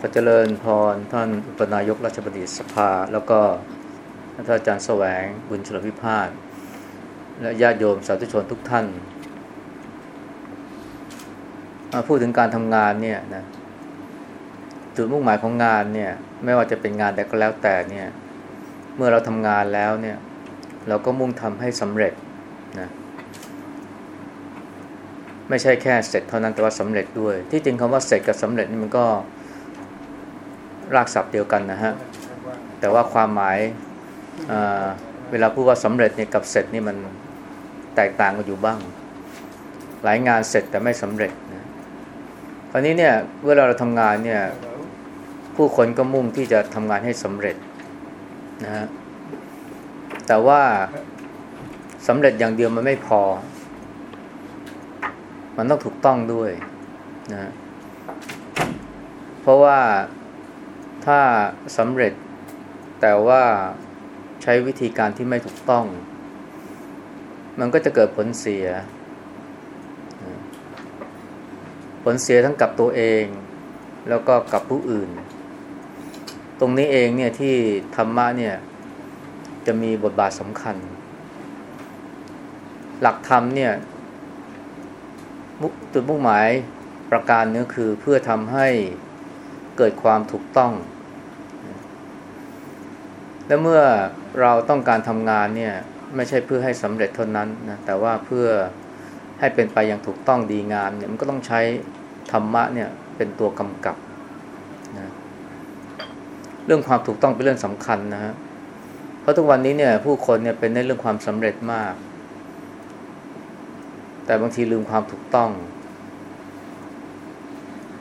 ขอเจริญพรท่านอุปนายกราชบัณฑิตสภา แล้วก็ท่านอาจารย์แสวงบุญชลวิพาทและญาติโยมสาธุชนทุกท่านมาพูดถึงการทำงานเนี่ยนะจุดมุ่งหมายของงานเนี่ย ไม่ว่าจะเป็นงานใดก็แล้วแต่เนี่ย เมื่อเราทำงานแล้วเนี่ย เราก็มุ่งทำให้สำเร็จนะไม่ใช่แค่เสร็จเท่านั้นแต่ว่าสำเร็จด้วย ที่จริงคำว่าเสร็จกับสำเร็จนี่มันก็ รากศัพท์เดียวกันนะฮะ แต่ว่าความหมายเวลาพูดว่าสำเร็จเนี่ยกับเสร็จนี่มันแตกต่างกันอยู่บ้าง หลายงานเสร็จแต่ไม่สำเร็จนะคราวนี้เนี่ยเวลาเราทำงานเนี่ยผู้คนก็มุ่งที่จะทำงานให้สำเร็จนะฮะแต่ว่าสำเร็จอย่างเดียวมันไม่พอ มันต้องถูกต้องด้วยนะเพราะว่า ถ้าสำเร็จแต่ว่าใช้วิธีการที่ไม่ถูกต้อง มันก็จะเกิดผลเสีย ผลเสียทั้งกับตัวเอง แล้วก็กับผู้อื่น ตรงนี้เองเนี่ยที่ธรรมะเนี่ยจะมีบทบาทสำคัญ หลักธรรมเนี่ยจุดมุ่งหมายประการนึงคือเพื่อทำให้เกิดความถูกต้อง และเมื่อเราต้องการทำงานเนี่ยไม่ใช่เพื่อให้สำเร็จเท่านั้นนะแต่ว่าเพื่อให้เป็นไปอย่างถูกต้องดีงามเนี่ยมันก็ต้องใช้ธรรมะเนี่ยเป็นตัวกำกับนะเรื่องความถูกต้องเป็นเรื่องสำคัญนะฮะเพราะทุกวันนี้เนี่ยผู้คนเนี่ยเป็นในเรื่องความสำเร็จมาก แต่บางทีลืมความถูกต้อง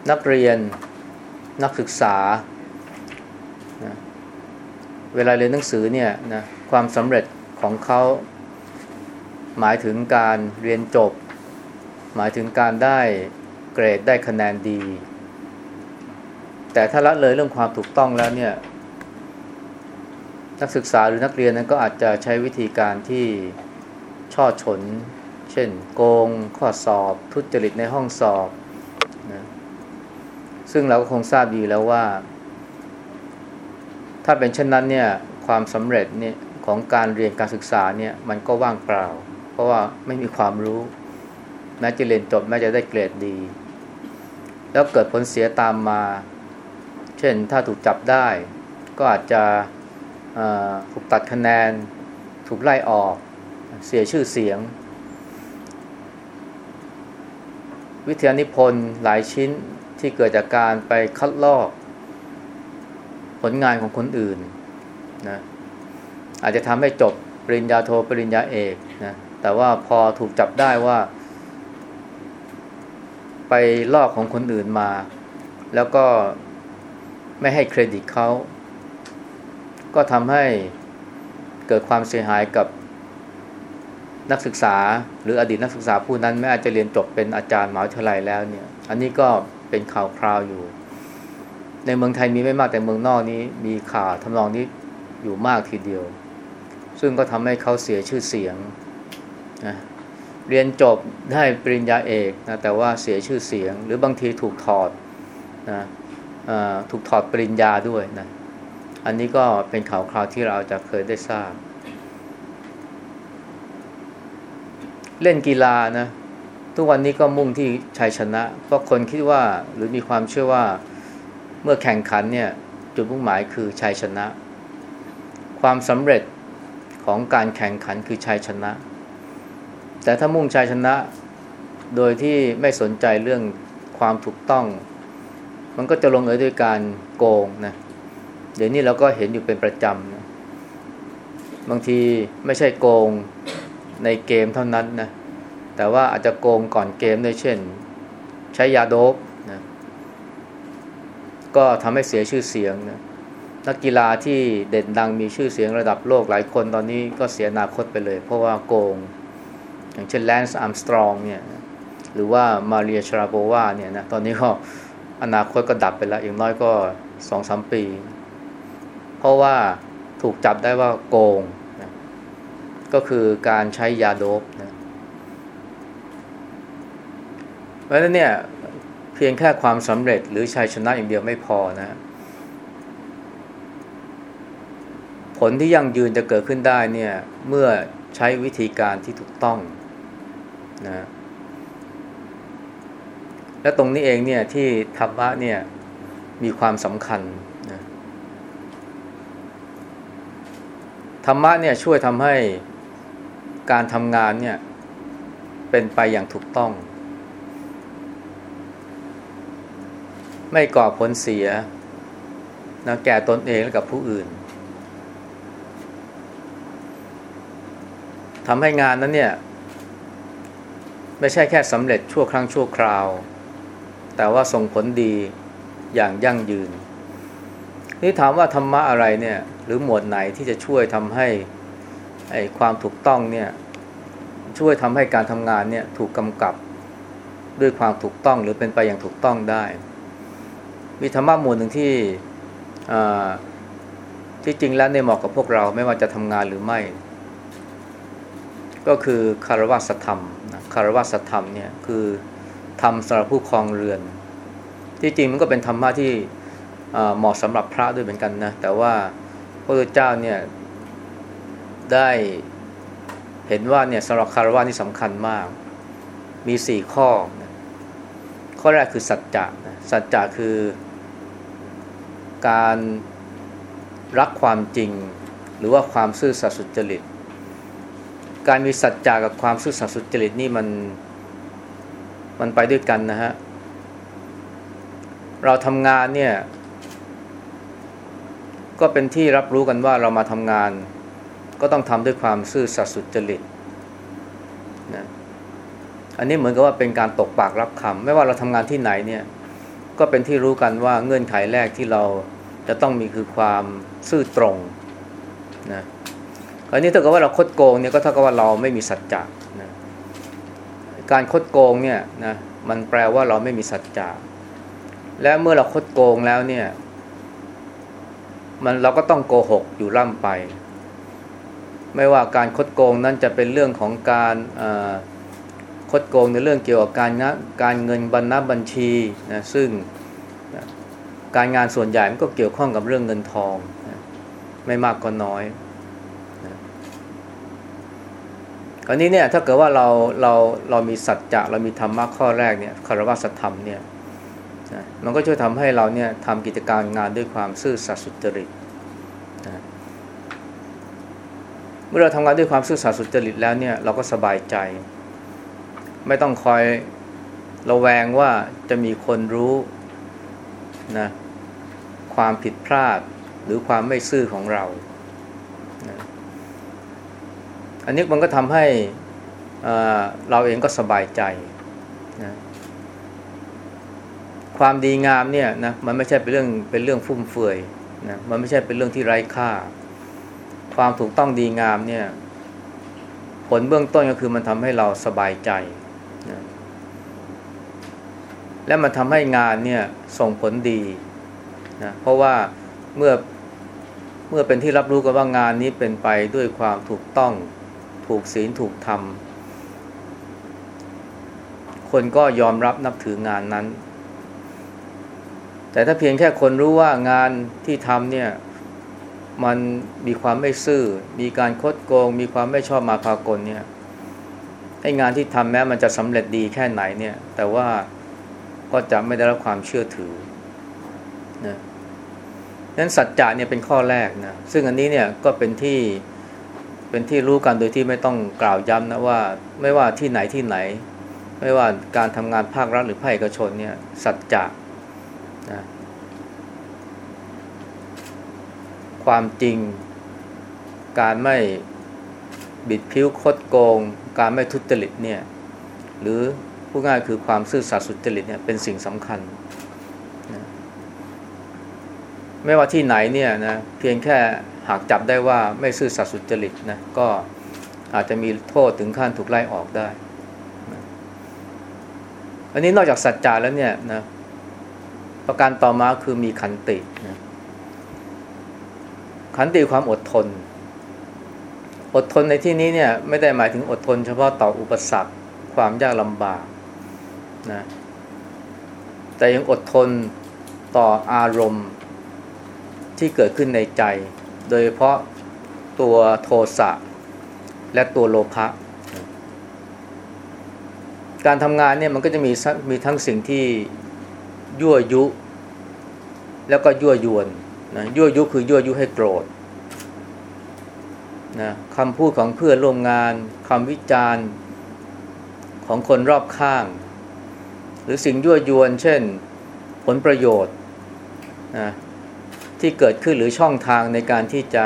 นักเรียนนักศึกษา เวลาเรียนหนังสือเนี่ยนะความสำเร็จของเขาหมายถึงการเรียนจบ หมายถึงการได้เกรดได้คะแนนดี แต่ถ้าละเลยเรื่องความถูกต้องแล้วเนี่ย นักศึกษาหรือนักเรียนนั้นก็อาจจะใช้วิธีการที่ช่อฉน เช่น โกง ข้อสอบ ทุจริตในห้องสอบนะซึ่งเราก็คงทราบดีแล้วว่า ถ้าเป็นเช่นนั้นเนี่ยความสำเร็จเนี่ยของการเรียนการศึกษาเนี่ยมันก็ว่างเปล่า เพราะว่าไม่มีความรู้แม้จะเรียนจบแม้จะได้เกรดดี แล้วเกิดผลเสียตามมา เช่นถ้าถูกจับได้ ก็อาจจะถูกตัดคะแนน ถูกไล่ออก เสียชื่อเสียง วิทยานิพนธ์หลายชิ้นที่เกิดจากการไปคัดลอก ผลงานของคนอื่นนะอาจจะทำให้จบปริญญาโทรปริญญาเอกนะแต่ว่าพอถูกจับได้ว่า ไปลอกของคนอื่นมา แล้วก็ไม่ให้เครดิตเขา ก็ทำให้เกิดความเสียหายกับนักศึกษา หรืออดีตนักศึกษาผู้นั้นแม้อาจจะเรียนจบเป็นอาจารย์มหาวิทยาลัยแล้วเนี่ย อันนี้ก็เป็นข่าวคราวอยู่ ในเมืองไทยมีไม่มากแต่เมืองนอกนี้มีข่าวทำนองนี้อยู่มากทีเดียว ซึ่งก็ทำให้เขาเสียชื่อเสียงนะเรียนจบได้ปริญญาเอกนะแต่ว่าเสียชื่อเสียง หรือบางทีถูกถอดนะถูกถอดปริญญาด้วยนะอันนี้ก็เป็นข่าวคราวที่เราจะเคยได้ทราบ เล่นกีฬานะทุกวันนี้ก็มุ่งที่ชัยชนะ เพราะคนคิดว่าหรือมีความเชื่อว่า เมื่อแข่งขันเนี่ยจุดมุ่งหมายคือชัยชนะ ความสำเร็จของการแข่งขันคือชัยชนะ แต่ถ้ามุ่งชัยชนะ โดยที่ไม่สนใจเรื่องความถูกต้อง มันก็จะลงเอยด้วยการโกงนะเดี๋ยวนี้เราก็เห็นอยู่เป็นประจำนะบางทีไม่ใช่โกงในเกมเท่านั้นนะแต่ว่าอาจจะโกงก่อนเกมด้วยเช่น ใช้ยาโดบ ก็ทำให้เสียชื่อเสียงนะนักกีฬาที่เด่นดังมีชื่อเสียงระดับโลกหลายคนตอนนี้ก็เสียอนาคตไปเลย เพราะว่าโกง อย่างเช่นแลนซ์อัมสตรองเนี่ยหรือว่ามาเรียชราโบวาเนี่ยนะตอนนี้ก็อนาคตก็ดับไปแล้วอย่างน้อยก็สองสามปี เพราะว่าถูกจับได้ว่าโกงก็คือการใช้ยาโดบนะเพราะฉะนั้นเนี่ย พียงแค่ความสำเร็จหรือชัยชนะอย่างเดียวไม่พอนะ ผลที่ยั่งยืนจะเกิดขึ้นได้เนี่ยเมื่อใช้วิธีการที่ถูกต้องนะและตรงนี้เองเนี่ยที่ธรรมะเนี่ยมีความสำคัญนะธรรมะเนี่ยช่วยทำให้การทำงานเนี่ยเป็นไปอย่างถูกต้อง ไม่ก่อผลเสียนะแก่ตนเองและกับผู้อื่นทำให้งานนั้นเนี่ย ไม่ใช่แค่สำเร็จชั่วครั้งชั่วคราว แต่ว่าส่งผลดีอย่างยั่งยืน นี่ถามว่าธรรมะอะไรเนี่ย หรือหมวดไหนที่จะช่วยทำให้ไอ้ความถูกต้องเนี่ย ช่วยทำให้การทำงานเนี่ยถูกกำกับด้วยความถูกต้องหรือเป็นไปอย่างถูกต้องได้ มีธรรมะหมวดหนึ่งที่ที่จริงแล้วเนี่ยเหมาะกับพวกเราไม่ว่าจะทำงานหรือไม่ ก็คือคารวะธรรมนะคารวะธรรมเนี่ยคือทำสำหรับผู้ครองเรือน ที่จริงมันก็เป็นธรรมะที่เหมาะสำหรับพระด้วยเหมือนกันนะแต่ว่าพระเจ้าเนี่ยได้เห็นว่าเนี่ยสำหรับคารวะนี่สำคัญมาก มีสี่ข้อ ข้อแรกคือสัจจะนะสัจจะคือ การรักความจริง หรือว่าความซื่อสัตย์สุจริต การมีสัจจะกับความซื่อสัตย์สุจริตนี่มันมันไปด้วยกันนะฮะ เราทำงานเนี่ย ก็เป็นที่รับรู้กันว่าเรามาทำงาน ก็ต้องทำด้วยความซื่อสัตย์สุจริตนะอันนี้เหมือนกับว่าเป็นการตกปากรับคำไม่ว่าเราทำงานที่ไหนเนี่ย ก็เป็นที่รู้กันว่าเงื่อนไขแรกที่เราจะต้องมีคือความซื่อตรงนะอันนี้ถ้าเกิดว่าเราคดโกงเนี่ยก็เท่ากับว่าเราไม่มีสัจจะนะการคดโกงเนี่ยนะมันแปลว่าเราไม่มีสัจจะและเมื่อเราคดโกงแล้วเนี่ย มันเราก็ต้องโกหกอยู่ล่ำไป ไม่ว่าการคดโกงนั้นจะเป็นเรื่องของการ คดโกงในเรื่องเกี่ยวกับการงการเงินบรรณบัญชีนะซึ่งนะการงานส่วนใหญ่มันก็เกี่ยวข้องกับเรื่องเงินทองนะไม่มากก็น้อยนะคราวนี้เนี่ยถ้าเกิดว่าเราเราเรามีสัจจะเรามีธรรมะข้อแรกเนี่ยคารวะสัตธรรมเนี่ยนะมันก็ช่วยทำให้เราเนี่ยทำกิจการงานด้วยความซื่อสัตย์สุจริตเมื่อเราทำงานด้วยความซื่อสัตย์สุจริตแล้วเนี่ยเราก็สบายใจ ไม่ต้องคอยระแวงว่าจะมีคนรู้นะความผิดพลาดหรือความไม่ซื่อของเรานะอันนี้มันก็ทำให้เราเองก็สบายใจนะความดีงามเนี่ยนะมันไม่ใช่เป็นเรื่องเป็นเรื่องฟุ่มเฟือยนะมันไม่ใช่เป็นเรื่องที่ไร้ค่า ความถูกต้องดีงามเนี่ย ผลเบื้องต้นก็คือมันทำให้เราสบายใจ และมันทำให้งานเนี่ยส่งผลดีนะเพราะว่าเมื่อเมื่อเป็นที่รับรู้กันว่างานนี้เป็นไปด้วยความถูกต้องถูกศีลถูกธรรม คนก็ยอมรับนับถืองานนั้น แต่ถ้าเพียงแค่คนรู้ว่างานที่ทำเนี่ยมันมีความไม่ซื่อ มีการคดโกง มีความไม่ชอบมาพากลเนี่ยไอ้งานที่ทำแม้มันจะสำเร็จดีแค่ไหนเนี่ย แต่ว่า ก็จะไม่ได้รับความเชื่อถือนะนั้นสัจจะเนี่ยเป็นข้อแรกนะซึ่งอันนี้เนี่ยก็เป็นที่เป็นที่รู้กันโดยที่ไม่ต้องกล่าวย้ำนะว่า ไม่ว่าที่ไหนที่ไหน ไม่ว่าการทำงานภาครัฐหรือภาคเอกชนเนี่ยสัจจะนะความจริง การไม่บิดพิ้วคดโกง การไม่ทุจริตเนี่ยหรือ ผู้ง่ายคือความซื่อสัตย์สุจริตเนี่ยเป็นสิ่งสำคัญนะไม่ว่าที่ไหนเนี่ยนะเพียงแค่หากจับได้ว่าไม่ซื่อสัตย์สุจริตนะก็อาจจะมีโทษถึงขั้นถูกไล่ออกได้นะอันนี้นอกจากสัจจาแล้วเนี่ยนะประการต่อมาคือมีขันตินะขันติความอดทน อดทนในที่นี้เนี่ยไม่ได้หมายถึงอดทนเฉพาะต่ออุปสรรคความยากลำบาก นะแต่ยังอดทนต่ออารมณ์ที่เกิดขึ้นในใจ โดยเฉพาะตัวโทสะและตัวโลภะการทำงานเนี่ยมันก็จะมีมีทั้งสิ่งที่ยั่วยุ แล้วก็ยั่วยวนนะยั่วยุคือยั่วยุให้โกรธนะคำพูดของเพื่อนร่วมงานคำวิจารณ์ของคนรอบข้าง หรือสิ่งยั่วยวน เช่นผลประโยชน์นะที่เกิดขึ้นหรือช่องทางในการที่จะ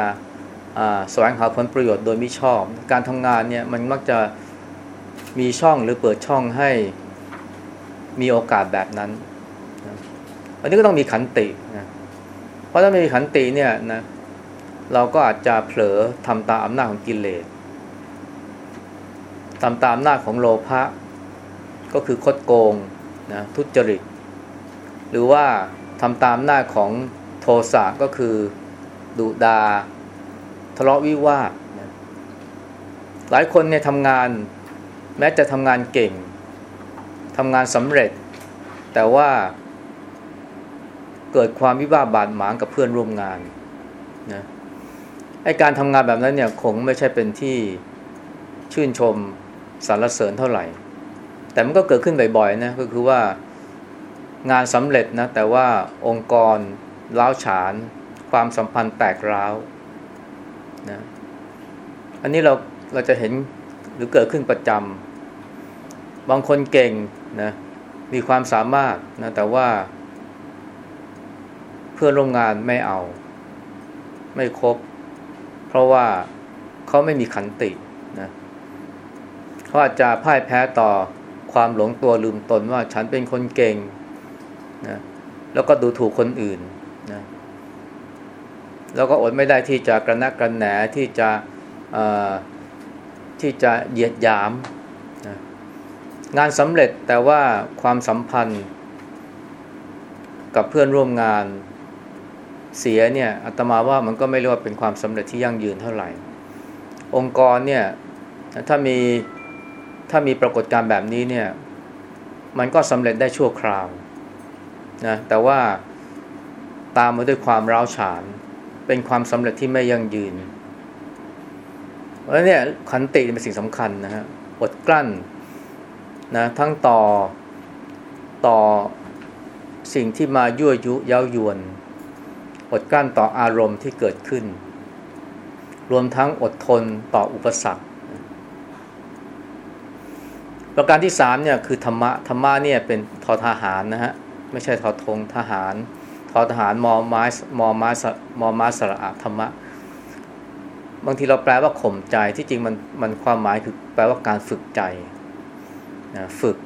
แสวงหาผลประโยชน์โดยไม่ชอบ การทำงานเนี่ยมันมักจะมีช่องหรือเปิดช่องให้มีโอกาสแบบนั้น อันนี้ก็ต้องมีขันตินะเพราะถ้าไม่มีขันติเนี่ยนะเราก็อาจจะเผลอทำตามอำนาจของกิเลสทำตามอำนาจของโลภะก็คือคดโกง นะทุจริต หรือว่าทำตามหน้าของโทสะก็คือดุดาทะเลาะวิวาทนะหลายคนเนี่ยทำงาน แม้จะทำงานเก่งทำงานสำเร็จ แต่ว่าเกิดความวิวาทบาดหมางกับเพื่อนร่วมงานนะไอการทำงานแบบนั้นเนี่ยคงไม่ใช่เป็นที่ชื่นชมสรรเสริญเท่าไหร่ แต่มันก็เกิดขึ้นบ่อยๆนะก็คือว่างานสำเร็จนะแต่ว่าองค์กรล้าวฉาน ความสัมพันธ์แตกร้าวนะอันนี้เราเราจะเห็นหรือเกิดขึ้นประจำบางคนเก่งนะมีความสามารถนะแต่ว่า เพื่อนร่วมงานไม่เอา ไม่ครบ เพราะว่าเขาไม่มีขันตินะเขาอาจจะพ่ายแพ้ต่อ ความหลงตัวลืมตนว่าฉันเป็นคนเก่งนะแล้วก็ดูถูกคนอื่นนะแล้วก็อดไม่ได้ที่จะกระนักกระแหนที่จะที่จะเหยียดหยามนะงานสำเร็จแต่ว่าความสัมพันธ์ กับเพื่อนร่วมงานเสียเนี่ยอาตมาว่ามันก็ไม่เรียกว่าเป็นความสำเร็จที่ยั่งยืนเท่าไหร่ องค์กรเนี่ยถ้ามี ถ้ามีปรากฏการณ์แบบนี้เนี่ยมันก็สำเร็จได้ชั่วคราวนะแต่ว่าตามมาด้วยความร้าวฉาน เป็นความสำเร็จที่ไม่ยั่งยืนเพราะเนี่ยขันติเป็นสิ่งสำคัญนะฮะอดกลั้นนะทั้งต่อต่อสิ่งที่มายั่วยุเย้ายวน อดกลั้นต่ออารมณ์ที่เกิดขึ้น รวมทั้งอดทนต่ออุปสรรค ประการที่สามเนี่ยคือธรรมะธรรมะเนี่ยเป็นทอทหารนะฮะไม่ใช่ทอทงทหารทอทหารมอไม้มอไม้มอม้าสระอะธรรมะ บางทีเราแปลว่าข่มใจที่จริงมันมันความหมายคือแปลว่าการฝึกใจนะฝึก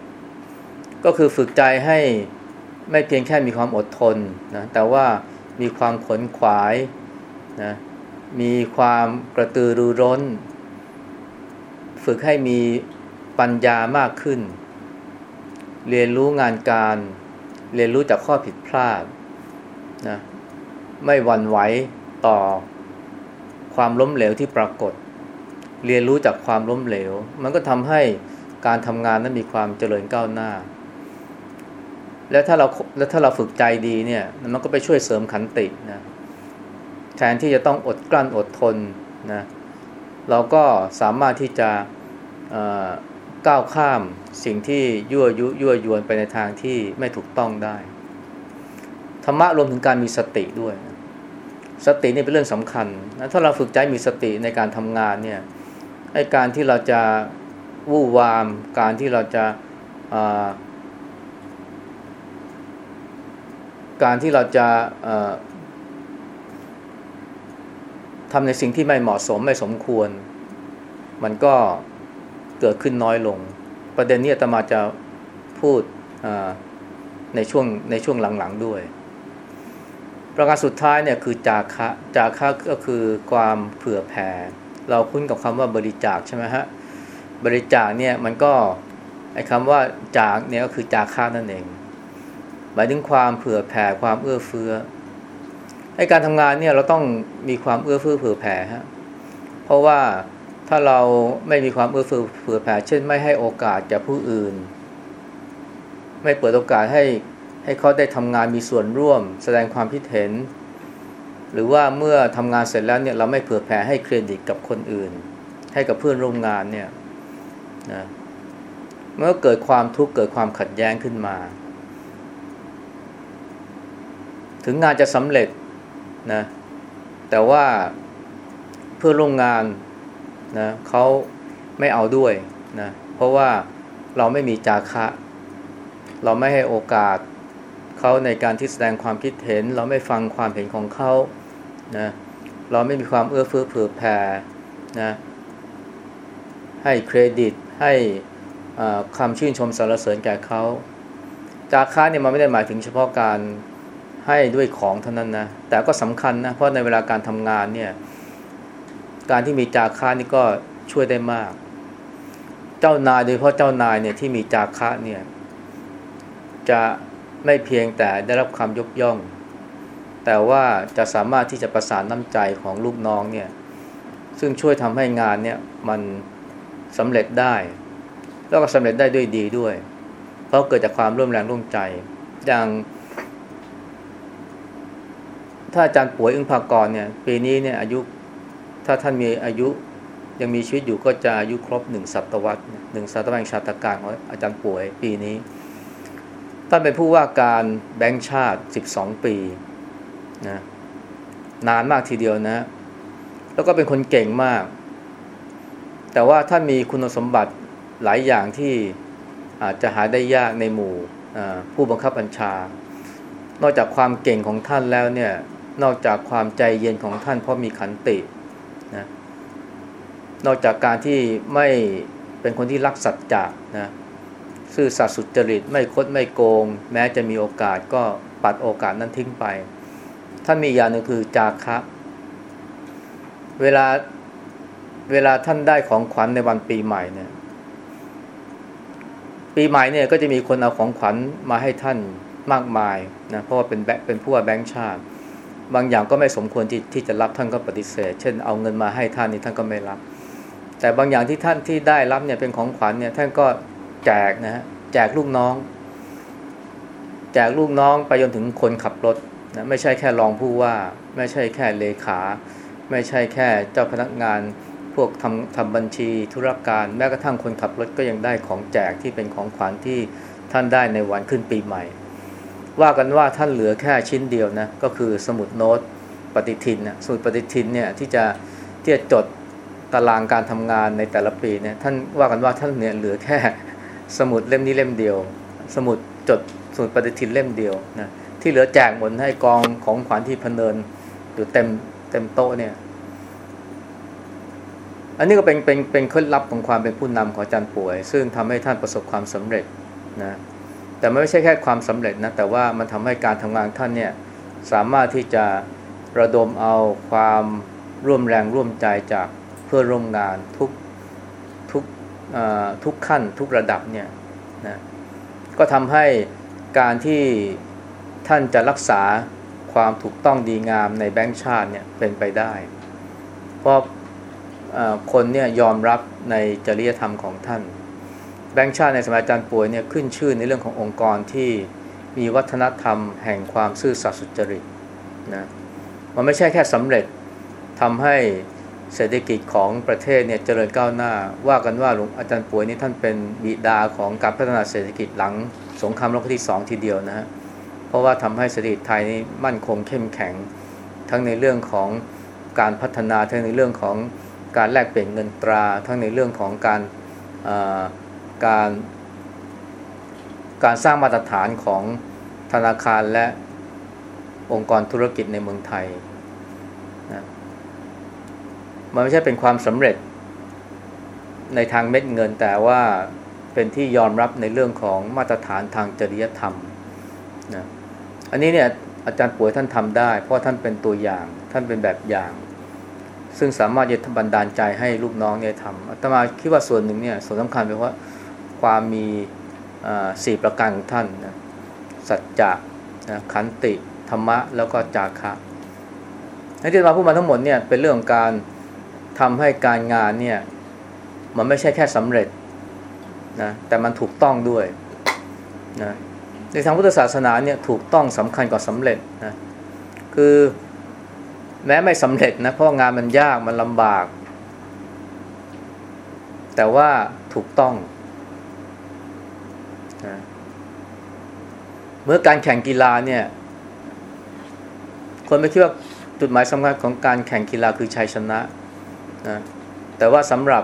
ก็คือฝึกใจให้ไม่เพียงแค่มีความอดทนนะแต่ว่ามีความขนขวายนะมีความกระตือรือร้น ฝึกให้มี ปัญญามากขึ้น เรียนรู้งานการ เรียนรู้จากข้อผิดพลาดนะไม่หวั่นไหวต่อความล้มเหลวที่ปรากฏ เรียนรู้จากความล้มเหลว มันก็ทำให้การทำงานนั้นมีความเจริญก้าวหน้า แล้วถ้าเราแล้วถ้าเราฝึกใจดีเนี่ย มันก็ไปช่วยเสริมขันตินะแทนที่จะต้องอดกลั้นอดทนนะเราก็สามารถที่จะ ก้าวข้ามสิ่งที่ยั่วยุยั่วยวนไปในทางที่ไม่ถูกต้องได้ ธรรมะรวมถึงการมีสติด้วย สตินี่เป็นเรื่องสำคัญนะถ้าเราฝึกใจมีสติในการทำงานเนี่ยไอการที่เราจะวู่วาม การที่เราจะการที่เราจะทำในสิ่งที่ไม่เหมาะสมไม่สมควร มันก็ เกิดขึ้นน้อยลง ประเด็นนี้ตมาจะพูดในช่วงในช่วงหลังๆด้วย ประการสุดท้ายเนี่ยคือจาคะจาคะก็คือความเผื่อแผ่ เราคุ้นกับคำว่าบริจาคใช่ไหมฮะบริจาคเนี่ยมันก็ไอ้คำว่าจากเนี่ยก็คือจาคะนั่นเอง หมายถึงความเผื่อแผ่ความเอื้อเฟื้อให้การทำงานเนี่ยเราต้องมีความเอื้อเฟื้อเผื่อแผ่ฮะเพราะว่า ถ้าเราไม่มีความเอื้อเฟื้อเผื่อแผ่เช่นไม่ให้โอกาสแก่ผู้อื่น ไม่เปิดโอกาสให้ให้เขาได้ทำงานมีส่วนร่วม แสดงความคิดเห็น หรือว่าเมื่อทำงานเสร็จแล้วเนี่ยเราไม่เผื่อแผ่ให้เครดิตกับคนอื่น ให้กับเพื่อนร่วมงานเนี่ยนะเมื่อเกิดความทุกข์เกิดความขัดแย้งขึ้นมา ถึงงานจะสำเร็จนะแต่ว่าเพื่อนร่วมงาน นะเขาไม่เอาด้วยนะเพราะว่าเราไม่มีจาคะ เราไม่ให้โอกาสเขาในการที่แสดงความคิดเห็น เราไม่ฟังความเห็นของเขานะเราไม่มีความเอื้อเฟื้อเผื่อแผ่นะให้เครดิตให้คำชื่นชมสรรเสริญแก่เขาจาคะเนี่ยมันไม่ได้หมายถึงเฉพาะการให้ด้วยของเท่านั้นนะแต่ก็สำคัญนะเพราะในเวลาการทำงานเนี่ย การที่มีจาคะนี่ก็ช่วยได้มาก เจ้านายโดยเฉพาะเจ้านายเนี่ยที่มีจาคะเนี่ยจะไม่เพียงแต่ได้รับความยกย่อง แต่ว่าจะสามารถที่จะประสานน้ำใจของลูกน้องเนี่ยซึ่งช่วยทำให้งานเนี่ยมันสำเร็จได้ แล้วก็สำเร็จได้ด้วยดีด้วย เพราะเกิดจากความร่วมแรงร่วมใจ อย่าง ถ้าอาจารย์ป่วยอึ้งภากรเนี่ยปีนี้เนี่ยอายุ ถ้าท่านมีอายุยังมีชีวิตอยู่ก็จะอายุครบหนึ่งศตวรรษหนึ่งศตวรรษแห่งชาตการของอาจารย์ป่วยปีนี้ท่านเป็นผู้ว่าการแบงค์ชาติ 12 ปีนะนานมากทีเดียวนะ แล้วก็เป็นคนเก่งมาก แต่ว่าท่านมีคุณสมบัติหลายอย่างที่อาจจะหาได้ยากในหมู่ผู้บังคับบัญชา นอกจากความเก่งของท่านแล้วเนี่ย นอกจากความใจเย็นของท่านเพราะมีขันติ นะนอกจากการที่ไม่เป็นคนที่รักสัจจะนะซื่อสัตย์สุจริตไม่คดไม่โกง แม้จะมีโอกาสก็ปัดโอกาสนั้นทิ้งไป ท่านมีอย่างหนึ่งคือจาคะ เวลาเวลาท่านได้ของขวัญในวันปีใหม่เนี่ยปีใหม่เนี่ยก็จะมีคนเอาของขวัญมาให้ท่านมากมายนะเพราะว่าเป็นแบเป็นผู้ว่าแบงค์ชาติ บางอย่างก็ไม่สมควรที่ที่จะรับท่านก็ปฏิเสธ เช่นเอาเงินมาให้ท่านนี่ท่านก็ไม่รับ แต่บางอย่างที่ท่านที่ได้รับเนี่ยเป็นของขวัญเนี่ยท่านก็แจกนะฮะแจกลูกน้อง แจกลูกน้องไปจนถึงคนขับรถนะไม่ใช่แค่รองผู้ว่า ไม่ใช่แค่เลขา ไม่ใช่แค่เจ้าพนักงานพวกทำทำบัญชีธุรการแม้กระทั่งคนขับรถก็ยังได้ของแจกที่เป็นของขวัญที่ท่านได้ในวันขึ้นปีใหม่ ว่ากันว่าท่านเหลือแค่ชิ้นเดียวนะก็คือสมุดโน้ตปฏิทินนะสมุดปฏิทินเนี่ยที่จะที่จะจดตารางการทำงานในแต่ละปีเนี่ยท่านว่ากันว่าท่านเนี่ยเหลือแค่สมุดเล่มนี้เล่มเดียว สมุดจดสมุดปฏิทินเล่มเดียวนะที่เหลือแจกหมดให้กองของขวัญที่พเนินอยู่เต็มเต็มโต๊ะเนี่ย อันนี้ก็เป็นเป็นเป็นเคล็ดลับของความเป็นผู้นำของอาจารย์ป่วย ซึ่งทำให้ท่านประสบความสำเร็จนะ แต่ไม่ใช่แค่ความสำเร็จนะแต่ว่ามันทำให้การทำงานท่านเนี่ยสามารถที่จะระดมเอาความร่วมแรงร่วมใจจากเพื่อร่วมงานทุกทุกขั้นทุกระดับเนี่ยนะก็ทำให้การที่ท่านจะรักษาความถูกต้องดีงามในแบงค์ชาติเนี่ยเป็นไปได้ เพราะคนเนี่ยยอมรับในจริยธรรมของท่าน แบงค์ชาติในสมัยอาจารย์ป่วยเนี่ยขึ้นชื่อในเรื่องขององค์กรที่มีวัฒนธรรมแห่งความซื่อสัตย์สุจริตนะมันไม่ใช่แค่สำเร็จทำให้เศรษฐกิจของประเทศเนี่ยเจริญก้าวหน้า ว่ากันว่าหลวงอาจารย์ป่วยนี่ท่านเป็นบิดาของการพัฒนาเศรษฐกิจหลังสงครามโลกที่สองทีเดียวนะฮะเพราะว่าทำให้เศรษฐกิจไทยนี่มั่นคงเข้มแข็ง ทั้งในเรื่องของการพัฒนาทั้งในเรื่องของการแลกเปลี่ยนเงินตรา ทั้งในเรื่องของการ การการสร้างมาตรฐานของธนาคารและองค์กรธุรกิจในเมืองไทยนะมันไม่ใช่เป็นความสำเร็จในทางเม็ดเงินแต่ว่าเป็นที่ยอมรับในเรื่องของมาตรฐานทางจริยธรรมนะอันนี้เนี่ยอาจารย์ป่วยท่านทำได้ เพราะท่านเป็นตัวอย่างท่านเป็นแบบอย่าง ซึ่งสามารถจะบันดาลใจให้ลูกน้องเนี่ยทำอาตมาคิดว่าส่วนหนึ่งเนี่ยส่วนสำคัญเป็นว่า ความมีสี่ประการของท่านนะสัจจะนะขันติธรรมะแล้วก็จาคะที่มาพูดมาทั้งหมดเนี่ยเป็นเรื่องของการทำให้การงานเนี่ยมันไม่ใช่แค่สำเร็จนะแต่มันถูกต้องด้วยนะในทางพุทธศาสนาเนี่ยถูกต้องสำคัญกว่าสำเร็จนะคือแม้ไม่สำเร็จนะเพราะงานมันยากมันลำบาก แต่ว่าถูกต้องนะ เมื่อการแข่งกีฬาเนี่ย คนไม่คิดว่าจุดหมายสำคัญของการแข่งกีฬาคือชัยชนะนะแต่ว่าสำหรับ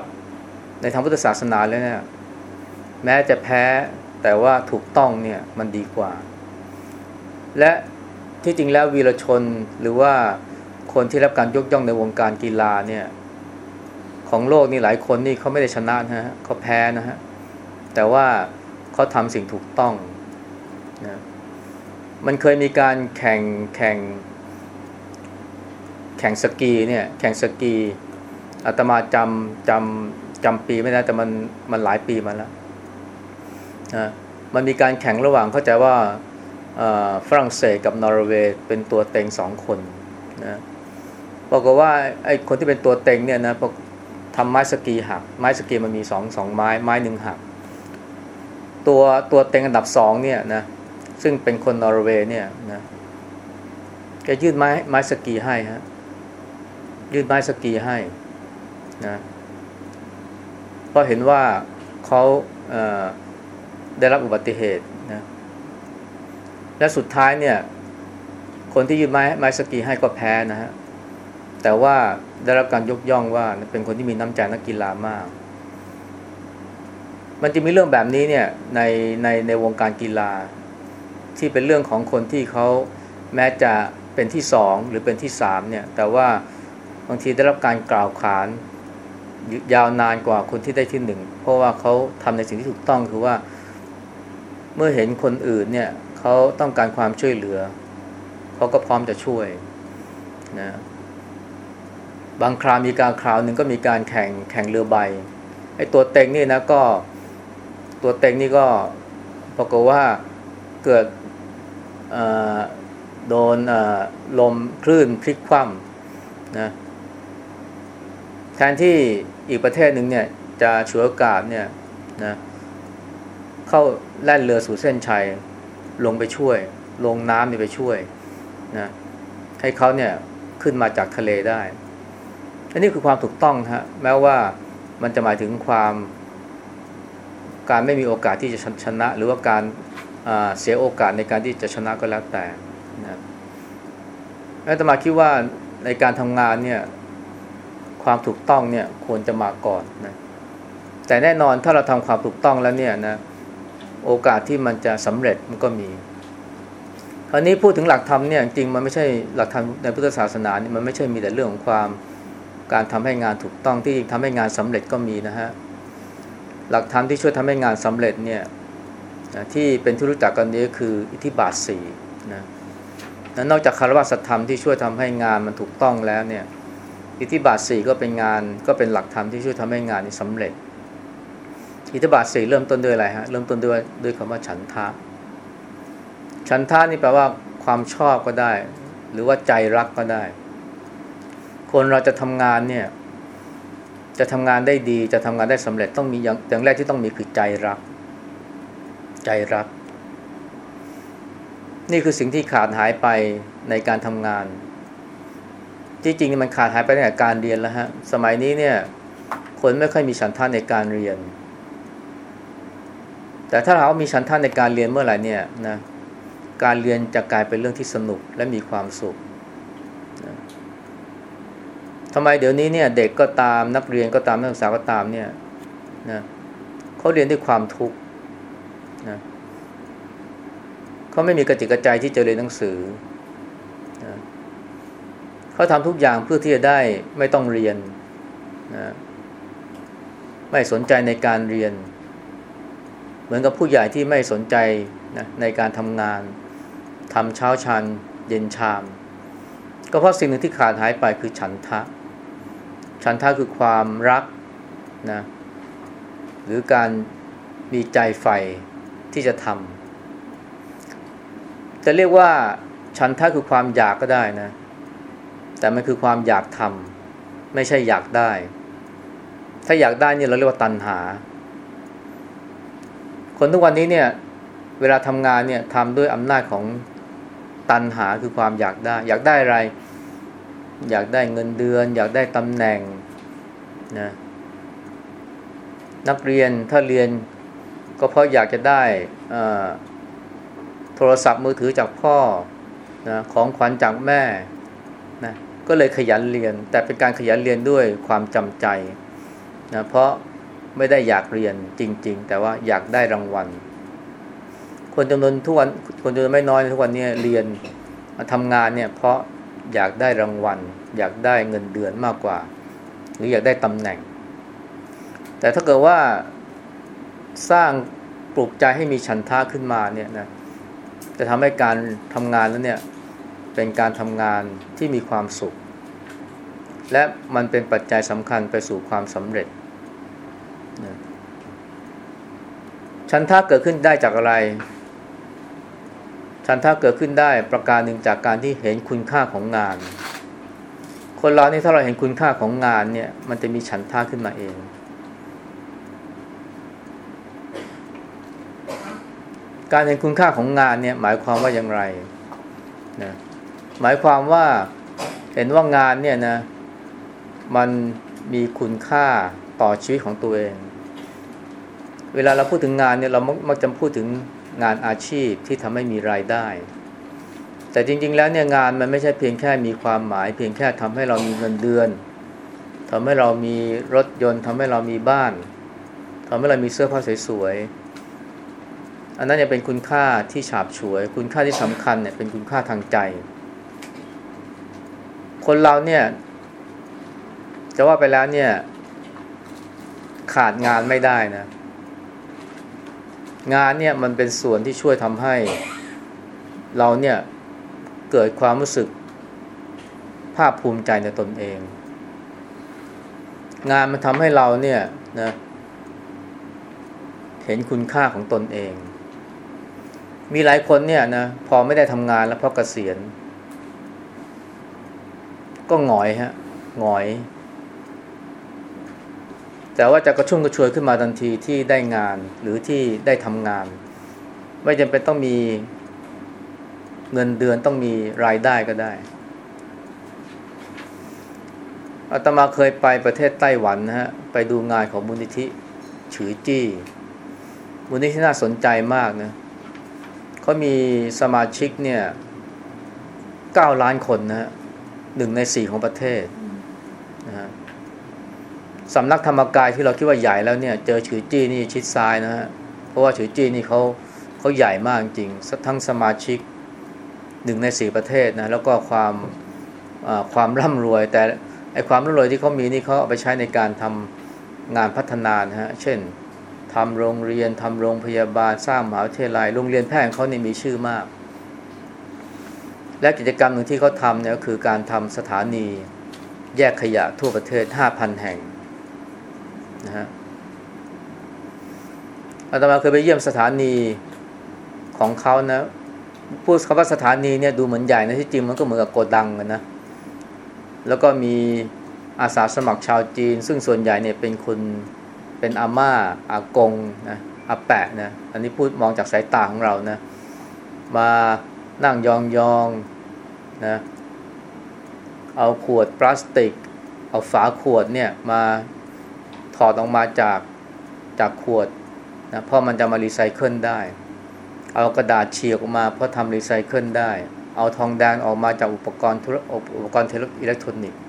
ในทางพุทธศาสนาแล้วเนี่ย แม้จะแพ้แต่ว่าถูกต้องเนี่ยมันดีกว่า และที่จริงแล้ววีรชนหรือว่าคนที่รับการยกย่องในวงการกีฬาเนี่ยของโลกนี่หลายคนนี่เขาไม่ได้ชนะนะฮะเขาแพ้นะฮะแต่ว่าเขาทำสิ่งถูกต้อง มันเคยมีการแข่งแข่ง แข่งสกีเนี่ยแข่งสกีอาตมาจำจำจำปีไม่ได้แต่มันมันหลายปีมาแล้วนะมันมีการแข่งระหว่างเข้าใจว่าฝรั่งเศสกับนอร์เวย์เป็นตัวเต็งสองคนนะบอกว่าไอ้คนที่เป็นตัวเต็งเนี่ยนะทำไม้สกีหัก ไม้สกีมันมีสองสองไม้ไม้หนึ่งหัก ตัวตัวเต็งอันดับสองเนี่ยนะ ซึ่งเป็นคนนอร์เวย์เนี่ยนะแกยื่นไม้ไม้สกีให้ฮะยื่นไม้สกีให้นะเพราะเห็นว่าเขาเได้รับอุบัติเหตุนะและสุดท้ายเนี่ย คนที่ยืนไม้ไม้สกีให้ก็แพ้นะฮะแต่ว่าได้รับการยกย่องว่าเป็นคนที่มีน้ำใจนักกีฬามาก มันจะมีเรื่องแบบนี้เนี่ยในในในวงการกีฬา ที่เป็นเรื่องของคนที่เขาแม้จะเป็นที่สองหรือเป็นที่สามเนี่ยแต่ว่าบางทีได้รับการกล่าวขานยาวนานกว่าคนที่ได้ที่หนึ่งเพราะว่าเขาทำในสิ่งที่ถูกต้องคือว่า เมื่อเห็นคนอื่นเนี่ยเขาต้องการความช่วยเหลือเขาก็พร้อมจะช่วยนะบางคราวมีการคราวหนึ่งก็มีการแข่งแข่งเรือใบไอ้ตัวเต็งนี่นะก็ตัวเต็งนี่ก็ปรากฏว่าเกิด โดนลมคลื่นพลิกคว่ำนะแทนที่อีกประเทศหนึ่งเนี่ยจะฉวยโอกาสเนี่ยนะเข้าแล่นเรือสู่เส้นชัยลงไปช่วย ลงน้ำนี่ไปช่วยนะให้เขาเนี่ยขึ้นมาจากทะเลได้อันนี้คือความถูกต้องฮะแม้ว่ามันจะหมายถึงความ การไม่มีโอกาสที่จะชนะ หรือว่าการ เสียโอกาสในการที่จะชนะก็แล้วแต่นะอาตมาคิดว่าในการทำงานเนี่ยความถูกต้องเนี่ยควรจะมาก่อนนะแต่แน่นอนถ้าเราทำความถูกต้องแล้วเนี่ยนะโอกาสที่มันจะสำเร็จมันก็มีคราวนี้พูดถึงหลักธรรมเนี่ยจริงมันไม่ใช่หลักธรรมในพุทธศาสนาเนี่ยมันไม่ใช่มีแต่เรื่องของความการทำให้งานถูกต้องที่ทำให้งานสำเร็จก็มีนะฮะหลักธรรมที่ช่วยทำให้งานสำเร็จเนี่ย ที่เป็นที่รู้จักกันนี้คืออิทธิบาทสี่นะนอกจากคารวะสัตธรรมที่ช่วยทำให้งานมันถูกต้องแล้วเนี่ยอิทธิบาทสี่ก็เป็นงานก็เป็นหลักธรรมที่ช่วยทำให้งานนี้สำเร็จ อิทธิบาทสี่เริ่มต้นด้วยอะไรฮะเริ่มต้นด้วยด้วยคำว่าฉันทะ ฉันทะนี่แปลว่าความชอบก็ได้ หรือว่าใจรักก็ได้ คนเราจะทำงานเนี่ยจะทำงานได้ดีจะทำงานได้สำเร็จต้องมีอย่างอย่างแรกที่ต้องมีคือใจรัก ใจรัก นี่คือสิ่งที่ขาดหายไปในการทำงาน ที่จริงมันขาดหายไปตั้งแต่การเรียนแล้วฮะ สมัยนี้เนี่ย คนไม่ค่อยมีฉันทะในการเรียน แต่ถ้าเรามีชั้นท่านในการเรียนเมื่อไหร่เนี่ยนะการเรียนจะกลายเป็นเรื่องที่สนุกและมีความสุขทำไมเดี๋ยวนี้เนี่ยเด็กก็ตามนักเรียนก็ตามนักศึกษาก็ตามเนี่ยนะเขาเรียนด้วยความทุกข์ นะเขาไม่มีกระจิกกระใจที่จะเรียนหนังสือนะเขาทำทุกอย่างเพื่อที่จะได้ไม่ต้องเรียนนะไม่สนใจในการเรียน เหมือนกับผู้ใหญ่ที่ไม่สนใจนะในการทำงานทำเช้าชันเย็นชาม ก็เพราะสิ่งหนึ่งที่ขาดหายไปคือฉันทะ ฉันทะคือความรักนะหรือการมีใจใฝ่ ที่จะทำจะเรียกว่าฉันทะคือความอยากก็ได้นะ แต่มันคือความอยากทำไม่ใช่อยากได้ ถ้าอยากได้เนี่ยเราเรียกว่าตัณหา คนทุกวันนี้เนี่ย เวลาทำงานเนี่ยทำด้วยอำนาจของตันหาคือความอยากได้ อยากได้อะไร อยากได้เงินเดือน อยากได้ตำแหน่งนะนักเรียนถ้าเรียน ก็เพราะอยากจะได้โทรศัพท์มือถือจากพ่อนะของขวัญจากแม่นะก็เลยขยันเรียน แต่เป็นการขยันเรียนด้วยความจำใจนะเพราะไม่ได้อยากเรียนจริง ๆ แต่ว่าอยากได้รางวัล คนจำนวนทุกวันคนจำนวนไม่น้อยทุกวันนี้เรียนมาทำงานเนี่ยเพราะอยากได้รางวัล อยากได้เงินเดือนมากกว่า หรืออยากได้ตำแหน่ง แต่ถ้าเกิดว่า สร้างปลุกใจให้มีฉันทะขึ้นมาเนี่ยนะจะทำให้การทำงานนั้นเนี่ยเป็นการทำงานที่มีความสุข และมันเป็นปัจจัยสำคัญไปสู่ความสำเร็จนะฉันทะเกิดขึ้นได้จากอะไร ฉันทะเกิดขึ้นได้ประการหนึ่งจากการที่เห็นคุณค่าของงาน คนเรานี่ถ้าเราเห็นคุณค่าของงานเนี่ยมันจะมีฉันทะขึ้นมาเอง การเห็นคุณค่าของงานเนี่ยหมายความว่าอย่างไรนะหมายความว่าเห็นว่างานเนี่ยนะมันมีคุณค่าต่อชีวิตของตัวเอง เวลาเราพูดถึงงานเนี่ยเรามักจะพูดถึงงานอาชีพที่ทำให้มีรายได้ แต่จริง ๆ แล้วเนี่ยงานมันไม่ใช่เพียงแค่มีความหมาย เพียงแค่ทำให้เรามีเงินเดือนทำให้เรามีรถยนต์ทำให้เรามีบ้านทำให้เรามีเสื้อผ้าสวยๆ อันนั้นเนี่ยเป็นคุณค่าที่ฉาบฉวย คุณค่าที่สำคัญเนี่ยเป็นคุณค่าทางใจ คนเราเนี่ย จะว่าไปแล้วเนี่ย ขาดงานไม่ได้นะ งานเนี่ยมันเป็นส่วนที่ช่วยทำให้ เราเนี่ยเกิดความรู้สึกภาคภูมิใจในตนเอง งานมันทำให้เราเนี่ยนะเห็นคุณค่าของตนเอง มีหลายคนเนี่ยนะพอไม่ได้ทำงานแล้วเพราะเกษียณ ก็หงอยฮะหงอย แต่ว่าจะกระชุ่มกระชวยขึ้นมาทันทีที่ได้งานหรือที่ได้ทำงาน ไม่จำเป็นต้องมีเงินเดือนต้องมีรายได้ก็ได้อาตมาเคยไปประเทศไต้หวันนะฮะไปดูงานของมูลนิธิฉือจี้มูลนิธิน่าสนใจมากนะเขามีสมาชิกเนี่ยเก้าล้านคนนะฮะหนึ่งในสี่ของประเทศนะฮะสำนักธรรมกายที่เราคิดว่าใหญ่แล้วเนี่ย เจอฉือจี้นี่ชิดซ้ายนะฮะเพราะว่าฉือจี้นี่เขาเขาใหญ่มากจริงทั้งสมาชิกหนึ่งในสี่ประเทศนะแล้วก็ความความร่ำรวย แต่ไอความร่ำรวยที่เขามีนี่เขาเอาไปใช้ในการทำงานพัฒนานะฮะเช่น ทำโรงเรียนทำโรงพยาบาลสร้างมหาวิทยาลัยโรงเรียนแพทย์เขานี่มีชื่อมาก และกิจกรรมหนึ่งที่เขาทำเนี่ยก็คือการทำสถานีแยกขยะทั่วประเทศ 5,000 แห่งนะฮะอาตมาเคยไปเยี่ยมสถานีของเขานะพูดคำว่าสถานีเนี่ยดูเหมือนใหญ่นะที่จริงมันก็เหมือนกับโกดังกันนะ แล้วก็มีอาสาสมัครชาวจีน ซึ่งส่วนใหญ่เนี่ยเป็นคน เป็นอาม่าอากงนะอาแปะนะอันนี้พูดมองจากสายตาของเรานะ มานั่งยองยองนะเอาขวดพลาสติก เอาฝาขวดเนี่ยมาถอดออกมาจากจากขวดนะเพราะมันจะมารีไซเคิลได้ เอากระดาษเฉียกออกมาเพราะทำรีไซเคิลได้ เอาทองแดงออกมาจากอุปกรณ์อุปกรณ์อิเล็กทรอนิกส์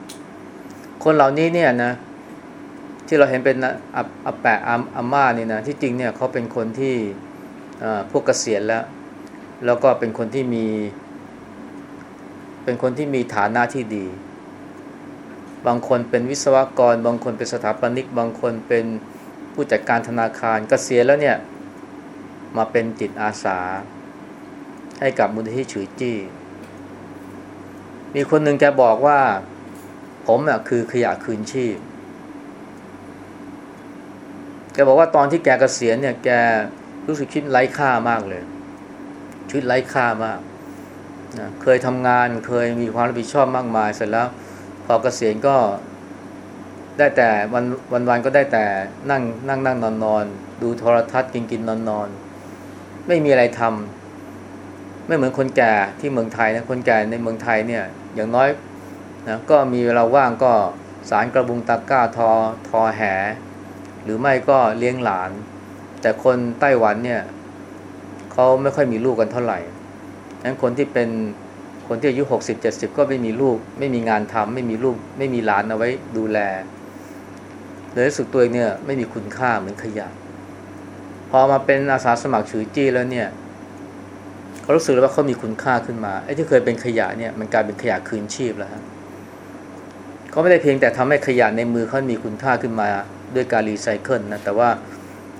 คนเหล่านี้เนี่ยนะ ที่เราเห็นเป็นอาแปะอาม่านี่นะที่จริงเนี่ยเขาเป็นคนที่พวกเกษียณแล้ว แล้วก็เป็นคนที่มี เป็นคนที่มีฐานะที่ดี บางคนเป็นวิศวกร บางคนเป็นสถาปนิก บางคนเป็นผู้จัดการธนาคารเกษียณแล้วเนี่ยมาเป็นจิตอาสา ให้กับมูลนิธิฉือจี้ มีคนหนึ่งแกบอกว่า ผมอะคือขยะคืนชีพ แกบอกว่าตอนที่แกเกษียณเนี่ยแกรู้สึกคิดไร้ค่ามากเลยชีวิตไร้ค่ามากนะเคยทำงานเคยมีความรับผิดชอบมากมาย เสร็จแล้ว พอเกษียณก็ได้แต่วันวันวันก็ได้แต่นั่งนั่งนั่งนอนนอนดูโทรทัศน์กินกินนอนนอนไม่มีอะไรทำไม่เหมือนคนแก่ที่เมืองไทยนะคนแก่ในเมืองไทยเนี่ย อย่างน้อยนะก็มีเวลาว่างก็สารกระบุงตะกร้าทอทอแห หรือไม่ก็เลี้ยงหลาน แต่คนไต้หวันเนี่ยเขาไม่ค่อยมีลูกกันเท่าไหร่งั้นคนที่เป็นคนที่อายุหกสิบเจ็ดสิบก็ไม่มีลูก ไม่มีงานทำไม่มีลูก ไม่มีหลานเอาไว้ดูแลเลยรู้สึกตัวเองเนี่ยไม่มีคุณค่าเหมือนขยะ พอมาเป็นอาสาสมัครฉือจี้แล้วเนี่ยเขารู้สึกว่าเขามีคุณค่าขึ้นมาไอ้ที่เคยเป็นขยะเนี่ยมันกลายเป็นขยะคืนชีพแล้วฮะเขาไม่ได้เพียงแต่ทำให้ขยะในมือเขามีคุณค่าขึ้นมา ด้วยการรีไซเคิลนะแต่ว่า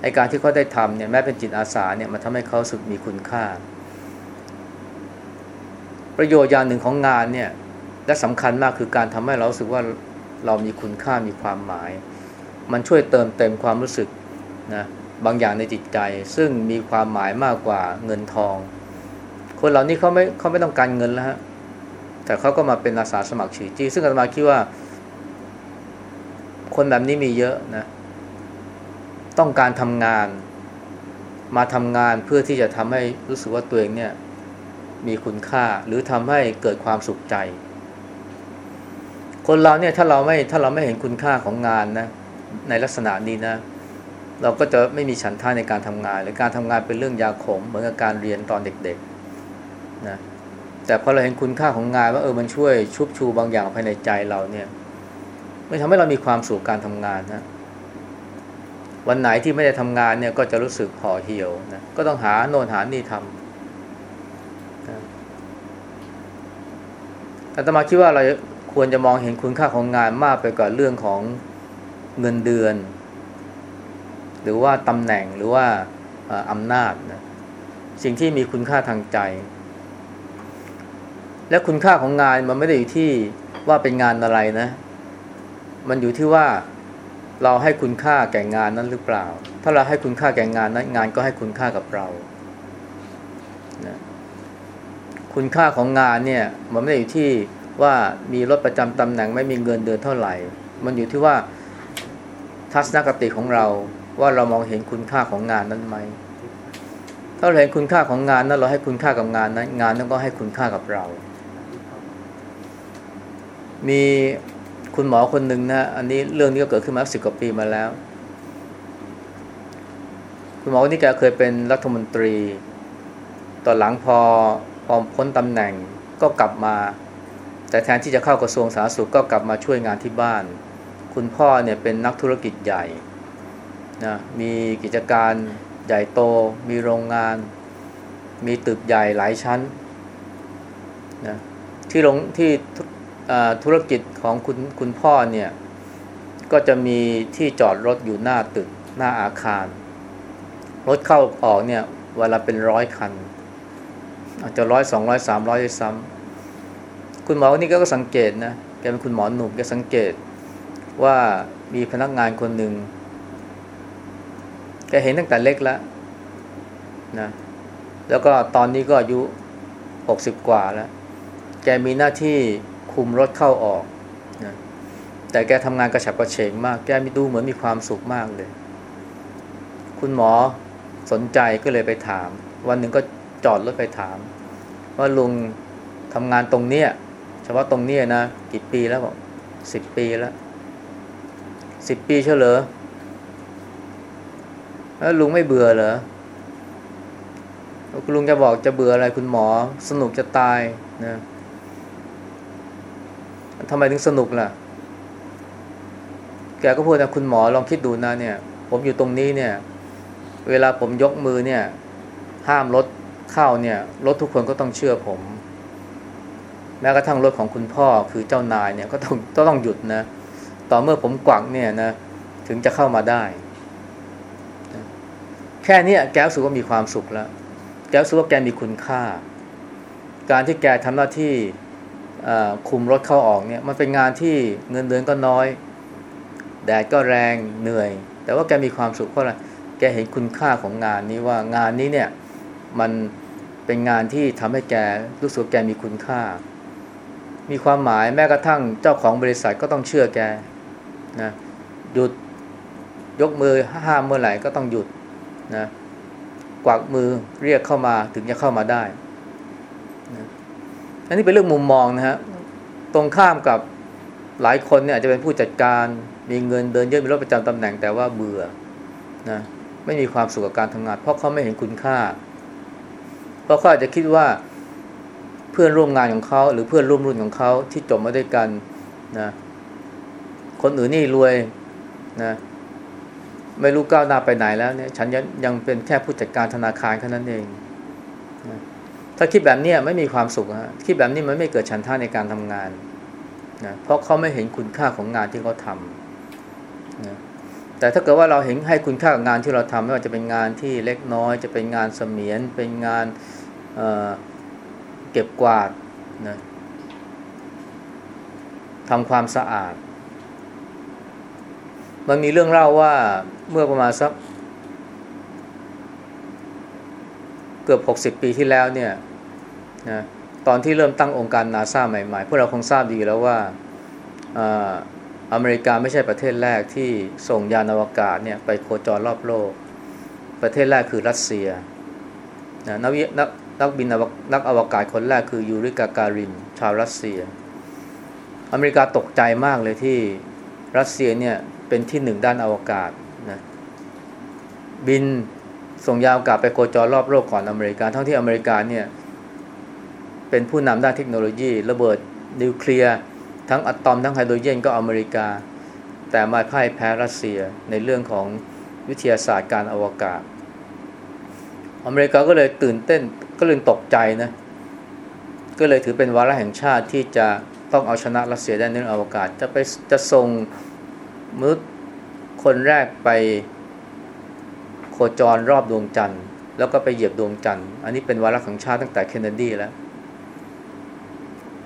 ไอการที่เขาได้ทำเนี่ยแม้เป็นจิตอาสาเนี่ยมันทำให้เขาสึกมีคุณค่า ประโยชน์อย่างหนึ่งของงานเนี่ยและสำคัญมากคือการทำให้เราสึกว่าเรามีคุณค่ามีความหมาย มันช่วยเติมเต็มความรู้สึกนะบางอย่างในจิตใจ ซึ่งมีความหมายมากกว่าเงินทอง คนเหล่านี้เขาไม่เขาไม่ต้องการเงินแล้วฮะแต่เขาก็มาเป็นอาสาสมัครฉีจี้ซึ่งอาตมาคิดว่า คนแบบนี้มีเยอะนะ ต้องการทำงาน มาทำงานเพื่อที่จะทำให้รู้สึกว่าตัวเองเนี่ย มีคุณค่าหรือทำให้เกิดความสุขใจ คนเราเนี่ยถ้าเราไม่ถ้าเราไม่เห็นคุณค่าของงานนะในลักษณะนี้นะ เราก็จะไม่มีฉันท่าในการทำงาน หรือการทำงานเป็นเรื่องยาขมเหมือนกับการเรียนตอนเด็กๆนะแต่พอเราเห็นคุณค่าของงานว่าเออมันช่วยชุบชูบางอย่างภายในใจเราเนี่ย มันทำให้เรามีความสุขการทำงานนะ วันไหนที่ไม่ได้ทำงานเนี่ย ก็จะรู้สึกห่อเหี่ยวนะ ก็ต้องหาโน่นหานี่ทำนะอาตมาคิดว่าเราควรจะมองเห็นคุณค่าของงานมากไปกว่าเรื่องของเงินเดือน หรือว่าตำแหน่งหรือว่าอำนาจนะสิ่งที่มีคุณค่าทางใจ และคุณค่าของงานมันไม่ได้อยู่ที่ว่าเป็นงานอะไรนะ มันอยู่ที่ว่าเราให้คุณค่าแก่งานนั้นหรือเปล่า ถ้าเราให้คุณค่าแก่งานนั้นงานก็ให้คุณค่ากับเรานะคุณค่าของงานเนี่ยมันไม่ได้อยู่ที่ว่ามีรถประจำตำแหน่งไม่มีเงินเดือนเท่าไหร่ มันอยู่ที่ว่าทัศนคติของเราว่าเรามองเห็นคุณค่าของงานนั้นไหม ถ้าเราเห็นคุณค่าของงานนั้นเราให้คุณค่ากับงานนั้น งานนั้นก็ให้คุณค่ากับเรา มี คุณหมอคนหนึ่งนะอันนี้เรื่องนี้ก็เกิดขึ้นมาสิบกว่าปีมาแล้ว คุณหมอคนนี้แกเคยเป็นรัฐมนตรี ตอนหลังพอพอพ้นตำแหน่งก็กลับมา แต่แทนที่จะเข้ากระทรวงสาธารณสุขก็กลับมาช่วยงานที่บ้าน คุณพ่อเนี่ยเป็นนักธุรกิจใหญ่นะมีกิจการใหญ่โต มีโรงงาน มีตึกใหญ่หลายชั้นนะที่ลงที่ ธุรกิจของคุณคุณพ่อเนี่ยก็จะมีที่จอดรถอยู่หน้าตึกหน้าอาคาร รถเข้าออกเนี่ยเวลาเป็นร้อยคัน อาจจะร้อยสองร้อยสามร้อยซ้ำคุณหมอคนนี้ก็สังเกตนะแกเป็นคุณหมอหนุ่มแกสังเกตว่ามีพนักงานคนหนึ่งแกเห็นตั้งแต่เล็กแล้วนะแล้วก็ตอนนี้ก็อายุหกสิบกว่าแล้ว แกมีหน้าที่ คุมรถเข้าออกนะแต่แกทำงานกระฉับกระเฉงมาก แกมีดูเหมือนมีความสุขมากเลย คุณหมอสนใจก็เลยไปถาม วันหนึ่งก็จอดรถไปถาม ว่าลุงทำงานตรงเนี้ยเฉพาะตรงเนี้ยนะกี่ปีแล้วบอกสิบปีแล้วสิบปีเฉลอแล้วลุงไม่เบื่อเหรอคุณลุงจะบอกจะเบื่ออะไรคุณหมอสนุกจะตายนะ ทำไมถึงสนุกล่ะ แกก็พูดนะคุณหมอลองคิดดูนะเนี่ย ผมอยู่ตรงนี้เนี่ย เวลาผมยกมือเนี่ย ห้ามรถเข้าเนี่ยรถทุกคนก็ต้องเชื่อผม แม้กระทั่งรถของคุณพ่อคือเจ้านายเนี่ยก็ต้องต้องหยุดนะ ต่อเมื่อผมกวักเนี่ยนะ ถึงจะเข้ามาได้ แค่นี้แกรู้สึกว่ามีความสุขแล้วแกรู้สึกว่าแกมีคุณค่า การที่แกทำหน้าที่ คุมรถเข้าออกเนี่ยมันเป็นงานที่เงินเดือนก็น้อย แดดก็แรงเหนื่อย แต่ว่าแกมีความสุขเพราะอะไรแกเห็นคุณค่าของงานนี้ว่างานนี้เนี่ยมันเป็นงานที่ทำให้แกรู้สึกแกมีคุณค่า มีความหมายแม้กระทั่งเจ้าของบริษัทก็ต้องเชื่อแกนะหยุดยกมือห้ามเมื่อไหร่ก็ต้องหยุดนะกวักมือเรียกเข้ามาถึงจะเข้ามาได้ อันนี้เป็นเรื่องมุมมองนะฮะตรงข้ามกับหลายคนเนี่ยอาจจะเป็นผู้จัดการมีเงินเดินเยอะมีรถประจำตำแหน่งแต่ว่าเบื่อนะไม่มีความสุขกับการทำงาน เพราะเขาไม่เห็นคุณค่า เพราะเขาอาจจะคิดว่าเพื่อนร่วมงานของเขาหรือเพื่อนร่วมรุ่นของเขาที่จบมาด้วยกันนะคนอื่นนี่รวยนะไม่รู้ก้าวหน้าไปไหนแล้วเนี่ย ฉันยังยังเป็นแค่ผู้จัดการธนาคารแค่นั้นเองนะ ถ้าคิดแบบนี้ไม่มีความสุขฮะคิดแบบนี้มันไม่เกิดฉันท่าในการทำงานนะเพราะเขาไม่เห็นคุณค่าของงานที่เขาทำนะแต่ถ้าเกิดว่าเราเห็นให้คุณค่ากับงานที่เราทำไม่ว่าจะเป็นงานที่เล็กน้อย จะเป็นงานเสมียน เป็นงานเเก็บกวาดนะทำความสะอาด มันมีเรื่องเล่าว่าเมื่อประมาณสัก เกือบหกสิบปีที่แล้วเนี่ย นะตอนที่เริ่มตั้งองค์การนาซาใหม่ๆ พวกเราคงทราบดีแล้วว่าอเมริกาไม่ใช่ประเทศแรกที่ส่งยานอวกาศเนี่ยไปโคจรรอบโลก ประเทศแรกคือรัสเซียนะนักนักนักบินนักอวกาศคนแรกคือยูริกาการิน ชาวรัสเซีย อเมริกาตกใจมากเลยที่รัสเซียเนี่ยเป็นที่หนึ่งด้านอวกาศนะบินส่งยานอวกาศไปโคจรรอบโลกก่อนอเมริกาทั้งที่อเมริกาเนี่ย เป็นผู้นำด้านเทคโนโลยี ระเบิดนิวเคลียร์ทั้งอะตอมทั้งไฮโดรเจนก็อเมริกา แต่มาพ่ายแพ้รัสเซียในเรื่องของวิทยาศาสตร์การอวกาศ อเมริกาก็เลยตื่นเต้นก็เลยตกใจนะก็เลยถือเป็นวาระแห่งชาติที่จะต้องเอาชนะรัสเซียได้ในเรื่องอวกาศ จะไปจะส่งมนุษย์คนแรกไปโคจรรอบดวงจันทร์ แล้วก็ไปเหยียบดวงจันทร์ อันนี้เป็นวาระของชาติตั้งแต่เคนเนดีแล้ว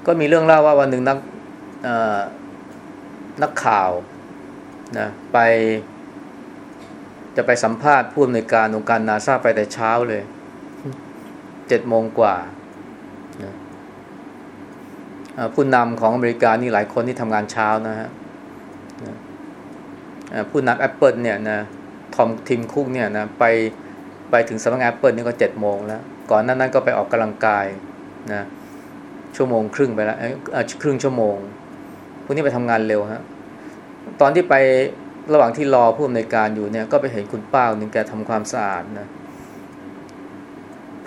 ก็มีเรื่องเล่าว่าวันหนึ่งนักนักข่าวนะไป จะไปสัมภาษณ์ผู้อำนวยการองค์การนาซาไปแต่เช้าเลยเจ็ดโมงกว่านะผู้นำของอเมริกานี่หลายคนที่ทำงานเช้านะฮะผู้นำแอปเปิลเนี่ยนะทอมทิมคุกเนี่ยนะไปไปถึงสำนักงานแอปเปิลนี่ก็เจ็ดโมงแล้ว ก่อนนั้นนั้นก็ไปออกกำลังกายนะ ชั่วโมงครึ่งไปแล้วครึ่งชั่วโมงพวกนี้ไปทำงานเร็วฮะตอนที่ไประหว่างที่รอผู้อำนวยการอยู่เนี่ยก็ไปเห็นคุณป้าหนึ่งแกทำความสะอาดนะ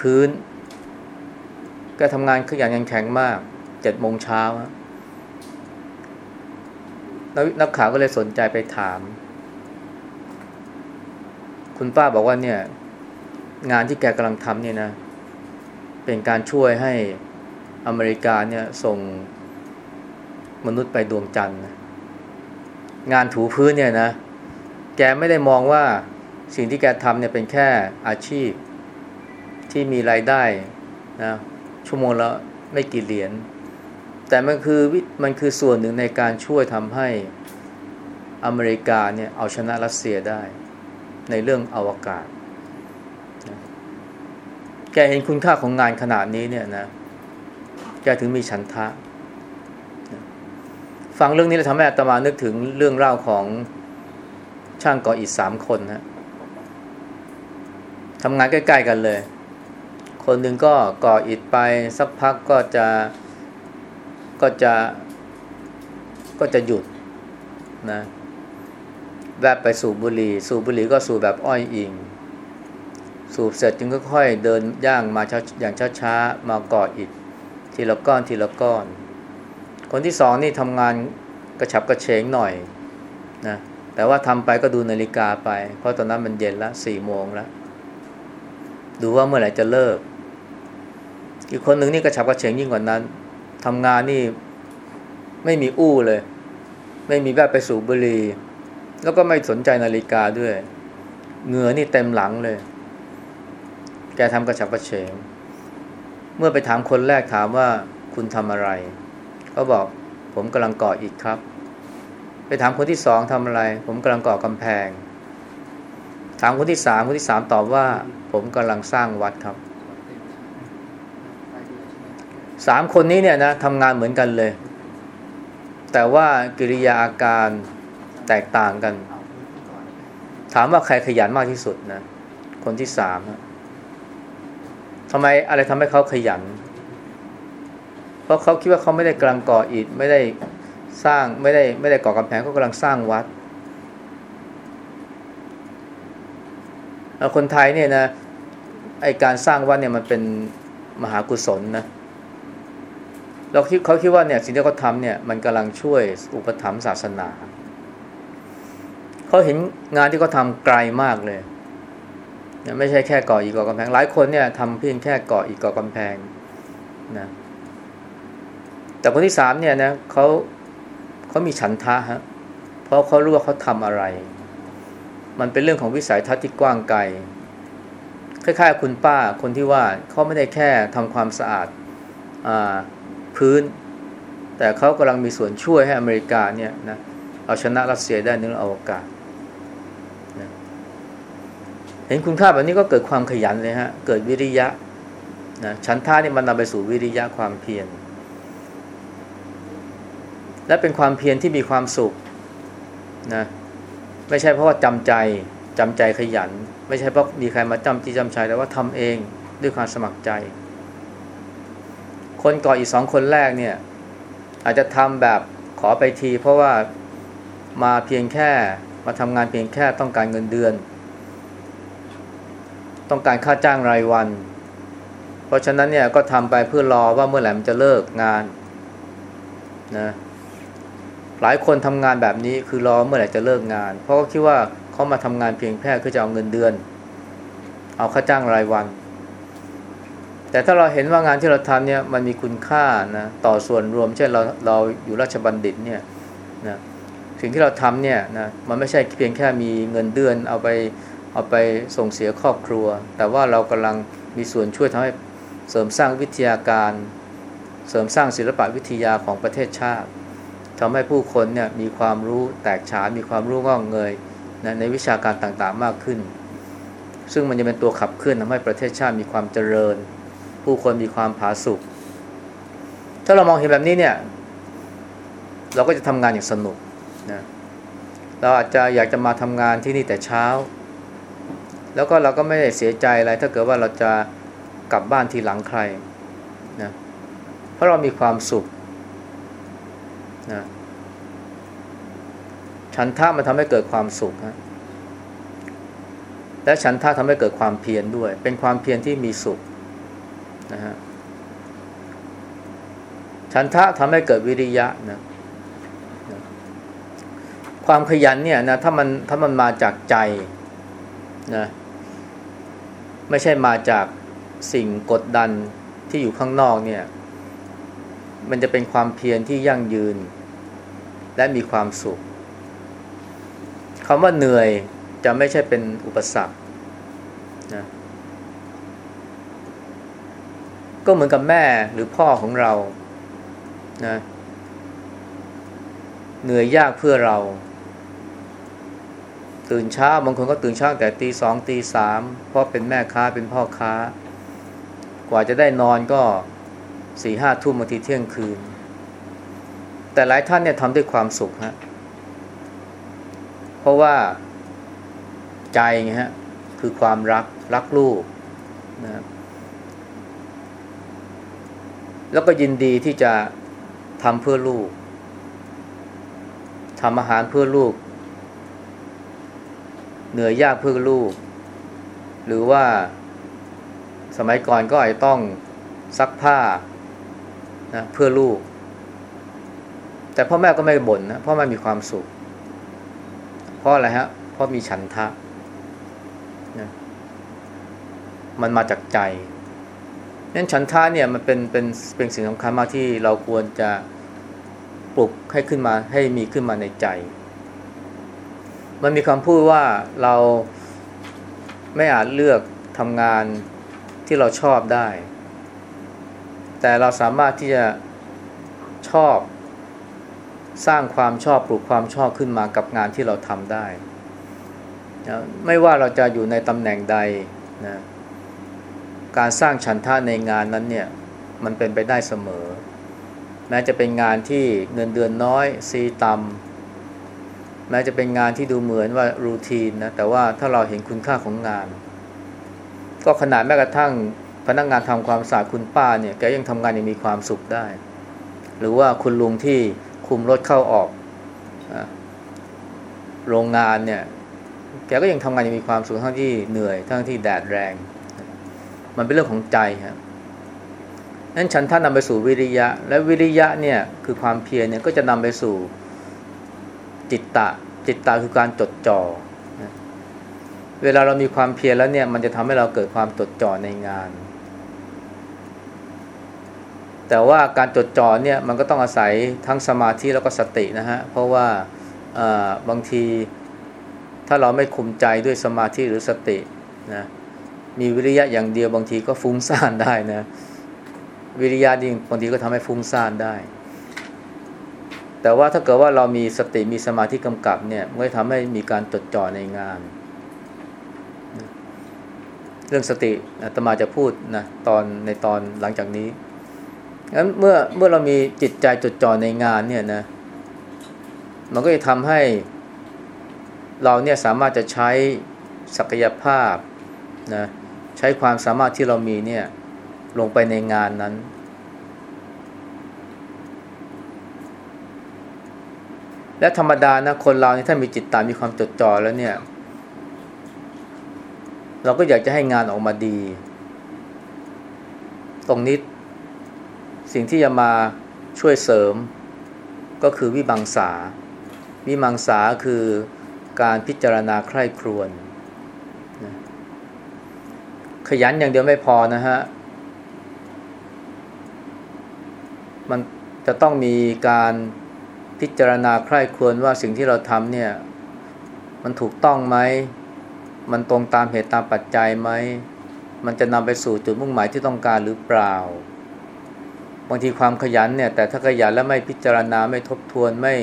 พื้นแกทำงานขยันยังแข็งมากเจ็ดโมงเช้านักข่าวก็เลยสนใจไปถาม คุณป้าบอกว่าเนี่ย งานที่แกกำลังทำเนี่ยนะ เป็นการช่วยให้ อเมริกาเนี่ยส่งมนุษย์ไปดวงจันทร์งานถูพื้นเนี่ยนะ แกไม่ได้มองว่าสิ่งที่แกทำเนี่ยเป็นแค่อาชีพที่มีรายได้นะชั่วโมงละไม่กี่เหรียญแต่มันคือมันคือส่วนหนึ่งในการช่วยทำให้อเมริกาเนี่ยเอาชนะรัสเซียได้ ในเรื่องอวกาศ แกเห็นคุณค่าของงานขนาดนี้เนี่ยนะ แกถึงมีฉันทะ ฟังเรื่องนี้แล้วทำให้อาตมานึกถึงเรื่องเล่าของช่างก่ออิฐสามคนนะทำงานใกล้ ๆ กันเลย คนหนึ่งก็ก่ออิฐไปสักพักก็จะก็จะก็จะหยุดนะแวบไปสูบบุหรี่ สูบบุหรี่ก็สูบแบบอ้อยอิง สูบเสร็จจึงค่อยๆเดินย่างมาอย่างช้าๆมาก่ออิฐ ทีละก้อนทีละก้อน คนที่สองนี่ทำงานกระฉับกระเฉงหน่อยนะแต่ว่าทำไปก็ดูนาฬิกาไป เพราะตอนนั้นมันเย็นละสี่โมงแล้ว ดูว่าเมื่อไหร่จะเลิก อีกคนหนึ่งนี่กระฉับกระเฉงยิ่งกว่านั้นทำงานนี่ไม่มีอู้เลย ไม่มีแบบไปสูบบุหรี่แล้วก็ไม่สนใจนาฬิกาด้วยเหงื่อนี่เต็มหลังเลย แกทำกระฉับกระเฉง เมื่อไปถามคนแรกถามว่าคุณทำอะไรเขาบอกผมกำลังก่ออิฐครับ ไปถามคนที่สองทำอะไร ผมกำลังก่อกำแพง ถามคนที่สามคนที่สามตอบว่า ผมกำลังสร้างวัดครับสามคนนี้เนี่ยนะทำงานเหมือนกันเลย แต่ว่ากิริยาอาการแตกต่างกัน ถามว่าใครขยันมากที่สุดนะ คนที่สามนะ ทำไมอะไรทำให้เขาขยัน เพราะเขาคิดว่าเขาไม่ได้กำลังก่ออิฐไม่ได้สร้างไม่ได้ไม่ได้ก่อกำแพงเขากำลังสร้างวัดคนไทยเนี่ยนะไอการสร้างวัดเนี่ยมันเป็นมหากุศลนะเราคิดเขาคิดว่าเนี่ยสิ่งที่เขาทำเนี่ยมันกำลังช่วยอุปถัมภ์ศาสนา เขาเห็นงานที่เขาทาไกลมากเลย ไม่ใช่แค่ก่ออีกก่อกำแพง หลายคนเนี่ยทำเพียงแค่ก่ออีกก่อกำแพงนะแต่คนที่สามเนี่ยนะเขาเขามีฉันทะฮะเพราะเขารู้ว่าเขาทำอะไร มันเป็นเรื่องของวิสัยทัศน์ที่กว้างไกลคล้ายๆคุณป้าคนที่ว่าเขาไม่ได้แค่ทำความสะอาดพื้น แต่เขากำลังมีส่วนช่วยให้อเมริกาเนี่ยนะเอาชนะรัสเซียได้ในเรื่องอวกาศนะเห็นคุณค่าแบบนี้ก็เกิดความขยันเลยฮะ เกิดวิริยะนะชั้นท่านี่มันนำไปสู่วิริยะความเพียรและเป็นความเพียรที่มีความสุขนะไม่ใช่เพราะว่าจำใจจำใจขยัน ไม่ใช่เพราะมีใครมาจำจีจำชัยแต่ว่าทำเองด้วยความสมัครใจ คนก่ออีกสองคนแรกเนี่ย อาจจะทำแบบขอไปที เพราะว่ามาเพียงแค่มาทำงานเพียงแค่ต้องการเงินเดือน ต้องการค่าจ้างรายวัน เพราะฉะนั้นเนี่ยก็ทำไปเพื่อรอว่าเมื่อไหร่มันจะเลิกงานนะหลายคนทำงานแบบนี้คือรอเมื่อไหร่จะเลิกงาน เพราะเขาคิดว่าเขามาทำงานเพียงแค่เพื่อจะเอาเงินเดือน เอาค่าจ้างรายวัน แต่ถ้าเราเห็นว่างานที่เราทำเนี่ยมันมีคุณค่านะต่อส่วนรวม เช่นเราเราอยู่ราชบัณฑิตเนี่ยนะสิ่งที่เราทำเนี่ยนะมันไม่ใช่เพียงแค่มีเงินเดือนเอาไป เอาไปส่งเสียครอบครัว แต่ว่าเรากำลังมีส่วนช่วยทำให้เสริมสร้างวิทยาการ เสริมสร้างศิลปะวิทยาของประเทศชาติทำให้ผู้คนเนี่ยมีความรู้แตกฉานมีความรู้งอกเงยนะในวิชาการต่างๆมากขึ้น ซึ่งมันจะเป็นตัวขับเคลื่อนทำให้ประเทศชาติมีความเจริญ ผู้คนมีความผาสุกถ้าเรามองเห็นแบบนี้เนี่ยเราก็จะทำงานอย่างสนุกนะเราอาจจะอยากจะมาทำงานที่นี่แต่เช้า แล้วก็เราก็ไม่ได้เสียใจอะไร ถ้าเกิดว่าเราจะกลับบ้านทีหลังใครนะเพราะเรามีความสุขนะฉันท่ามันทำให้เกิดความสุขฮะและฉันท่าทำให้เกิดความเพียรด้วย เป็นความเพียรที่มีสุขนะฮะฉันทะทำให้เกิดวิริยะนะความขยันเนี่ยนะถ้ามันถ้ามันมาจากใจนะ ไม่ใช่มาจากสิ่งกดดันที่อยู่ข้างนอกเนี่ย มันจะเป็นความเพียรที่ยั่งยืน และมีความสุขคำว่าเหนื่อยจะไม่ใช่เป็นอุปสรรคนะก็เหมือนกับแม่หรือพ่อของเรานะเหนื่อยยากเพื่อเรา ตื่นเช้าบางคนก็ตื่นเช้าแต่ตีสองตีสามเพราะเป็นแม่ค้าเป็นพ่อค้า กว่าจะได้นอนก็สี่ห้าทุ่มบางทีเที่ยงคืน แต่หลายท่านเนี่ยทำด้วยความสุขฮะเพราะว่าใจไงฮะคือความรักรักลูกนะแล้วก็ยินดีที่จะทำเพื่อลูกทำอาหารเพื่อลูก เหนื่อยยากเพื่อลูก หรือว่าสมัยก่อนก็อาจต้องซักผ้านะเพื่อลูก แต่พ่อแม่ก็ไม่บ่นนะพ่อแม่มีความสุข เพราะอะไรฮะ เพราะมีฉันทะนะมันมาจากใจนั้นฉันทะเนี่ยมันเป็นเป็นเป็นสิ่งสำคัญมากที่เราควรจะปลุกให้ขึ้นมาให้มีขึ้นมาในใจ มันมีคำพูดว่าเราไม่อาจเลือกทำงานที่เราชอบได้ แต่เราสามารถที่จะชอบสร้างความชอบปลูกความชอบขึ้นมากับงานที่เราทำได้นะไม่ว่าเราจะอยู่ในตำแหน่งใดนะการสร้างฉันท่าในงานนั้นเนี่ย มันเป็นไปได้เสมอ แม้จะเป็นงานที่เงินเดือนน้อยซีต่ำ แม้จะเป็นงานที่ดูเหมือนว่ารูทีนนะแต่ว่าถ้าเราเห็นคุณค่าของงาน ก็ขนาดแม้กระทั่งพนักงานทำความสะอาดคุณป้าเนี่ยแกยังทำงานยังมีความสุขได้ หรือว่าคุณลุงที่คุมรถเข้าออกโรงงานเนี่ย แกก็ยังทำงานยังมีความสุขทั้งที่เหนื่อยทั้งที่แดดแรง มันเป็นเรื่องของใจครับนั้นฉันท่านนำไปสู่วิริยะ และวิริยะเนี่ยคือความเพียรเนี่ยก็จะนำไปสู่ จิตตะ จิตตะคือการจดจ่อเวลาเรามีความเพียรแล้วเนี่ย มันจะทำให้เราเกิดความจดจ่อในงาน แต่ว่าการจดจ่อเนี่ยมันก็ต้องอาศัยทั้งสมาธิแล้วก็สตินะฮะ เพราะว่าบางทีถ้าเราไม่คุมใจด้วยสมาธิหรือสตินะมีวิริยะอย่างเดียวบางทีก็ฟุ้งซ่านได้นะ วิริยะนี่บางทีก็ทำให้ฟุ้งซ่านได้ แต่ว่าถ้าเกิดว่าเรามีสติมีสมาธิกำกับเนี่ยมันก็ทำให้มีการจดจ่อในงาน เรื่องสติอาตมาจะพูดนะตอนในตอนหลังจากนี้งั้นเมื่อเมื่อเรามีจิตใจจดจ่อในงานเนี่ยนะ มันก็จะทำให้เราเนี่ยสามารถจะใช้ศักยภาพนะใช้ความสามารถที่เรามีเนี่ยลงไปในงานนั้น และธรรมดานะคนเราเนี่ยถ้ามีจิตตามมีความจดจ่อแล้วเนี่ย เราก็อยากจะให้งานออกมาดี ตรงนี้สิ่งที่จะมาช่วยเสริมก็คือวิบังสา วิมังสาคือการพิจารณาใคร่ครวญขยันอย่างเดียวไม่พอนะฮะ มันจะต้องมีการ พิจารณาใคร่ควญว่าสิ่งที่เราทำเนี่ย มันถูกต้องไหม มันตรงตามเหตุตามปัจจัยไหม มันจะนำไปสู่จุดมุ่งหมายที่ต้องการหรือเปล่า บางทีความขยันเนี่ย แต่ถ้าขยันแล้วไม่พิจารณาไม่ทบทวนไม่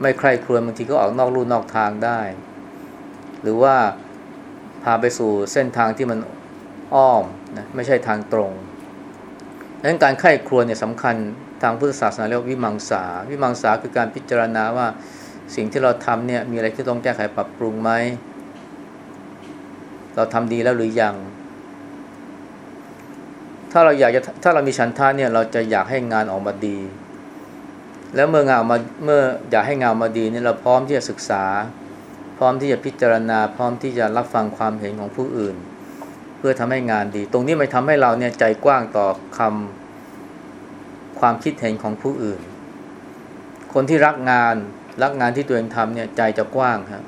ไม่ใคร่ครวญบางทีก็ออกนอกลู่นอกทางได้ หรือว่าพาไปสู่เส้นทางที่มันอ้อมนะไม่ใช่ทางตรงดังนั้นการไข้ครวญเนี่ยสำคัญ ทางพุทธศาสนาเรียกวิมังสา วิมังสาคือการพิจารณาว่าสิ่งที่เราทำเนี่ยมีอะไรที่ต้องแก้ไขปรับปรุงไหม เราทำดีแล้วหรือยัง ถ้าเราอยากจะถ้าเรามีฉันทาเนี่ยเราจะอยากให้งานออกมาดี แล้วเมื่องานมาเมื่ออยากให้งานมาดีเนี่ยเราพร้อมที่จะศึกษา พร้อมที่จะพิจารณา พร้อมที่จะรับฟังความเห็นของผู้อื่น เพื่อทำให้งานดี ตรงนี้ไม่ทำให้เราเนี่ยใจกว้างต่อคำ ความคิดเห็นของผู้อื่น คนที่รักงานรักงานที่ตัวเองทำเนี่ยใจจะกว้างครับ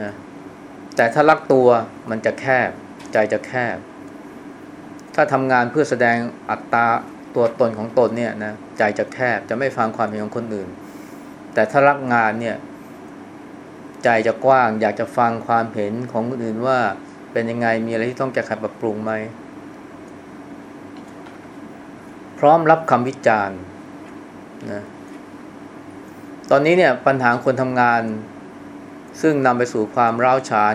นะแต่ถ้ารักตัวมันจะแคบ ใจจะแคบ ถ้าทำงานเพื่อแสดงอัตตาตัวตนของตนเนี่ยนะใจจะแคบจะไม่ฟังความเห็นของคนอื่น แต่ถ้ารักงานเนี่ย ใจจะกว้าง อยากจะฟังความเห็นของคนอื่นว่าเป็นยังไงมีอะไรที่ต้องแก้ไขปรับปรุงไหม พร้อมรับคำวิจารณ์นะตอนนี้เนี่ยปัญหาคนทำงาน ซึ่งนำไปสู่ความร้าวฉาน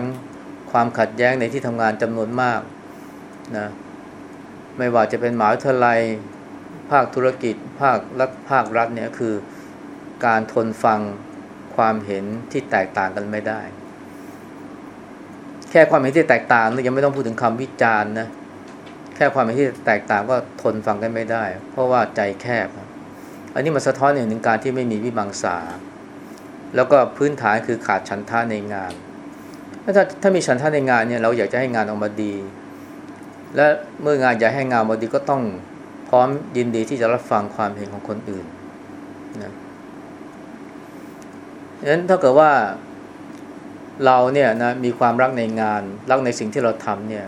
ความขัดแย้งในที่ทำงานจำนวนมากนะไม่ว่าจะเป็นหมหาวิทยาลัย ภาคธุรกิจ ภาครัฐภาครัฐเนี่ยคือการทนฟังความเห็นที่แตกต่างกันไม่ได้ แค่ความเห็นที่แตกต่างนี่ยังไม่ต้องพูดถึงคำวิจารณ์นะ ค่ความเห็นที่แตกต่างก็ทนฟังกันไม่ได้ เพราะว่าใจแคบ อันนี้มันสะท้อนอย่างหนึ่งการที่ไม่มีวิมังสา แล้วก็พื้นฐานคือขาดฉันท่าในงาน ถ้าถ้ามีฉันท่าในงานเนี่ยเราอยากจะให้งานออกมาดี และเมื่องานอยากให้งานออกมาดีก็ต้องพร้อมยินดีที่จะรับฟังความเห็นของคนอื่นนะดังนั้นถ้าเกิดว่าเราเนี่ยนะมีความรักในงานรักในสิ่งที่เราทำเนี่ย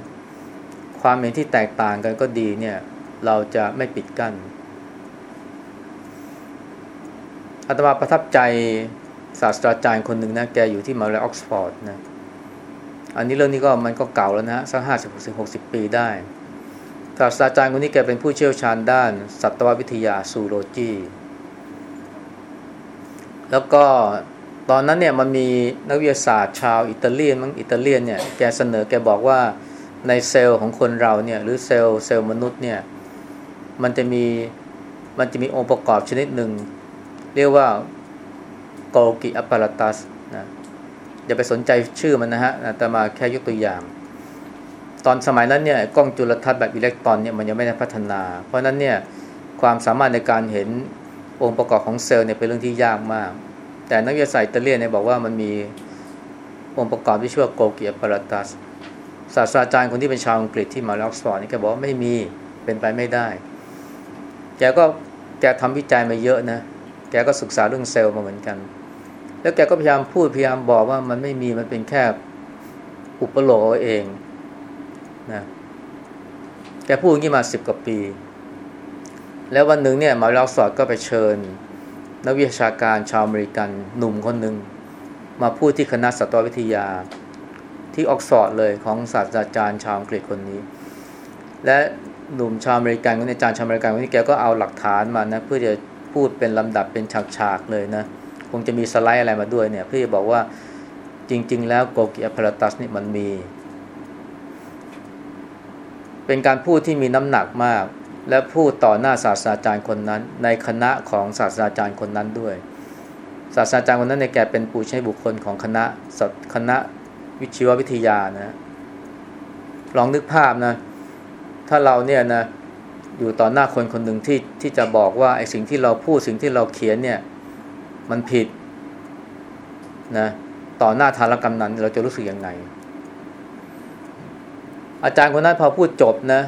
ความเห็นที่แตกต่างกันก็ดีเนี่ย เราจะไม่ปิดกั้นอาตมาประทับใจศาสตราจารย์คนหนึ่งนะ แกอยู่ที่มหาวิทยาลัยออกซฟอร์ดนะ อันนี้เรื่องนี้ก็มันก็เก่าแล้วนะสักห้าสิบหกสิบปีได้ ศาสตราจารย์คนนี้แกเป็นผู้เชี่ยวชาญด้าน สัตววิทยา zoology แล้วก็ตอนนั้นเนี่ยมันมีนักวิทยาศาสตร์ชาวอิตาเลียนมั้งอิตาเลียนเนี่ยแกเสนอแกบอกว่า ในเซลล์ของคนเราเนี่ย หรือเซลล์เซลล์มนุษย์เนี่ย มันจะมีมันจะมีองค์ประกอบชนิดหนึ่ง เรียกว่า Golgi apparatus นะอย่าไปสนใจชื่อมันนะฮะแต่มาแค่ยกตัวอย่าง ตอนสมัยนั้นเนี่ยกล้องจุลทรรศน์แบบอิเล็กตรอนเนี่ยมันยังไม่ได้พัฒนา เพราะนั้นเนี่ยความสามารถในการเห็นองค์ประกอบของเซลล์เนี่ยเป็นเรื่องที่ยากมาก แต่นักวิทยาศาสตร์อิตาเลียนเนี่ยบอกว่ามันมีองค์ประกอบที่ชื่อว่า Golgi apparatus ศาสตราจารย์คนที่เป็นชาวอังกฤษที่มหาลัยออกซฟอร์ดนี่แกบอกว่าไม่มีเป็นไปไม่ได้ แกก็แกทำวิจัยมาเยอะนะ แกก็ศึกษาเรื่องเซลล์มาเหมือนกัน แล้วแกก็พยายามพูดพยายามบอกว่ามันไม่มีมันเป็นแค่อุปโลกน์เองนะแกพูดอย่างนี้มาสิบกว่าปี แล้ววันหนึ่งเนี่ยมหาลัยออกซฟอร์ดก็ไปเชิญ นักวิชาการชาวอเมริกันหนุ่มคนหนึ่งมาพูดที่คณะสัตววิทยา ที่ออกซฟอร์ดเลยของศาสตราจารย์ชาวอังกฤษคนนี้ และหนุ่มชาวอเมริกันคนนี้อาจารย์ชาวอเมริกันคนนี้แกก็เอาหลักฐานมานะเพื่อจะพูดเป็นลำดับเป็นฉากๆเลยนะคงจะมีสไลด์อะไรมาด้วยเนี่ยเพื่อจะบอกว่าจริง ๆ แล้วโกกิอพาราตัสนี่มันมี เป็นการพูดที่มีน้ำหนักมาก และพูดต่อหน้าศาสตราจารย์คนนั้น ในคณะของศาสตราจารย์คนนั้นด้วย ศาสตราจารย์คนนั้นเนี่ยแกเป็นผู้ใช้บุคคลของคณะคณะ วิชีววิทยานะ ลองนึกภาพนะ ถ้าเราเนี่ยนะอยู่ต่อหน้าคนคนหนึ่งที่ที่จะบอกว่าไอ้สิ่งที่เราพูดสิ่งที่เราเขียนเนี่ย มันผิดนะต่อหน้าธารกรรมนั้น เราจะรู้สึกยังไง อาจารย์คนนั้นพอพูดจบนะ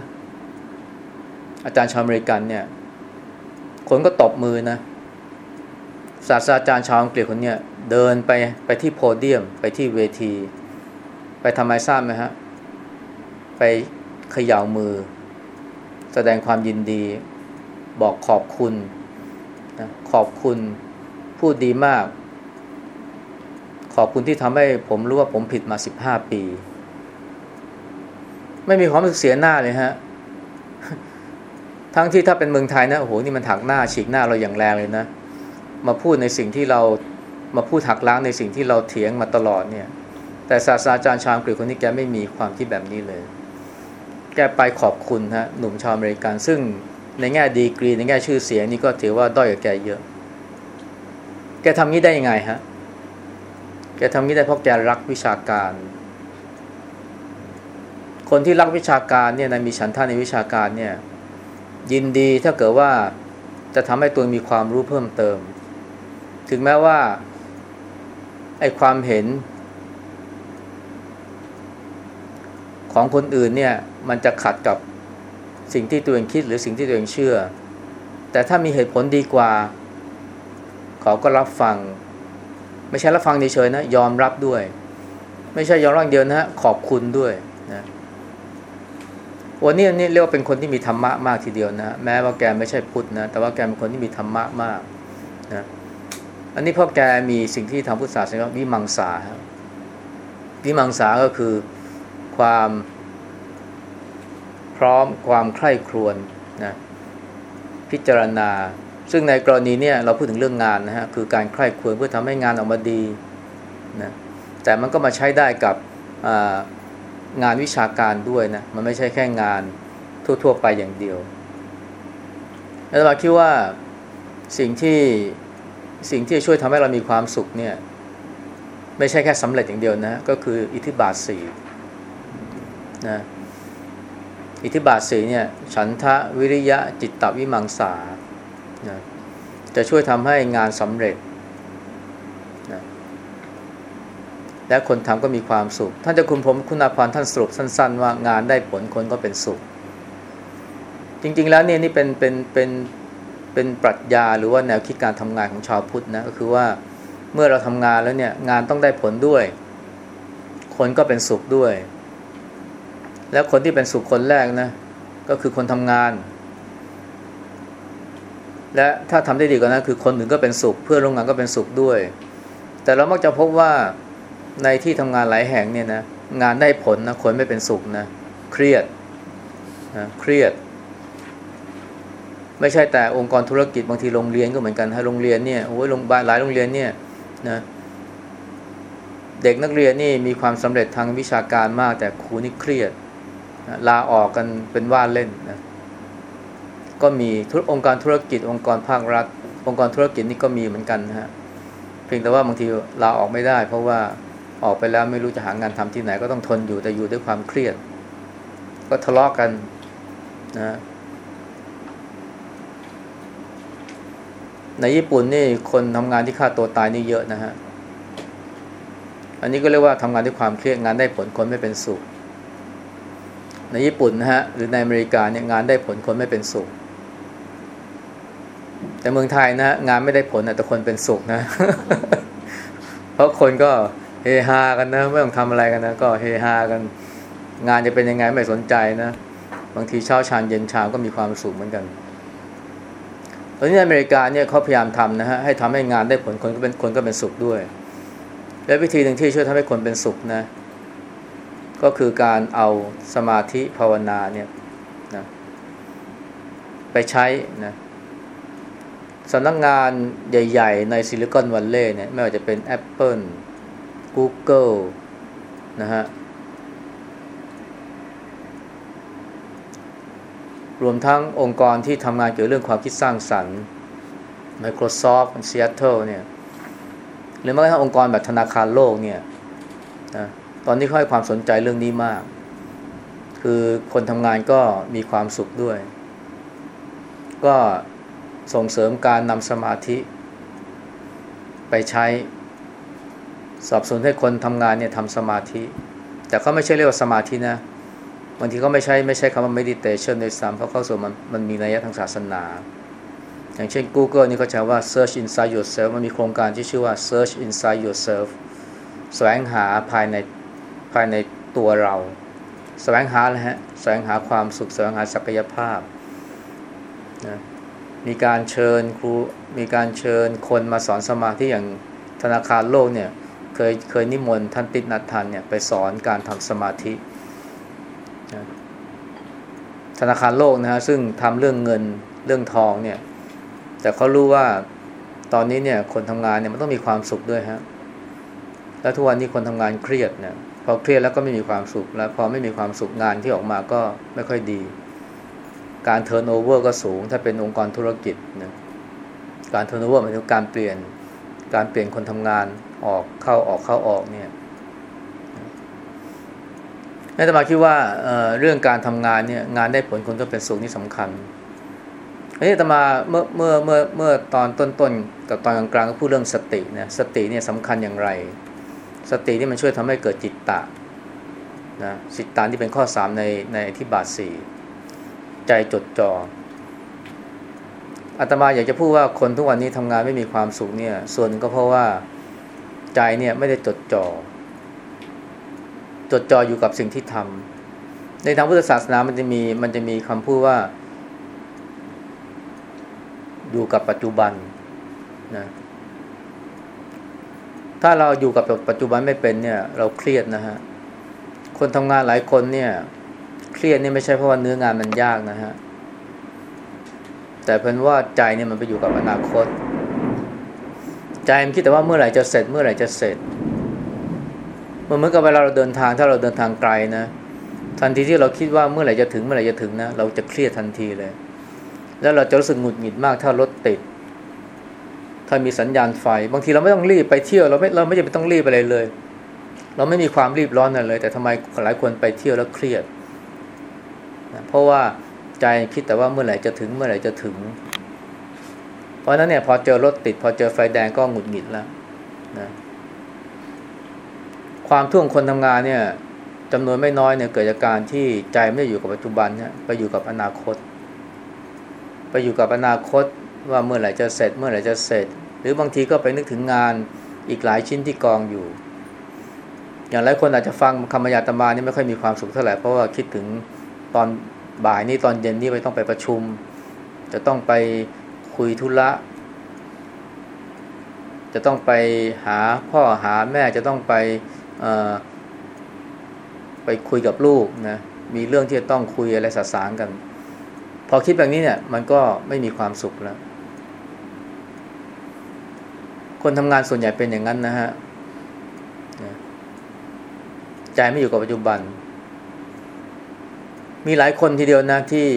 อาจารย์ชาวอเมริกันเนี่ย คนก็ตบมือนะศาสตราจารย์ชาวอังกฤษคนเนี้ยเดินไปไปที่โพเดียมไปที่เวที ไปทำไมทราบไหมฮะ ไปเขย่ามือ แสดงความยินดี บอกขอบคุณนะขอบคุณพูดดีมาก ขอบคุณที่ทำให้ผมรู้ว่าผมผิดมาสิบห้าปี ไม่มีความรู้สึกเสียหน้าเลยฮะ ทั้งที่ถ้าเป็นเมืองไทยนะโอ้โหนี่มันถักหน้าฉีกหน้าเราอย่างแรงเลยนะ มาพูดในสิ่งที่เรามาพูดถักล้างในสิ่งที่เราเถียงมาตลอดเนี่ย แต่ศาสตราจารย์ชาวอังกฤษคนนี้แกไม่มีความคิดแบบนี้เลย แกไปขอบคุณฮะหนุ่มชาวอเมริกัน ซึ่งในแง่ดีกรี ในแง่ชื่อเสียงนี่ก็ถือว่าด้อยกว่าแกเยอะ แกทำนี้ได้ยังไงฮะ แกทำนี้ได้เพราะแกรักวิชาการ คนที่รักวิชาการเนี่ยนะมีฉันท่าในวิชาการเนี่ย ยินดีถ้าเกิดว่าจะทำให้ตัวมีความรู้เพิ่มเติม ถึงแม้ว่าไอความเห็น ของคนอื่นเนี่ยมันจะขัดกับสิ่งที่ตัวเองคิดหรือสิ่งที่ตัวเองเชื่อ แต่ถ้ามีเหตุผลดีกว่า เขาก็รับฟัง ไม่ใช่รับฟังเฉยๆนะยอมรับด้วย ไม่ใช่ยอมรับเดียวนะขอบคุณด้วยนะวันนี้นี่เรียกว่าเป็นคนที่มีธรรมะมากทีเดียวนะแม้ว่าแกไม่ใช่พุทธนะแต่ว่าแกเป็นคนที่มีธรรมะมากนะอันนี้เพราะแกมีสิ่งที่ทางพุทธศาสนาวิมังสาวิมังสาก็คือ ความพร้อมความใคร่ครวญนะพิจารณา ซึ่งในกรณีเนี่ยเราพูดถึงเรื่องงานนะฮะคือการใคร่ครวญเพื่อทำให้งานออกมาดีนะแต่มันก็มาใช้ได้กับงานวิชาการด้วยนะมันไม่ใช่แค่งานทั่ว ๆ ไปอย่างเดียวแล้วเราคิดว่าสิ่งที่สิ่งที่ช่วยทำให้เรามีความสุขเนี่ย ไม่ใช่แค่สำเร็จอย่างเดียวนะ ก็คืออิทธิบาทสี่ นะอิทธิบาทสีเนี่ยฉันทะวิริยะจิตตวิมังสานะจะช่วยทำให้งานสำเร็จนะและคนทำก็มีความสุข ท่านจะคุณผมคุณอาพรท่านสรุปสั้น ๆ ว่างานได้ผลคนก็เป็นสุข จริง ๆ แล้วเนี่ยนี่เป็นเป็นเป็นเป็นปรัชญาหรือว่าแนวคิดการทำงานของชาวพุทธนะก็คือว่าเมื่อเราทำงานแล้วเนี่ยงานต้องได้ผลด้วย คนก็เป็นสุขด้วย แล้วคนที่เป็นสุขคนแรกนะ ก็คือคนทำงาน และถ้าทำได้ดีกว่านั้นคือคนอื่นก็เป็นสุข เพื่อนร่วมงานก็เป็นสุขด้วย แต่เรามักจะพบว่าในที่ทำงานหลายแห่งเนี่ยนะงานได้ผลนะคนไม่เป็นสุขนะเครียดนะเครียด ไม่ใช่แต่องค์กรธุรกิจบางทีโรงเรียนก็เหมือนกันถ้าโรงเรียนเนี่ยโอ้ยโรงพยาบาลหลายโรงเรียนเนี่ยนะเด็กนักเรียนนี่มีความสำเร็จทางวิชาการมาก แต่ครูนี่เครียด ลาออกกันเป็นว่าเล่นนะก็มีทุกองค์การธุรกิจ องค์กรภาครัฐ องค์กรธุรกิจนี่ก็มีเหมือนกันนะฮะเพียงแต่ว่าบางทีลาออกไม่ได้ เพราะว่าออกไปแล้วไม่รู้จะหางานทำที่ไหนก็ต้องทนอยู่แต่อยู่ด้วยความเครียด ก็ทะเลาะกกันนะในญี่ปุ่นนี่คนทำงานที่ฆ่าตัวตายนี่เยอะนะฮะ อันนี้ก็เรียกว่าทำงานด้วยความเครียดงานได้ผลคนไม่เป็นสุข ในญี่ปุ่นนะฮะหรือในอเมริกาเนี่ยงานได้ผลคนไม่เป็นสุข แต่เมืองไทยนะงานไม่ได้ผลแต่คนเป็นสุขนะ เพราะคนก็เฮฮากันนะไม่ต้องทำอะไรกันนะก็เฮฮากัน งานจะเป็นยังไงไม่สนใจนะ บางทีเช้าชานเย็นชาก็มีความสุขเหมือนกันตอนนี้อเมริกาเนี่ยเขาพยายามทำนะฮะให้ทำให้งานได้ผลคนก็เป็นคนก็เป็นสุขด้วย และวิธีหนึ่งที่ช่วยทำให้คนเป็นสุขนะ ก็คือการเอาสมาธิภาวนาเนี่ยนะไปใช้นะสำนักงงานใหญ่ ๆ ในซิลิคอนวัลเลย์เนี่ยไม่ว่าจะเป็น Apple Google นะฮะรวมทั้งองค์กรที่ทำงานเกี่ยวเรื่องความคิดสร้างสรรค์ Microsoft Seattle เนี่ย หรือแม้กระทั่งองค์กรแบบธนาคารโลกเนี่ยนะ ตอนนี้เขาให้ความสนใจเรื่องนี้มาก คือคนทำงานก็มีความสุขด้วย ก็ส่งเสริมการนำสมาธิ ไปใช้สอบสวนให้คนทำงานเนี่ยทำสมาธิ แต่เขาไม่ใช่เรียกว่าสมาธินะบางทีก็ไม่ใช่ไม่ใช่คำว่า meditation ด้วยซ้ำเพราะเข้าสู่มันมันมีนัยยะทางศาสนา อย่างเช่น Google นี่เขาใช้ว่า search inside yourself มันมีโครงการที่ชื่อว่า search inside yourself แสวงหาภายใน ภายในตัวเราแสวงหาเลยฮะแสวงหาความสุขแสวงหาศักยภาพนะมีการเชิญครูมีการเชิญคนมาสอนสมาธิอย่างธนาคารโลกเนี่ยเคยเคยนิมนต์ท่านติดนัททันเนี่ยไปสอนการทำสมาธิธนาคารโลกนะฮะซึ่งทำเรื่องเงินเรื่องทองเนี่ยแต่เขารู้ว่าตอนนี้เนี่ยคนทำงานเนี่ยมันต้องมีความสุขด้วยฮะแล้วทุกวันนี้คนทำงานเครียดเนี่ย พอเครียดแล้วก็ไม่มีความสุขแล้วพอไม่มีความสุขงานที่ออกมาก็ไม่ค่อยดี การ turnover ก็สูง ถ้าเป็นองค์กรธุรกิจนะการ turnover หมายถึงการเปลี่ยนการเปลี่ยนคนทำงานออกเข้าออกเข้าออกเนี่ยอาตมาคิดว่าเเรื่องการทำงานเนี่ยงานได้ผลคนก็เป็นสุขนี่สำคัญอันนี้ตมาเมื่อเมื่อเมื่อเมื่อตอนต้นๆกับตอนกลางๆก็พูดเรื่องสตินะสติเนี่ยสำคัญอย่างไร สติที่มันช่วยทำให้เกิดจิตตะนะสิตตาที่เป็นข้อสามในในที่บาทสี่ใจจดจอ่ออาตมาอยากจะพูดว่าคนทุกวันนี้ทำงานไม่มีความสุขเนี่ย ส่วนก็เพราะว่าใจเนี่ยไม่ได้จดจอ่อจดจ่ออยู่กับสิ่งที่ทำในทางพุทธศาสนามันจะมีมันจะมีคำพูดว่า อยู่กับปัจจุบันนะ ถ้าเราอยู่กับปัจจุบันไม่เป็นเนี่ย เราเครียดนะฮะ คนทำงานหลายคนเนี่ย เครียดนี่ไม่ใช่เพราะว่าเนื้องานมันยากนะฮะ แต่เพิ่นว่าใจเนี่ยมันไปอยู่กับอนาคต ใจมันคิดแต่ว่าเมื่อไหร่จะเสร็จ เมื่อไหร่จะเสร็จมันเหมือนกับเวลาเราเดินทางถ้าเราเดินทางไกลนะ ทันทีที่เราคิดว่าเมื่อไหร่จะถึงเมื่อไหร่จะถึงนะเราจะเครียดทันทีเลย แล้วเราจะรู้สึกหงุดหงิดมากถ้ารถติด ถ้ามีสัญญาณไฟ บางทีเราไม่ต้องรีบไปเที่ยวเราไม่เราไม่จำเป็นต้องรีบอะไรเลย เราไม่มีความรีบร้อนอะไรเลย แต่ทำไมหลายคนไปเที่ยวแล้วเครียดนะเพราะว่าใจคิดแต่ว่าเมื่อไหร่จะถึงเมื่อไหร่จะถึง เพราะนั้นเนี่ยพอเจอรถติด พอเจอไฟแดงก็หงุดหงิดแล้วนะความทุกข์ของคนทำงานเนี่ยจำนวนไม่น้อยเนี่ยเกิดจากการที่ใจไม่ได้อยู่กับปัจจุบันเนี่ยไปอยู่กับอนาคต ไปอยู่กับอนาคต ว่าเมื่อไหร่จะเสร็จ เมื่อไหร่จะเสร็จ หรือบางทีก็ไปนึกถึงงานอีกหลายชิ้นที่กองอยู่ อย่างหลายคนอาจจะฟังคำบรรยายตมานี่ไม่ค่อยมีความสุขเท่าไหร่เพราะว่าคิดถึงตอนบ่ายนี้ตอนเย็นนี้ไปต้องไปประชุม จะต้องไปคุยธุระจะต้องไปหาพ่อหาแม่จะต้องไปไปคุยกับลูกนะมีเรื่องที่จะต้องคุยอะไรสสางกัน พอคิดแบบนี้เนี่ย มันก็ไม่มีความสุขแล้ว คนทำงานส่วนใหญ่เป็นอย่างนั้นนะฮะใจไม่อยู่กับปัจจุบัน มีหลายคนทีเดียวนะที่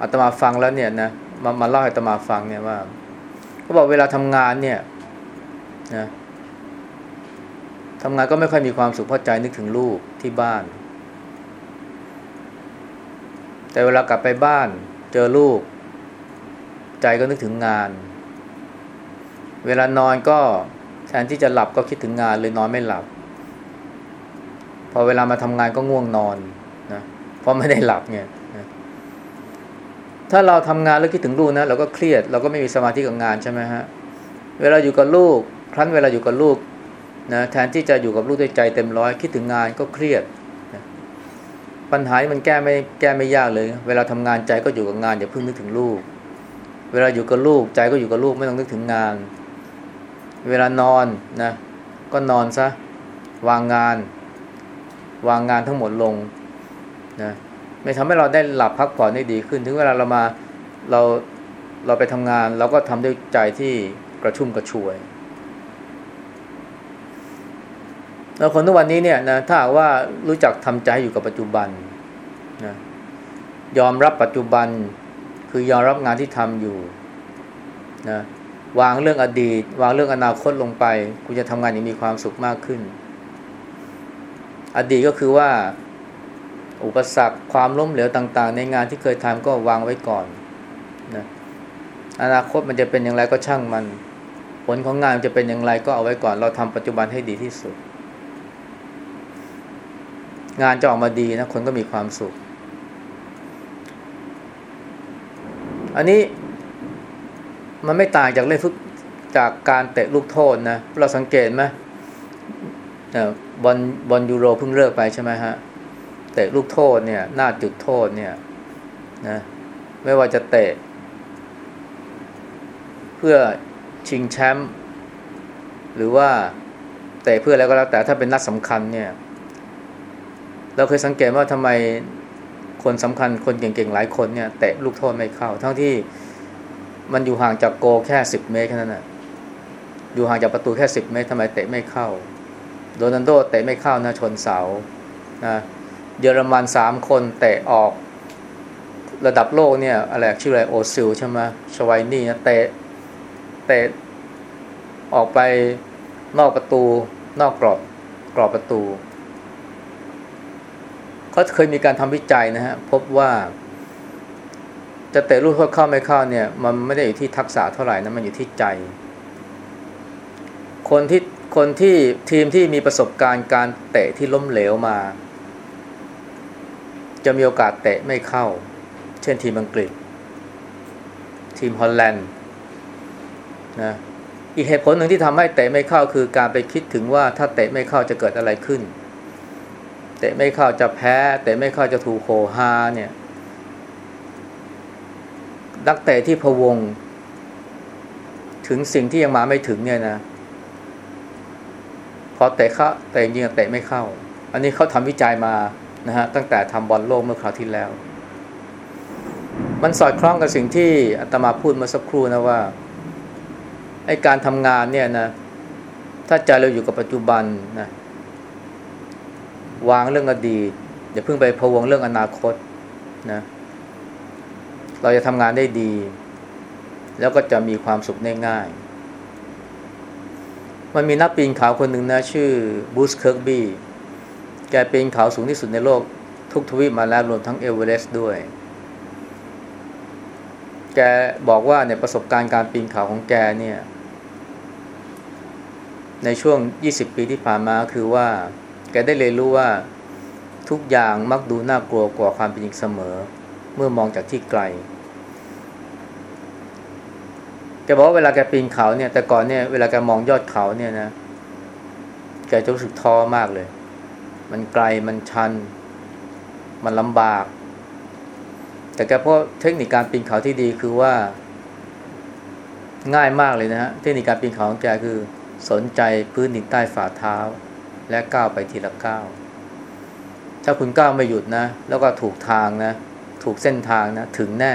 อาตมาฟังแล้วเนี่ยนะมามาเล่าให้อาตมาฟังเนี่ยว่าเขาบอกเวลาทำงานเนี่ยนะทำงานก็ไม่ค่อยมีความสุขเพราะใจนึกถึงลูกที่บ้าน แต่เวลากลับไปบ้าน เจอลูก ใจก็นึกถึงงาน เวลานอนก็แทนที่จะหลับก็คิดถึงงานเลยนอนไม่หลับ พอเวลามาทำงานก็ง่วงนอนนะเพราะไม่ได้หลับไงนะถ้าเราทำงานแล้วคิดถึงลูกนะเราก็เครียดเราก็ไม่มีสมาธิกับงานใช่ไหมฮะเวลาอยู่กับลูก ครั้นเวลาอยู่กับลูกนะแทนที่จะอยู่กับลูกด้วยใจเต็มร้อยคิดถึงงานก็เครียดนะปัญหามันแก้ไม่แก้ไม่ยากเลย เวลาทำงานใจก็อยู่กับงานอย่าเพิ่งนึกถึงลูก เวลาอยู่กับลูกใจก็อยู่กับลูกไม่ต้องนึกถึงงาน เวลานอนนะก็นอนซะวางงาน วางงานทั้งหมดลงนะไม่ทำให้เราได้หลับพักผ่อนได้ดีขึ้น ถึงเวลาเรามาเราเราไปทำงาน เราก็ทำด้วยใจที่กระชุ่มกระชวยแล้วคนทุกวันนี้เนี่ยนะถ้าว่ารู้จักทำใจอยู่กับปัจจุบันนะยอมรับปัจจุบันคือยอมรับงานที่ทำอยู่นะ วางเรื่องอดีต วางเรื่องอนาคตลงไป คุณจะทำงานอย่างมีความสุขมากขึ้น อดีตก็คือว่า อุปสรรคความล้มเหลวต่าง ๆ ในงานที่เคยทำก็วางไว้ก่อนนะอนาคตมันจะเป็นอย่างไรก็ช่างมัน ผลของงานจะเป็นอย่างไรก็เอาไว้ก่อน เราทำปัจจุบันให้ดีที่สุด งานจะออกมาดีนะคนก็มีความสุข อันนี้ มันไม่ต่างจากเล่นฟุตจากการเตะลูกโทษนะ เราสังเกตไหมบอลบอลยูโรเพิ่งเลิกไปใช่ไหมฮะเตะลูกโทษเนี่ยหน้าจุดโทษเนี่ยนะไม่ว่าจะเตะ เพื่อชิงแชมป์หรือว่าเตะเพื่ออะไรก็แล้วแต่ถ้าเป็นนัดสำคัญเนี่ย เราเคยสังเกตว่าทำไมคนสำคัญคนเก่งๆหลายคนเนี่ยเตะลูกโทษไม่เข้า ทั้งที่ มันอยู่ห่างจากโกแค่สิบเมตรแค่นั้นนะอยู่ห่างจากประตูแค่สิบเมตรทำไมเตะไม่เข้า โดนันโดเตะไม่เข้านะชนเสานะเยอรมันสามคนเตะออกระดับโลกเนี่ยอะไรชื่ออะไรโอซิลใช่ไหมชวายนี่นะเตะเตะออกไปนอกประตู นอกกรอบกรอบประตูเขาเคยมีการทำวิจัยนะฮะพบว่า จะเตะลูกเข้าไม่เข้าเนี่ย มันไม่ได้อยู่ที่ทักษะเท่าไหร่นะมันอยู่ที่ใจ คนที่คนที่ทีมที่มีประสบการณ์การเตะที่ล้มเหลวมา จะมีโอกาสเตะไม่เข้า เช่นทีมอังกฤษ ทีมฮอลแลนด์นะอีกเหตุผลหนึ่งที่ทำให้เตะไม่เข้าคือการไปคิดถึงว่าถ้าเตะไม่เข้าจะเกิดอะไรขึ้น เตะไม่เข้าจะแพ้ เตะไม่เข้าจะถูกโหฮาเนี่ย นักเตะที่พวง ถึงสิ่งที่ยังมาไม่ถึงเนี่ยนะ พอเตะเข้าเตะยิงเตะไม่เข้า อันนี้เขาทำวิจัยมานะฮะตั้งแต่ทำบอลโลกเมื่อคราวที่แล้ว มันสอดคล้องกับสิ่งที่อาตมาพูดเมื่อสักครู่นะว่าไอการทำงานเนี่ยนะถ้าใจเราอยู่กับปัจจุบันนะวางเรื่องอดีตอย่าเพิ่งไปพะวงเรื่องอนาคตนะ เราจะทำงานได้ดี แล้วก็จะมีความสุขได้ง่าย มันมีนักปีนเขาคนหนึ่งนะ ชื่อบรูซเคิร์กบีแกปีนเขาสูงที่สุดในโลกทุกทวีปมาแล้วรวมทั้งเอเวอเรสต์ด้วย แกบอกว่าในประสบการณ์การปีนเขาของแกเนี่ยในช่วง 20 ปีที่ผ่านมาคือว่า แกได้เรียนรู้ว่าทุกอย่างมักดูน่ากลัวกว่าความเป็นจริงเสมอ เมื่อมองจากที่ไกล แกบอกว่าเวลาแกปีนเขาเนี่ย แต่ก่อนเนี่ยเวลาแกมองยอดเขาเนี่ยนะแกจะรู้สึกท้อมากเลย มันไกลมันชัน มันลำบาก แต่แกเพราะเทคนิคการปีนเขาที่ดีคือว่า ง่ายมากเลยนะฮะเทคนิคการปีนเขาของแกคือสนใจพื้นดินใต้ฝ่าเท้า และก้าวไปทีละก้าวถ้าคุณก้าวไม่หยุดนะ แล้วก็ถูกทางนะ ถูกเส้นทางนะ ถึงแน่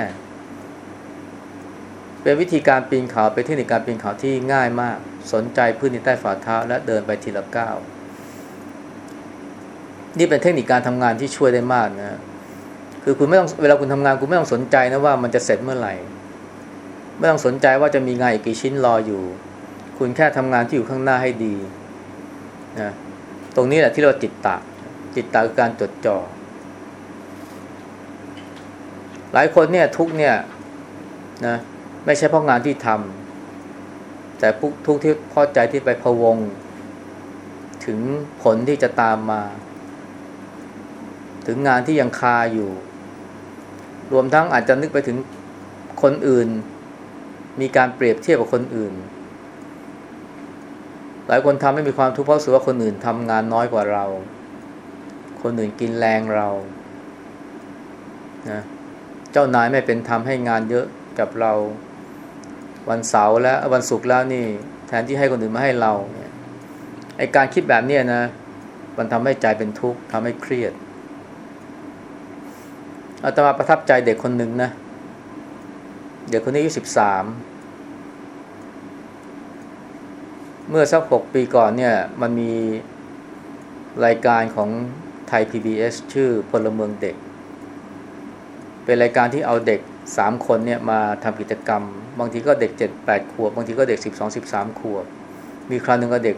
เป็นวิธีการปีนเขาเป็นเทคนิคการปีนเขาที่ง่ายมาก สนใจพื้นดินใต้ฝ่าเท้าและเดินไปทีละก้าวนี่เป็นเทคนิคการทำงานที่ช่วยได้มากนะคือคุณไม่ต้องเวลาคุณทำงานคุณไม่ต้องสนใจนะว่ามันจะเสร็จเมื่อไหร่ ไม่ต้องสนใจว่าจะมีงานอีกกี่ชิ้นรออยู่ คุณแค่ทำงานที่อยู่ข้างหน้าให้ดีนะตรงนี้แหละที่เราจิตตะจิตตะคือการจดจ่อหลายคนเนี่ยทุกเนี่ยนะ ไม่ใช่เพราะงานที่ทำแต่ทุกที่พราะใจที่ไปพะวง ถึงผลที่จะตามมา ถึงงานที่ยังคาอยู่ รวมทั้งอาจจะนึกไปถึงคนอื่น มีการเปรียบเทียบกับคนอื่น หลายคนทำให้มีความทุกข์เพราะสูว่าคนอื่นทำงานน้อยกว่าเรา คนอื่นกินแรงเรานะเจ้านายไม่เป็นธรรมให้งานเยอะกับเรา วันเสาร์แล้ววันศุกร์แล้วนี่ แทนที่ให้คนอื่นมาให้เราเนี่ยไอการคิดแบบนี้นะ มันทำให้ใจเป็นทุกข์ทำให้เครียดอาตมาประทับใจเด็กคนหนึ่งนะ เด็กคนนี้อายุสิบสามเมื่อสักหกปีก่อนเนี่ย มันมีรายการของไทย PBS ชื่อพลเมืองเด็ก เป็นรายการที่เอาเด็ก สามคนเนี่ยมาทำกิจกรรม บางทีก็เด็กเจ็ดแปดขวบ บางทีก็เด็กสิบสองสิบสามขวบ มีครั้งหนึ่งก็เด็ก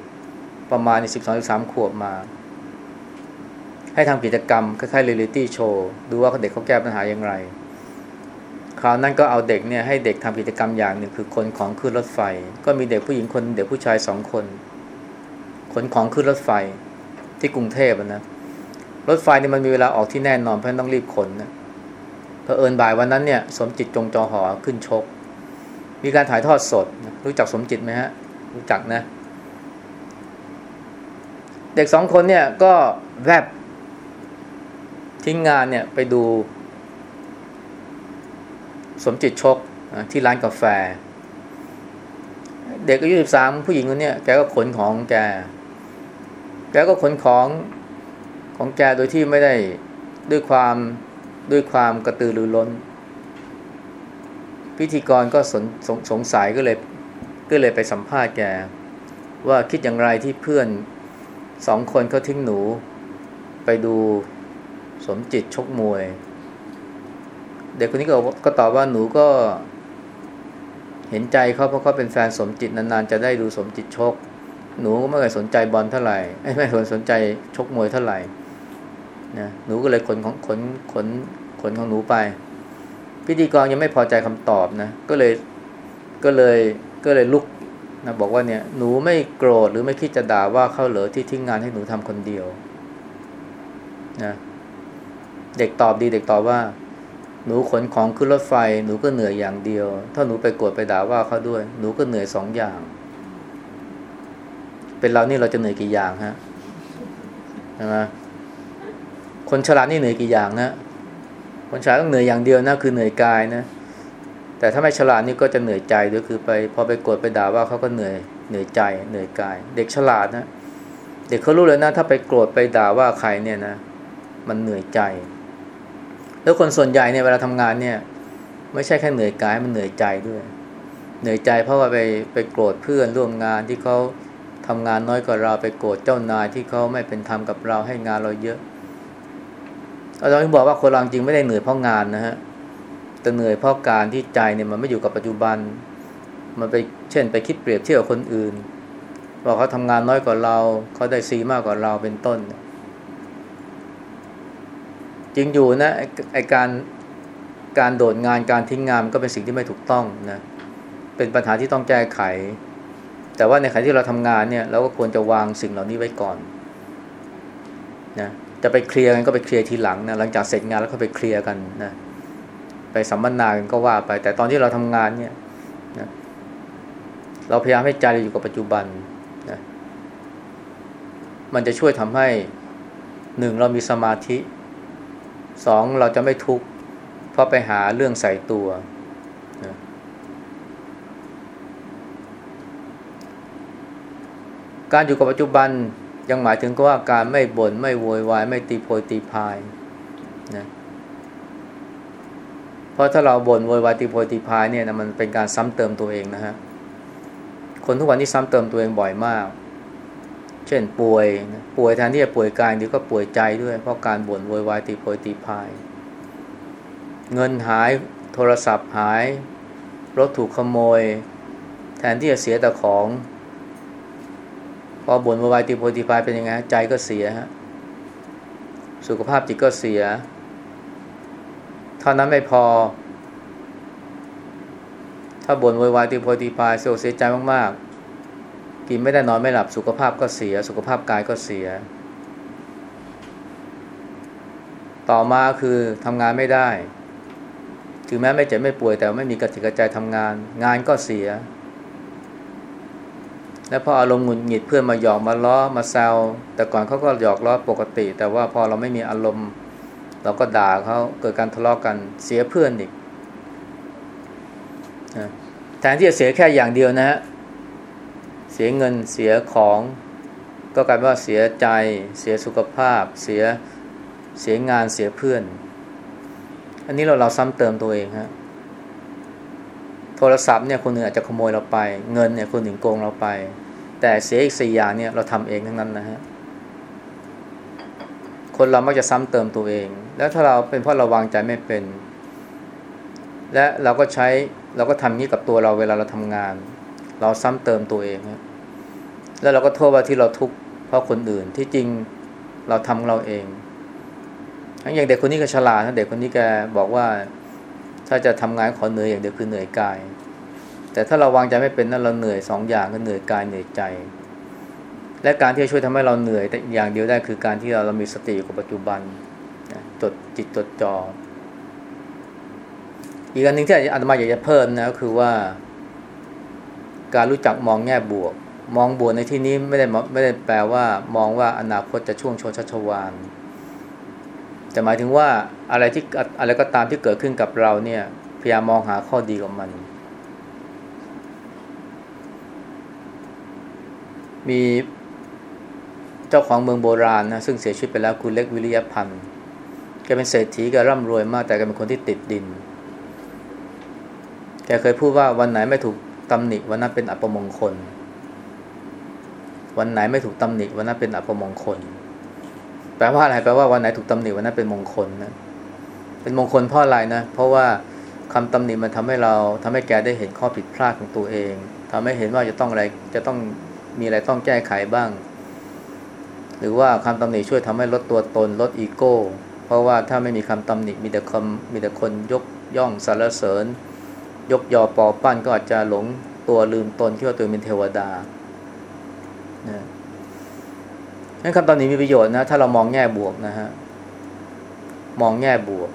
ประมาณสิบสองสิบสามขวบมา ให้ทำกิจกรรมคล้ายๆเรียลิตี้โชว์ดูว่าเด็กเขาแก้ปัญหาอย่างไร คราวนั้นก็เอาเด็กเนี่ยให้เด็กทำกิจกรรมอย่างหนึ่งคือคนของขึ้นรถไฟ ก็มีเด็กผู้หญิงคนเด็กผู้ชายสองคน ขนของขึ้นรถไฟที่กรุงเทพนะรถไฟนี่มันมีเวลาออกที่แน่นอนเพราะต้องรีบขนนะ เผอิญบ่ายวันนั้นเนี่ย สมจิตจงจอหอขึ้นชก มีการถ่ายทอดสด รู้จักสมจิตไหมฮะ รู้จักนะ เด็กสองคนเนี่ยก็แวบทิ้งงานเนี่ยไปดู สมจิตชกที่ร้านกาแฟ เด็กอายุสิบสามผู้หญิงคนนี้แกก็ขนของแก แกก็ขนของของแกโดยที่ไม่ได้ด้วยความ ด้วยความกระตือรือร้น พิธีกรก็สนสงสงสัยก็เลยก็เลยไปสัมภาษณ์แกว่าคิดอย่างไรที่เพื่อนสองคนเขาทิ้งหนู ไปดูสมจิตชกมวย เด็กคนนี้ก็ก็ตอบว่าหนูก็เห็นใจเขาเพราะเขาเป็นแฟนสมจิตนานๆจะได้ดูสมจิตชก หนูก็ไม่เคยสนใจบอลเท่าไหร่ไม่เคยสนใจชกมวยเท่าไหร่ นะหนูก็เลยขนของขนขนขนของหนูไป พิธีกรยังไม่พอใจคำตอบนะก็เลยก็เลยก็เลยลุกนะบอกว่าเนี่ยหนูไม่โกรธหรือไม่คิดจะด่าว่าเขาเหลือที่ทิ้งงานให้หนูทำคนเดียวนะเด็กตอบดีเด็กตอบว่า หนูขนของขึ้นรถไฟ หนูก็เหนื่อยอย่างเดียว ถ้าหนูไปโกรธไปด่าว่าเขาด้วย หนูก็เหนื่อยสองอย่าง เป็นเรานี่เราจะเหนื่อยกี่อย่างฮะใช่ไหม คนฉลาดนี่เหนื่อยกี่อย่างนะ คนฉลาดต้องเหนื่อยอย่างเดียวนะคือเหนื่อยกายนะ แต่ถ้าไม่ฉลาดนี่ก็จะเหนื่อยใจด้วยคือไป พอไปโกดไปด่าว่าเขาก็เหนื่อยเหนื่อยใจเหนื่อยกาย เด็กฉลาดนะ เด็กเขารู้เลยนะ ถ้าไปโกรธไปด่าว่าใครเนี่ยนะ มันเหนื่อยใจ แล้วคนส่วนใหญ่เนี่ยเวลาทำงานเนี่ย ไม่ใช่แค่เหนื่อยกายมันเหนื่อยใจด้วย เหนื่อยใจเพราะว่าไปไปโกรธเพื่อนร่วมงานที่เขาทำงานน้อยกว่าเราไปโกรธเจ้านายที่เขาไม่เป็นธรรมกับเราให้งานเราเยอะ อาจารย์บอกว่าคนเราจริงไม่ได้เหนื่อยเพราะงานนะฮะแต่เหนื่อยเพราะการที่ใจเนี่ยมันไม่อยู่กับปัจจุบัน มันไปเช่น ไปคิดเปรียบเทียบกับคนอื่นบอกเขาทำงานน้อยกว่าเรา เขาได้ซีมากกว่าเราเป็นต้น จริงอยู่นะไอการการโดดงานการทิ้งงานก็เป็นสิ่งที่ไม่ถูกต้องนะเป็นปัญหาที่ต้องแก้ไข แต่ว่าในขณะที่เราทำงานเนี่ย เราก็ควรจะวางสิ่งเหล่านี้ไว้ก่อนนะ จะไปเคลียร์กันก็ไปเคลียร์ทีหลังนะหลังจากเสร็จงานแล้วก็ไปเคลียร์กันนะไปสัมมนากันก็ว่าไป แต่ตอนที่เราทำงานเนี่ยนะเราพยายามให้ใจเราอยู่กับปัจจุบันนะมันจะช่วยทำให้หนึ่งเรามีสมาธิสองเราจะไม่ทุกข์เพราะไปหาเรื่องใส่ตัวนะการอยู่กับปัจจุบัน ยังหมายถึงก็ว่าการไม่บน่นไม่โวยวายไม่ตีโพยตีพายนะเพราะถ้าเราบน่นโวยวายตีโพยตีพายเนี่ยนะมันเป็นการซ้ำเติมตัวเองนะฮะคนทุกวันนี้ซ้ำเติมตัวเองบ่อยมาก เช่นป่วยป่วยแทนที่จะป่วยกายดีก็ป่วยใจด้วย เพราะการบ่นโวยวายตีโพยตีพาย เงินหายโทรศัพท์หาย รถถูกขโมย แทนที่จะเสียแต่ของ พอบ่นวายตีโพตีพายเป็นยังไงใจก็เสียฮะสุขภาพจิตก็เสีย เท่านั้นไม่พอ ถ้าบ่นววายตีโพตีพายเสียเสียใจมากๆ กินไม่ได้นอนไม่หลับสุขภาพก็เสีย สุขภาพกายก็เสีย ต่อมาคือทำงานไม่ได้ ถึงแม้ไม่เจ็บไม่ป่วยแต่ไม่มีกระติกกระใจทำงาน งานก็เสีย แล้วพออารมณ์หงุดหงิดเพื่อนมาหยอกมาล้อมาแซวแต่ก่อนเขาก็หยอกล้อปกติ แต่ว่าพอเราไม่มีอารมณ์ เราก็ด่าเขาเกิดการทะเลาะกกันเสียเพื่อนอีกแทนที่จะเสียแค่อย่างเดียวนะฮะเสียเงินเสียของ ก็กลายเป็นว่าเสียใจ เสียสุขภาพ เสียเสียงานเสียเพื่อน อันนี้เราเราซ้ำเติมตัวเองฮะ โทรศัพท์เนี่ยคนหนึ่งอาจจะขโมยเราไป เงินเนี่ยคนหนึ่งโกงเราไป แต่เสียอีกสี่อย่างเนี่ยเราทำเองทั้งนั้นนะฮะคนเรามักจะซ้ำเติมตัวเอง แล้วถ้าเราเป็นเพราะเราวางใจไม่เป็น และเราก็ใช้เราก็ทำนี้กับตัวเราเวลาเราทำงาน เราซ้ำเติมตัวเองครับแล้วเราก็โทษว่าที่เราทุกข์เพราะคนอื่นที่จริงเราทำเราเองอย่างเด็กคนนี้ก็ฉลาดนะเด็กคนนี้แกบอกว่า ถ้าจะทำงานขอเหนื่อยอย่างเดียวคือเหนื่อยกาย แต่ถ้าเราวางใจไม่เป็นนั้นเราเหนื่อยสองอย่างก็เหนื่อยกายเหนื่อยใจ และการที่จะช่วยทำให้เราเหนื่อยแต่อย่างเดียวได้คือการที่เราเรามีสติอยู่กับปัจจุบันจดจิตจดจอ่ออีกอันหนึ่งที่อาตมาอยากจะเพิ่มนะก็คือว่า การรู้จักมองแง่บวก มองบวกในที่นี้ไม่ได้ไม่ได้แปลว่า มองว่าอนาคตจะช่วงโชชัชวาน แต่หมายถึงว่าอะไรที่อะไรก็ตามที่เกิดขึ้นกับเราเนี่ย พยายามมองหาข้อดีของมัน มีเจ้าของเมืองโบราณนะซึ่งเสียชีวิตไปแล้วคุณเล็กวิริยพันธ์แกเป็นเศรษฐีแกร่ำรวยมากแต่แกเป็นคนที่ติดดิน แกเคยพูดว่าวันไหนไม่ถูกตำหนิวันนั้นเป็นอัปมงคล วันไหนไม่ถูกตำหนิวันนั้นเป็นอัปมงคล แปลว่าอะไรแปลว่าวันไหนถูกตำหนิวันนั้นเป็นมงคลนะเป็นมงคลเพราะอะไรนะเพราะว่าคำตำหนิมันทำให้เราทำให้แกได้เห็นข้อผิดพลาดของตัวเองทำให้เห็นว่าจะต้องอะไรจะต้องมีอะไรต้องแก้ไขบ้าง หรือว่าคำตำหนิช่วยทำให้ลดตัวตนลดอีโก้ เพราะว่าถ้าไม่มีคำตำหนิมีแต่คำมีแต่คนยกย่องสรรเสริญ ยกยอปอปั้นก็อาจจะหลงตัวลืมตนคิดว่าตัวเป็นเทวดานะ นั้นคำตอนนี้มีประโยชน์นะ ถ้าเรามองแง่บวกนะฮะ มองแง่บวก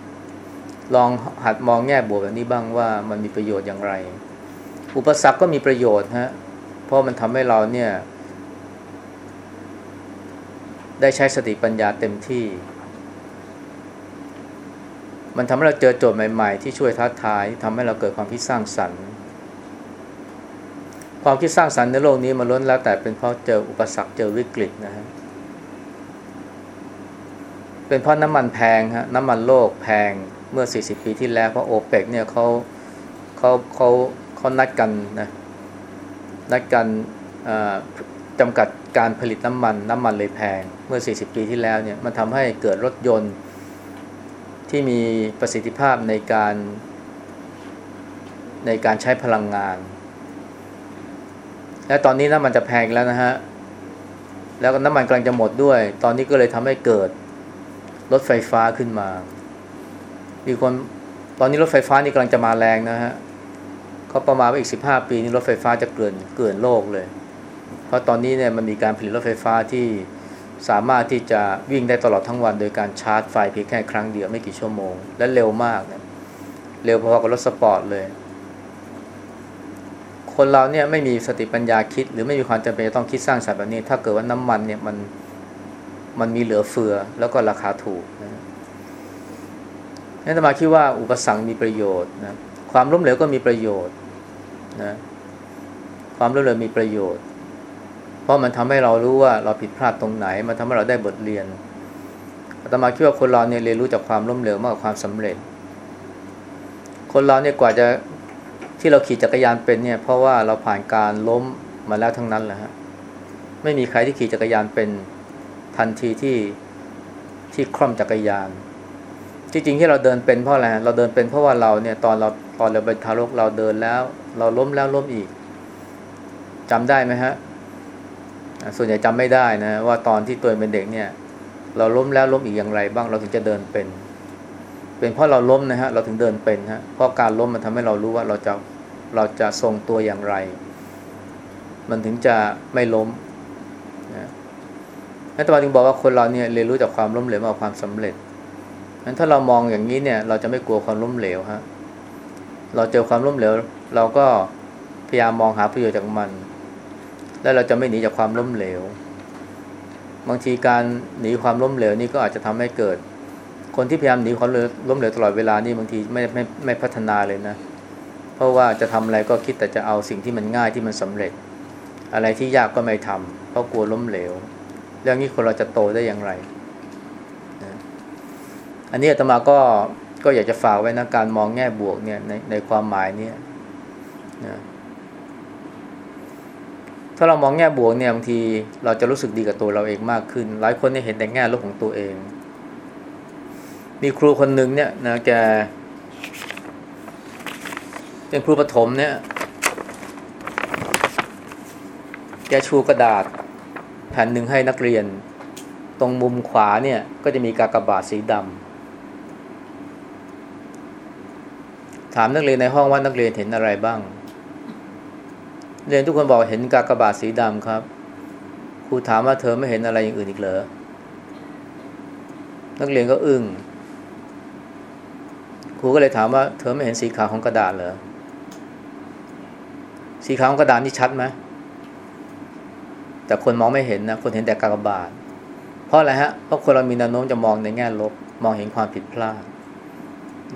ลองหัดมองแง่บวกแบบนี้บ้างว่ามันมีประโยชน์อย่างไร อุปสรรคก็มีประโยชน์ฮะ เพราะมันทำให้เราเนี่ย ได้ใช้สติปัญญาเต็มที่ มันทำให้เราเจอโจทย์ใหม่ ๆ ที่ช่วยท้าทายทำให้เราเกิดความคิดสร้างสรรค์ความคิดสร้างสรรค์ในโลกนี้มันล้นแล้วแต่เป็นเพราะเจออุปสรรคเจอวิกฤตนะฮะ เป็นเพราะน้ำมันแพงฮะน้ำมันโลกแพงเมื่อ 40 ปีที่แล้วเพราะโอเปกเนี่ยเขาเขาเขาเขานัดกันนะนัดกันจำกัดการผลิตน้ำมัน น้ำมันเลยแพง เมื่อ 40 ปีที่แล้วเนี่ยมันทำให้เกิดรถยนต์ที่มีประสิทธิภาพในการ ในการใช้พลังงาน และตอนนี้น้ำมันจะแพงแล้วนะฮะ แล้วก็น้ำมันกำลังจะหมดด้วย ตอนนี้ก็เลยทำให้เกิด รถไฟฟ้าขึ้นมา มีคนตอนนี้รถไฟฟ้านี่กำลังจะมาแรงนะฮะเขาประมาณว่าอีกสิบห้าปีนี้รถไฟฟ้าจะเกลื่อนเกลื่อนโลกเลย เพราะตอนนี้เนี่ยมันมีการผลิตรถไฟฟ้าที่สามารถที่จะวิ่งได้ตลอดทั้งวัน โดยการชาร์จไฟเพียงแค่ครั้งเดียวไม่กี่ชั่วโมง และเร็วมากนะเร็วพอๆกับรถสปอร์ตเลย คนเราเนี่ยไม่มีสติปัญญาคิด หรือไม่มีความจำเป็นต้องคิดสร้างสรรค์แบบนี้ ถ้าเกิดว่าน้ำมันเนี่ยมัน มันมีเหลือเฟือแล้วก็ราคาถูกนะนั่นมาคิดว่าอุปสรรคมีประโยชน์นะความล้มเหลวก็มีประโยชน์นะความล้มเหลวมีประโยชน์ เพราะมันทำให้เรารู้ว่าเราผิดพลาดตรงไหน มันทำให้เราได้บทเรียนอาตมาคิดว่าคนเราเนี่ยเรียนรู้จากความล้มเหลวมากกว่าความสำเร็จ คนเราเนี่ยกว่าจะที่เราขี่จักรยานเป็นเนี่ยเพราะว่าเราผ่านการล้มมาแล้วทั้งนั้นแหละฮะไม่มีใครที่ขี่จักรยานเป็น ทันทีที่ที่คล่อมจักรยาน ที่จริงที่เราเดินเป็นเพราะอะไรเราเดินเป็นเพราะว่าเราเนี่ยตอนเราตอนเราเป็นทารกเราเดินแล้ว เราล้มแล้วล้มอีกจำได้ไหมฮะ ส่วนใหญ่จำไม่ได้นะว่าตอนที่ตัวเป็นเด็กเนี่ย เราล้มแล้วล้มอีกอย่างไร บ้างเราถึงจะเดินเป็น เป็นเพราะเราล้มนะฮะเราถึงเดินเป็นฮะเพราะการล้มมันทำให้เรารู้ว่าเราจะเราจะทรงตัวอย่างไร มันถึงจะไม่ล้ม นัตมาจึงบอกว่าคนเราเนี่ยเรียนรู้จากความล้มเหลวมาความสำเร็จงั้นถ้าเรามองอย่างนี้เนี่ยเราจะไม่กลัวความล้มเหลวฮะ เราเจอความล้มเหลว เราก็พยายามมองหาประโยชน์จากมัน และเราจะไม่หนีจากความล้มเหลว บางทีการหนีความล้มเหลวนี่ก็อาจจะทำให้เกิด คนที่พยายามหนีความล้มเหลวตลอดเวลานี่บางทีไม่ไม่ไม่พัฒนาเลยนะ เพราะว่าจะทำอะไรก็คิดแต่จะเอาสิ่งที่มันง่ายที่มันสำเร็จ อะไรที่ยากก็ไม่ทำเพราะกลัวล้มเหลว เรื่องนี้คนเราจะโตได้อย่างไรนะอันนี้อาตมาก็ก็อยากจะฝากไว้นะการมองแง่บวกเนี่ยในในความหมายเนี่ยนะถ้าเรามองแง่บวกเนี่ยบางทีเราจะรู้สึกดีกับตัวเราเองมากขึ้น หลายคนเนี่ยเห็นแต่แง่ลบของตัวเอง มีครูคนหนึ่งเนี่ยนะแกเป็นครูประถมเนี่ยแกชูกระดาษ ผ่นหนึ่งให้นักเรียน ตรงมุมขวาเนี่ยก็จะมีกากบาทสีดำถามนักเรียนในห้องว่านักเรียนเห็นอะไรบ้าง เรียนทุกคนบอกเห็นกากบาทสีดำครับครูถามว่าเธอไม่เห็นอะไรอย่างอื่นอีกเหรอนักเรียนก็อึง้งครูก็เลยถามว่าเธอไม่เห็นสีขาวของกระดาษเหรอสีขาวของกระดาษนี่ชัดไหม แต่คนมองไม่เห็นนะคนเห็นแต่กากบาท เพราะอะไรฮะเพราะคนเรามีแนวโน้มจะมองในแง่ลบ มองเห็นความผิดพลาด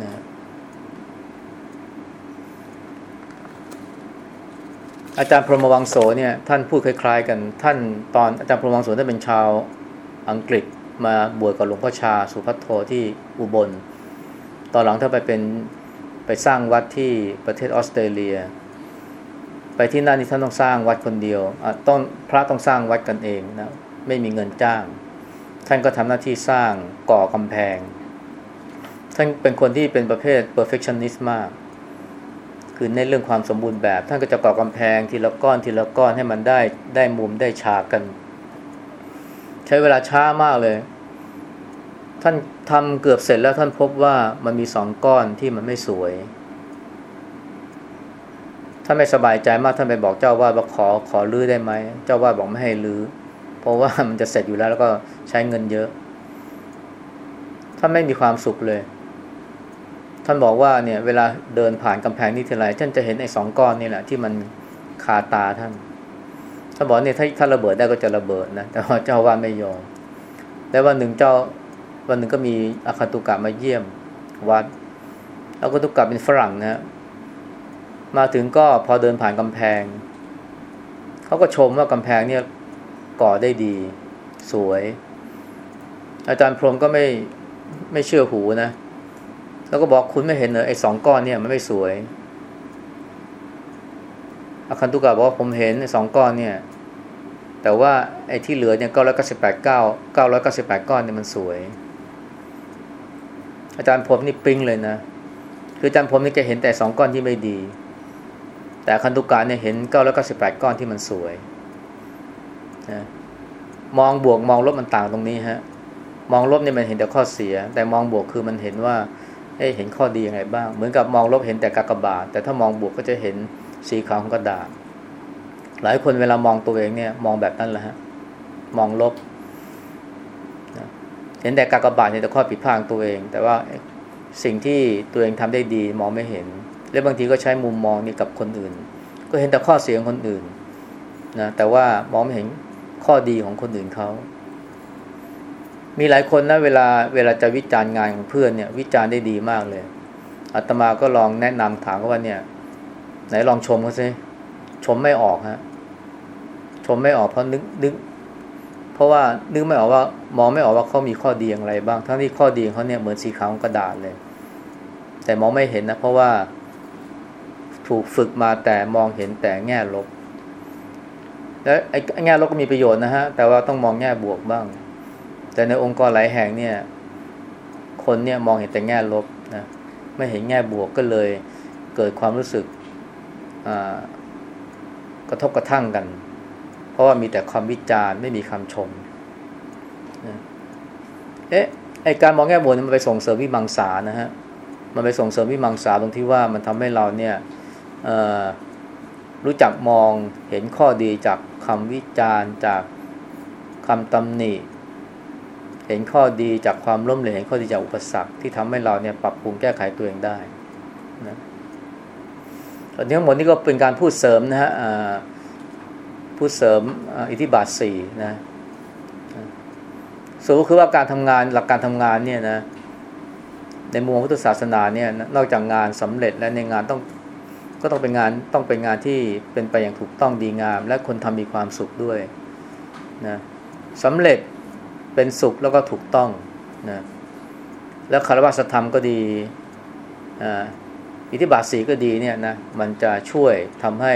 นะอาจารย์พรหมวังโสเนี่ยท่านพูดคล้ายๆ กันท่านตอนอาจารย์พรหมวังโสท่านเป็นชาวอังกฤษมาบวชกับหลวงพ่อชาสุพัทโทที่อุบล ตอนหลังถ้านไปเป็นไปสร้างวัดที่ประเทศออสเตรเลีย ไปที่นั่นนี่ท่านต้องสร้างวัดคนเดียวต้องพระต้องสร้างวัดกันเองนะไม่มีเงินจ้าง ท่านก็ทำหน้าที่สร้างก่อกำแพง ท่านเป็นคนที่เป็นประเภท perfectionist มาก คือในเรื่องความสมบูรณ์แบบ ท่านก็จะก่อกำแพงทีละก้อนทีละก้อนให้มันได้ได้มุมได้ฉากกัน ใช้เวลาช้ามากเลย ท่านทำเกือบเสร็จแล้วท่านพบว่ามันมีสองก้อนที่มันไม่สวย ท่าไม่สบายใจมากท่านไปบอกเจ้าว่าว่าขอขอรื้อได้ไหมเจ้าว่าบอกไม่ให้รื้อ เพราะว่ามันจะเสร็จอยู่แล้วแล้วก็ใช้เงินเยอะ ท่านไม่มีความสุขเลย ท่านบอกว่าเนี่ย เวลาเดินผ่านกำแพงนี่ทีไรท่านจะเห็นไอ้สองก้อนนี่แหละ ที่มันคาตาท่านท่านบอกเนี่ยถ้าถ้าระเบิดได้ก็จะระเบิดนะแต่ว่าเจ้าว่าไม่ยอมแล้ววันหนึ่งเจ้าวันหนึ่งก็มีอาคาตุกะมาเยี่ยมวัดอาคาตุกะเป็นฝรั่งนะ มาถึงก็พอเดินผ่านกำแพง เขาก็ชมว่ากำแพงเนี่ยก่อได้ดี สวย อาจารย์พรมก็ไม่ไม่เชื่อหูนะ แล้วก็บอกคุณไม่เห็นเหรอไอ้สองก้อนเนี่ยมันไม่สวยอาคันตุกะบอกว่าผมเห็นไอ้สองก้อนเนี่ย แต่ว่าไอ้ที่เหลือเนี่ยเก้าร้อยเก้าสิบแปดเก้าเก้าร้อยเก้าสิบแปดก้อนเนี่ยมันสวย อาจารย์ผมนี่ปิ้งเลยนะ คืออาจารย์ผมนี่แกเห็นแต่สองก้อนที่ไม่ดี แต่คันตุกะเนี่ยเห็นเก้าร้อยเก้าสิบแปดก้อนที่มันสวยนะมองบวกมองลบมันต่างตรงนี้ฮะ มองลบเนี่ยมันเห็นแต่ข้อเสีย แต่มองบวกคือมันเห็นว่าเเห็นข้อดียังไงบ้าง เหมือนกับมองลบเห็นแต่กากบาท แต่ถ้ามองบวกก็จะเห็นสีขาวของกระดาษ หลายคนเวลามองตัวเองเนี่ยมองแบบนั้นแหละฮะ มองลบเห็นแต่กากบาทเห็นแต่ข้อผิดพลาดตัวเอง แต่ว่าสิ่งที่ตัวเองทำได้ดีมองไม่เห็น และบางทีก็ใช้มุมมองนี้กับคนอื่น ก็เห็นแต่ข้อเสียของคนอื่นนะแต่ว่ามองไม่เห็นข้อดีของคนอื่นเขา มีหลายคนนะเวลาเวลาจะวิจารณ์งานของเพื่อนเนี่ย วิจารณ์ได้ดีมากเลยอาตมาก็ลองแนะนำถามเขาว่าเนี่ย ไหนลองชมเขาสิชมไม่ออกฮะชมไม่ออกเพราะนึกนึกเพราะว่านึกไม่ออกว่ามองไม่ออกว่าเขามีข้อดีอย่างไรบ้าง ทั้งที่ข้อดีของเขาเนี่ยเหมือนสีขาวกระดาษเลย แต่มองไม่เห็นนะเพราะว่า ถูกฝึกมาแต่มองเห็นแต่แง่ลบ แล้วไอ้แง่ลบก็มีประโยชน์นะฮะ แต่ว่าต้องมองแง่บวกบ้าง แต่ในองค์กรหลายแห่งเนี่ย คนเนี่ยมองเห็นแต่แง่ลบนะไม่เห็นแง่บวกก็เลยเกิดความรู้สึกกระทบกระทั่งกัน เพราะว่ามีแต่ความวิจารณ์ไม่มีคำชมเอ๊ะไอการมองแง่บวกมันไปส่งเสริมวิมังสานะฮะ มันไปส่งเสริมวิมังสาตรงที่ว่ามันทำให้เราเนี่ย รู้จักมองเห็นข้อดีจากคำวิจารณ์จากคำตำหนิ เห็นข้อดีจากความล้มเหลวเห็นข้อดีจากอุปสรรคที่ทำให้เราเนี่ยปรับปรุงแก้ไขตัวเองได้นะตอนนี้ทั้งหมดนี้ก็เป็นการพูดเสริมนะฮะพูดเสริมอิทธิบาทสี่นะสรุปคือว่าการทำงานหลักการทำงานเนี่ยนะในมุมพุทธศาสนาเนี่ยนอกจากงานสำเร็จและในงานต้อง ก็ต้องเป็นงานต้องเป็นงานที่เป็นไปอย่างถูกต้องดีงาม และคนทำมีความสุขด้วยนะสำเร็จเป็นสุขแล้วก็ถูกต้องนะแล้วคารวะธรรมก็ดีอิทธิบาทสีก็ดีเนี่ยนะมันจะช่วยทำให้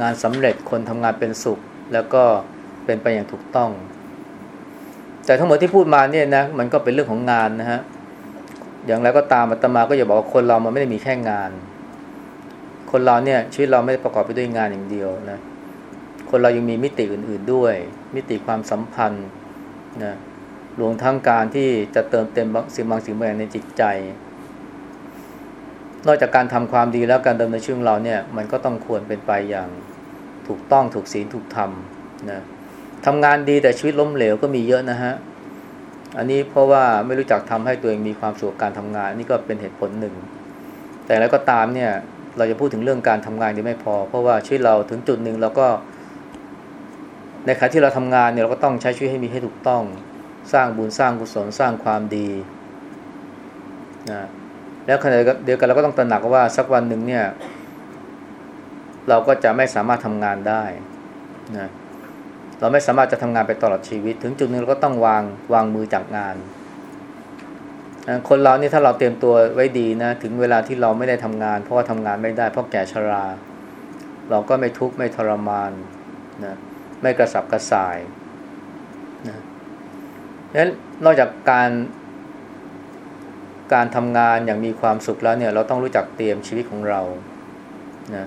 งานสำเร็จคนทำงานเป็นสุข แล้วก็เป็นไปอย่างถูกต้อง แต่ทั้งหมดที่พูดมาเนี่ยนะมันก็เป็นเรื่องของงานนะฮะอย่างไรก็ตามอาตมาก็อย่าบอกว่าคนเรามันไม่ได้มีแค่งาน คนเราเนี่ยชีวิตเราไม่ได้ประกอบไปด้วยงานอย่างเดียวนะคนเรายังมีมิติอื่น ๆด้วย มิติความสัมพันธ์นะรวมทั้งการที่จะเติมเต็มสิ่งบางสิ่งบางอย่างในจิตใจ นอกจากการทำความดีแล้วการดำเนินชีวิตเราเนี่ยมันก็ต้องควรเป็นไปอย่างถูกต้องถูกศีลถูกธรรมนะทำงานดีแต่ชีวิตล้มเหลวก็มีเยอะนะฮะอันนี้เพราะว่าไม่รู้จักทำให้ตัวเองมีความสุขการทำงานนี่ก็เป็นเหตุผลหนึ่ง แต่แล้วก็ตามเนี่ย เราจะพูดถึงเรื่องการทำงานดีไม่พอ เพราะว่าชีวิตเราถึงจุดหนึ่งเราก็ ในขณะที่เราทำงานเนี่ยเราก็ต้องใช้ชีวิตให้มีให้ถูกต้อง สร้างบุญสร้างกุศลสร้างความดีนะแล้วขณะเดียวกันเราก็ต้องตระหนักว่าสักวันหนึ่งเนี่ย เราก็จะไม่สามารถทำงานได้นะเราไม่สามารถจะทำงานไปตลอดชีวิต ถึงจุดนึงเราก็ต้องวางวางมือจากงาน คนเรานี่ถ้าเราเตรียมตัวไว้ดีนะ ถึงเวลาที่เราไม่ได้ทำงาน เพราะว่าทำงานไม่ได้เพราะแก่ชรา เราก็ไม่ทุกข์ไม่ทรมานนะไม่กระสับกระส่ายนะนั้นนอกจากการการทำงานอย่างมีความสุขแล้วเนี่ยเราต้องรู้จักเตรียมชีวิตของเรานะ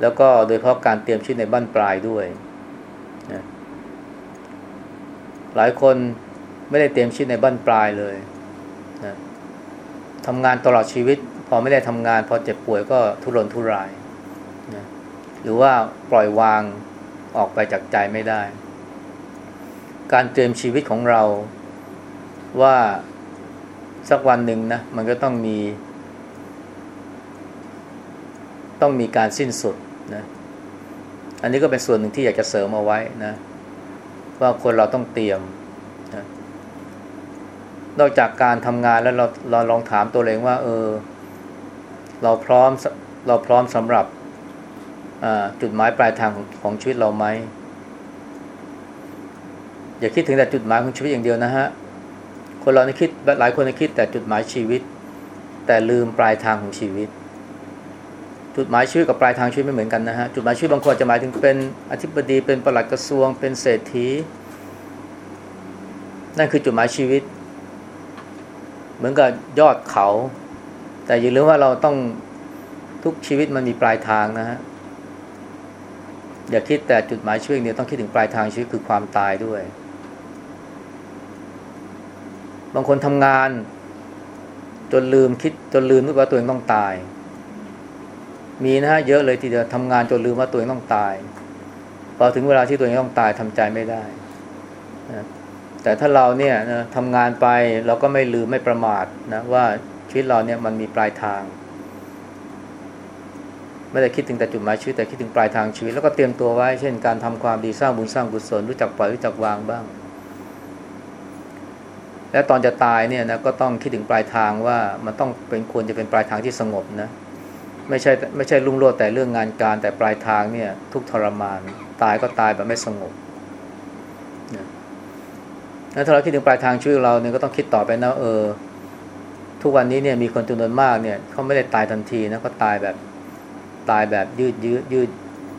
แล้วก็โดยเพราะการเตรียมชีวิตในบ้านปลายด้วยนะหลายคน ไม่ได้เตรียมชีวิตในบ้านปลายเลยนะทำงานตลอดชีวิต พอไม่ได้ทำงาน พอเจ็บป่วยก็ทุรนทุรายนะหรือว่าปล่อยวางออกไปจากใจไม่ได้ การเตรียมชีวิตของเราว่าสักวันหนึ่งนะ มันก็ต้องมี ต้องมีการสิ้นสุดนะอันนี้ก็เป็นส่วนหนึ่งที่อยากจะเสริมเอาไว้นะ ว่าคนเราต้องเตรียม นอกจากการทำงานแล้วเราเราลองถามตัวเองว่า เออ เราพร้อมเราพร้อมสำหรับจุดหมายปลายทางของของชีวิตเราไหมอย่าคิดถึงแต่จุดหมายของชีวิตอย่างเดียวนะฮะคนเราในคิดหลายคนในคิดแต่จุดหมายชีวิต แต่ลืมปลายทางของชีวิต จุดหมายชีวิตกับปลายทางชีวิตไม่เหมือนกันนะฮะจุดหมายชีวิตบางคนจะหมายถึงเป็นอธิบดีเป็นประหลัดกระทรวง เป็นเศรษฐีนั่นคือจุดหมายชีวิต เหมือนกับยอดเขา แต่อย่าลืมว่าเราต้องทุกชีวิตมันมีปลายทางนะฮะอย่าคิดแต่จุดหมายชีวิตเดียวต้องคิดถึงปลายทางชีวิตคือความตายด้วย บางคนทำงาน จนลืมคิดจนลืมว่าตัวเองต้องตาย มีนะฮะเยอะเลยทีเดียวทำงานจนลืมว่าตัวเองต้องตายพอถึงเวลาที่ตัวเองต้องตายทำใจไม่ได้นะ แต่ถ้าเราเนี่ยนะทำงานไปเราก็ไม่ลืมไม่ประมาทนะว่าชีวิตเราเนี่ยมันมีปลายทาง ไม่ได้คิดถึงแต่จุดหมายชีวิตแต่คิดถึงปลายทางชีวิตแล้วก็เตรียมตัวไว้ เช่นการทำความดีสร้างบุญสร้างกุศลรู้จักปล่อยรู้จักวางบ้าง และตอนจะตายเนี่ยนะก็ต้องคิดถึงปลายทางว่ามันต้องเป็นควรจะเป็นปลายทางที่สงบนะไม่ใช่ไม่ใช่ลุ่งโลดแต่เรื่องงานการแต่ปลายทางเนี่ยทุกทรมาน ตายก็ตายแบบไม่สงบ ถ้าเราคิดถึงปลายทางชีวิตเราเนี่ยก็ต้องคิดต่อไปนะเออ ทุกวันนี้เนี่ยมีคนจำนวนมากเนี่ยเขาไม่ได้ตายทันทีนะเขาตายแบบตายแบบยืดยืดยืด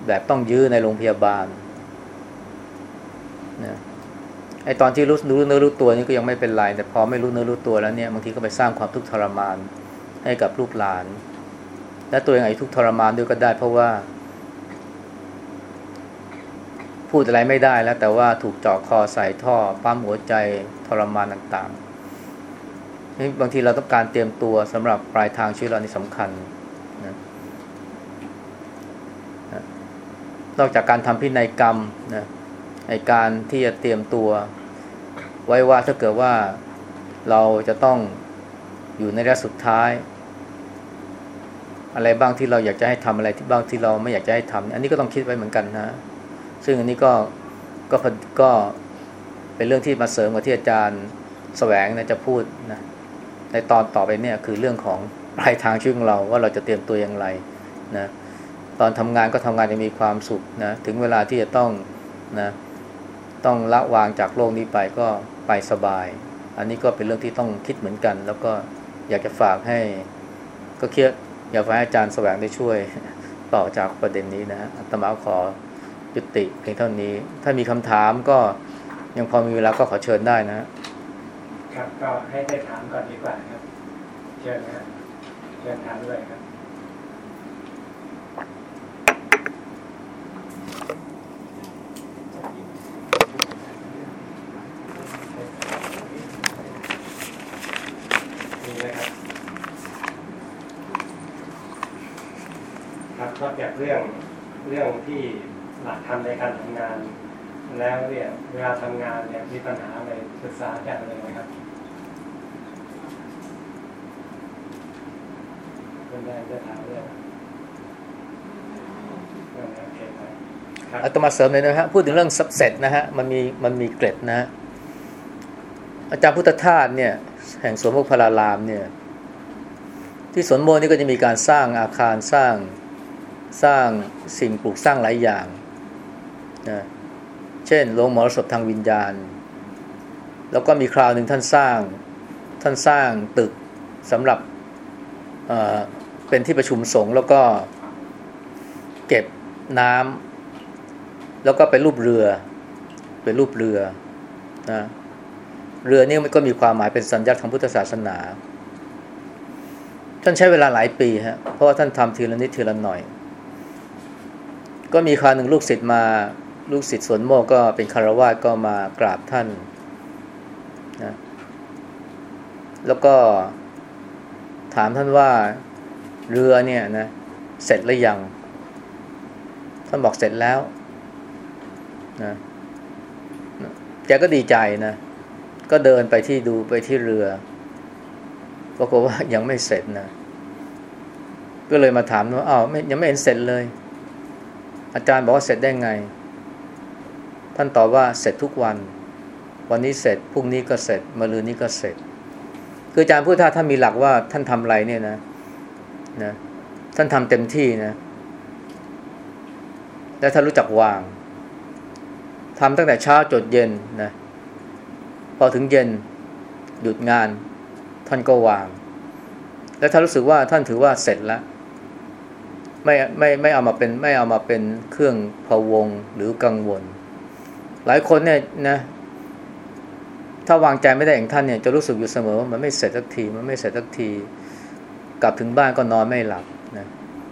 แบบต้องยื้อในโรงพยาบาลนะไอตอนที่รู้รู้เนื้อรู้ตัวนี่ก็ยังไม่เป็นไร แต่พอไม่รู้เนื้อรู้ตัวแล้วเนี่ยบางทีก็ไปสร้างความทุกข์ทรมานให้กับลูกหลาน และตัวเองอทุกข์ทรมานด้วยก็ได้ เพราะว่า เพูดอะไรไม่ได้แล้ว แต่ว่าถูกเจาะคอใส่ท่อปั๊มหัวใจทรมานต่างๆนี่บางทีเราต้องการเตรียมตัวสำหรับปลายทางชีวิตเรานี่สำคัญนะนอกจากการทำพินัยกรรมนะในการที่จะเตรียมตัว ไว้ว่าถ้าเกิดว่าเราจะต้องอยู่ในระยะสุดท้าย อะไรบ้างที่เราอยากจะให้ทำอะไรที่บ้างที่เราไม่อยากจะให้ทำอันนี้ก็ต้องคิดไว้เหมือนกันนะ ซึ่งอันนี้ก็ก็ก็เป็นเรื่องที่มาเสริมกับที่อาจารย์แสวงนะจะพูดนะในตอนต่อไปเนี่ยคือเรื่องของปลายทางชีวิตของเราว่าเราจะเตรียมตัวอย่างไรนะตอนทำงานก็ทำงานจะมีความสุขนะถึงเวลาที่จะต้องนะต้องละวางจากโลกนี้ไปก็ไปสบาย อันนี้ก็เป็นเรื่องที่ต้องคิดเหมือนกัน แล้วก็อยากจะฝากให้ ก็เคียอยากฝากอาจารย์แสวงได้ช่วยต่อจากประเด็นนี้นะฮะตมาขอ ยุติเพียงเท่านี้ ถ้ามีคำถามก็ยังพอมีเวลาก็ขอเชิญได้นะ ครับก็ให้ได้ถามก่อนดีกว่าครับ เชิญนะเชิญถามด้วยครับมีไหมครับครับนอกจากเรื่องเรื่องที่ หลักธรรมในการทำงาน แล้วเนี่ยเวลาทำงานเนี่ยมีปัญหาอะไรศึกษาจากอะไรไหมครับคุณแดงจะถามเรื่องเรื่องโอเคไหมครับอาตมาเสริมเลยนะฮะพูดถึงเรื่องซับเซตนะฮะมันมีมันมีเกร็ดนะฮะอาจารย์พุทธทาสเนี่ย แห่งสวนโมกพลารามเนี่ย ที่สวนโมกนี่ก็จะมีการสร้างอาคารสร้างสร้างสิ่งปลูกสร้างหลายอย่าง นะเช่นโรงมรสพทางวิญญาณ แล้วก็มีคราวหนึ่งท่านสร้างท่านสร้างตึกสำหรับเเป็นที่ประชุมสงฆ์แล้วก็เก็บน้ำแล้วก็เป็นรูปเรือ เป็นรูปเรือนะเรือนี่มันก็มีความหมายเป็นสัญลักษณ์ทางพุทธศาสนา ท่านใช้เวลาหลายปีฮะเพราะว่าท่านทำทีละนิดทีละหน่อย ก็มีคราวหนึ่งลูกศิษย์มา ลูกศิษย์สวนโมกก็เป็นคารวาสก็มากราบท่านนะแล้วก็ถามท่านว่าเรือเนี่ยนะเสร็จหรือยัง ท่านบอกเสร็จแล้วนะแกก็ดีใจนะ ก็เดินไปที่ดูไปที่เรือปรากฏว่ายังไม่เสร็จนะ ก็เลยมาถามว่าอ้าวยังไม่เห็นเสร็จเลย อาจารย์บอกว่าเสร็จได้ไง ท่านตอบว่าเสร็จทุกวัน วันนี้เสร็จพรุ่งนี้ก็เสร็จมะรืนนี้ก็เสร็จ คืออาจารย์พูดถ้าท่านมีหลักว่าท่านทำอะไรเนี่ยนะนะท่านทำเต็มที่นะและท่านรู้จักวางทำตั้งแต่เช้าจดเย็นนะพอถึงเย็นหยุดงาน ท่านก็วาง แล้วท่านรู้สึกว่าท่านถือว่าเสร็จแล้วไม่ไม่ไม่เอามาเป็นไม่เอามาเป็นเครื่องพะวงหรือกังวล หลายคนเนี่ยนะ ถ้าวางใจไม่ได้อย่างท่านเนี่ยจะรู้สึกอยู่เสมอว่ามันไม่เสร็จสักที มันไม่เสร็จสักที กลับถึงบ้านก็นอนไม่หลับนะ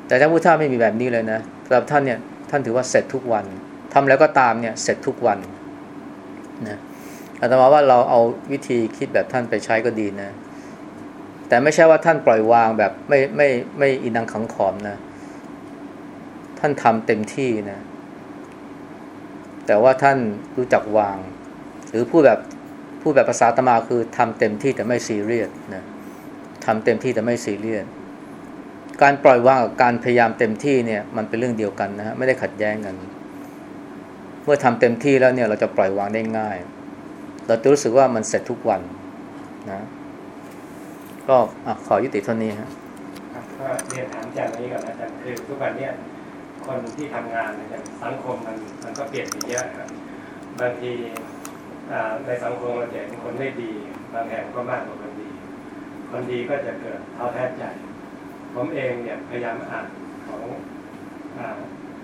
แต่ถ้าพุทธเจ้าไม่มีแบบนี้เลยนะสำหรับท่านเนี่ยท่านถือว่าเสร็จทุกวันทำแล้วก็ตามเนี่ยเสร็จทุกวันนะอาตมาว่าเราเอาวิธีคิดแบบท่านไปใช้ก็ดีนะ แต่ไม่ใช่ว่าท่านปล่อยวางแบบไม่ไม่ไม่อินังขังขอมนะ ท่านทำเต็มที่นะ แต่ว่าท่านรู้จักวาง หรือพูดแบบพูดแบบภาษาตมาคือทำเต็มที่แต่ไม่ซีเรียสนะทำเต็มที่แต่ไม่ซีเรียสการปล่อยวางกับการพยายามเต็มที่เนี่ยมันเป็นเรื่องเดียวกันนะฮะไม่ได้ขัดแย้งกัน เมื่อทำเต็มที่แล้วเนี่ยเราจะปล่อยวางได้ง่าย เราจะรู้สึกว่ามันเสร็จทุกวันนะ ก็อขอยุติเท่านี้ฮะครับก็เรียนถามอาจารย์นี้ก่อนนะอาจารย์คือทุกวันเนี้ย คนที่ทำงานเนี่ยอย่างสังคมมันมันก็เปลี่ยนไปเยอะครับบางทีในสังคมเราจะเห็นคนไม่ดี บางแห่งก็มากกว่าคนดี คนดีก็จะเกิดท้อแท้ใจ ผมเองเนี่ยพยายามอ่านของอ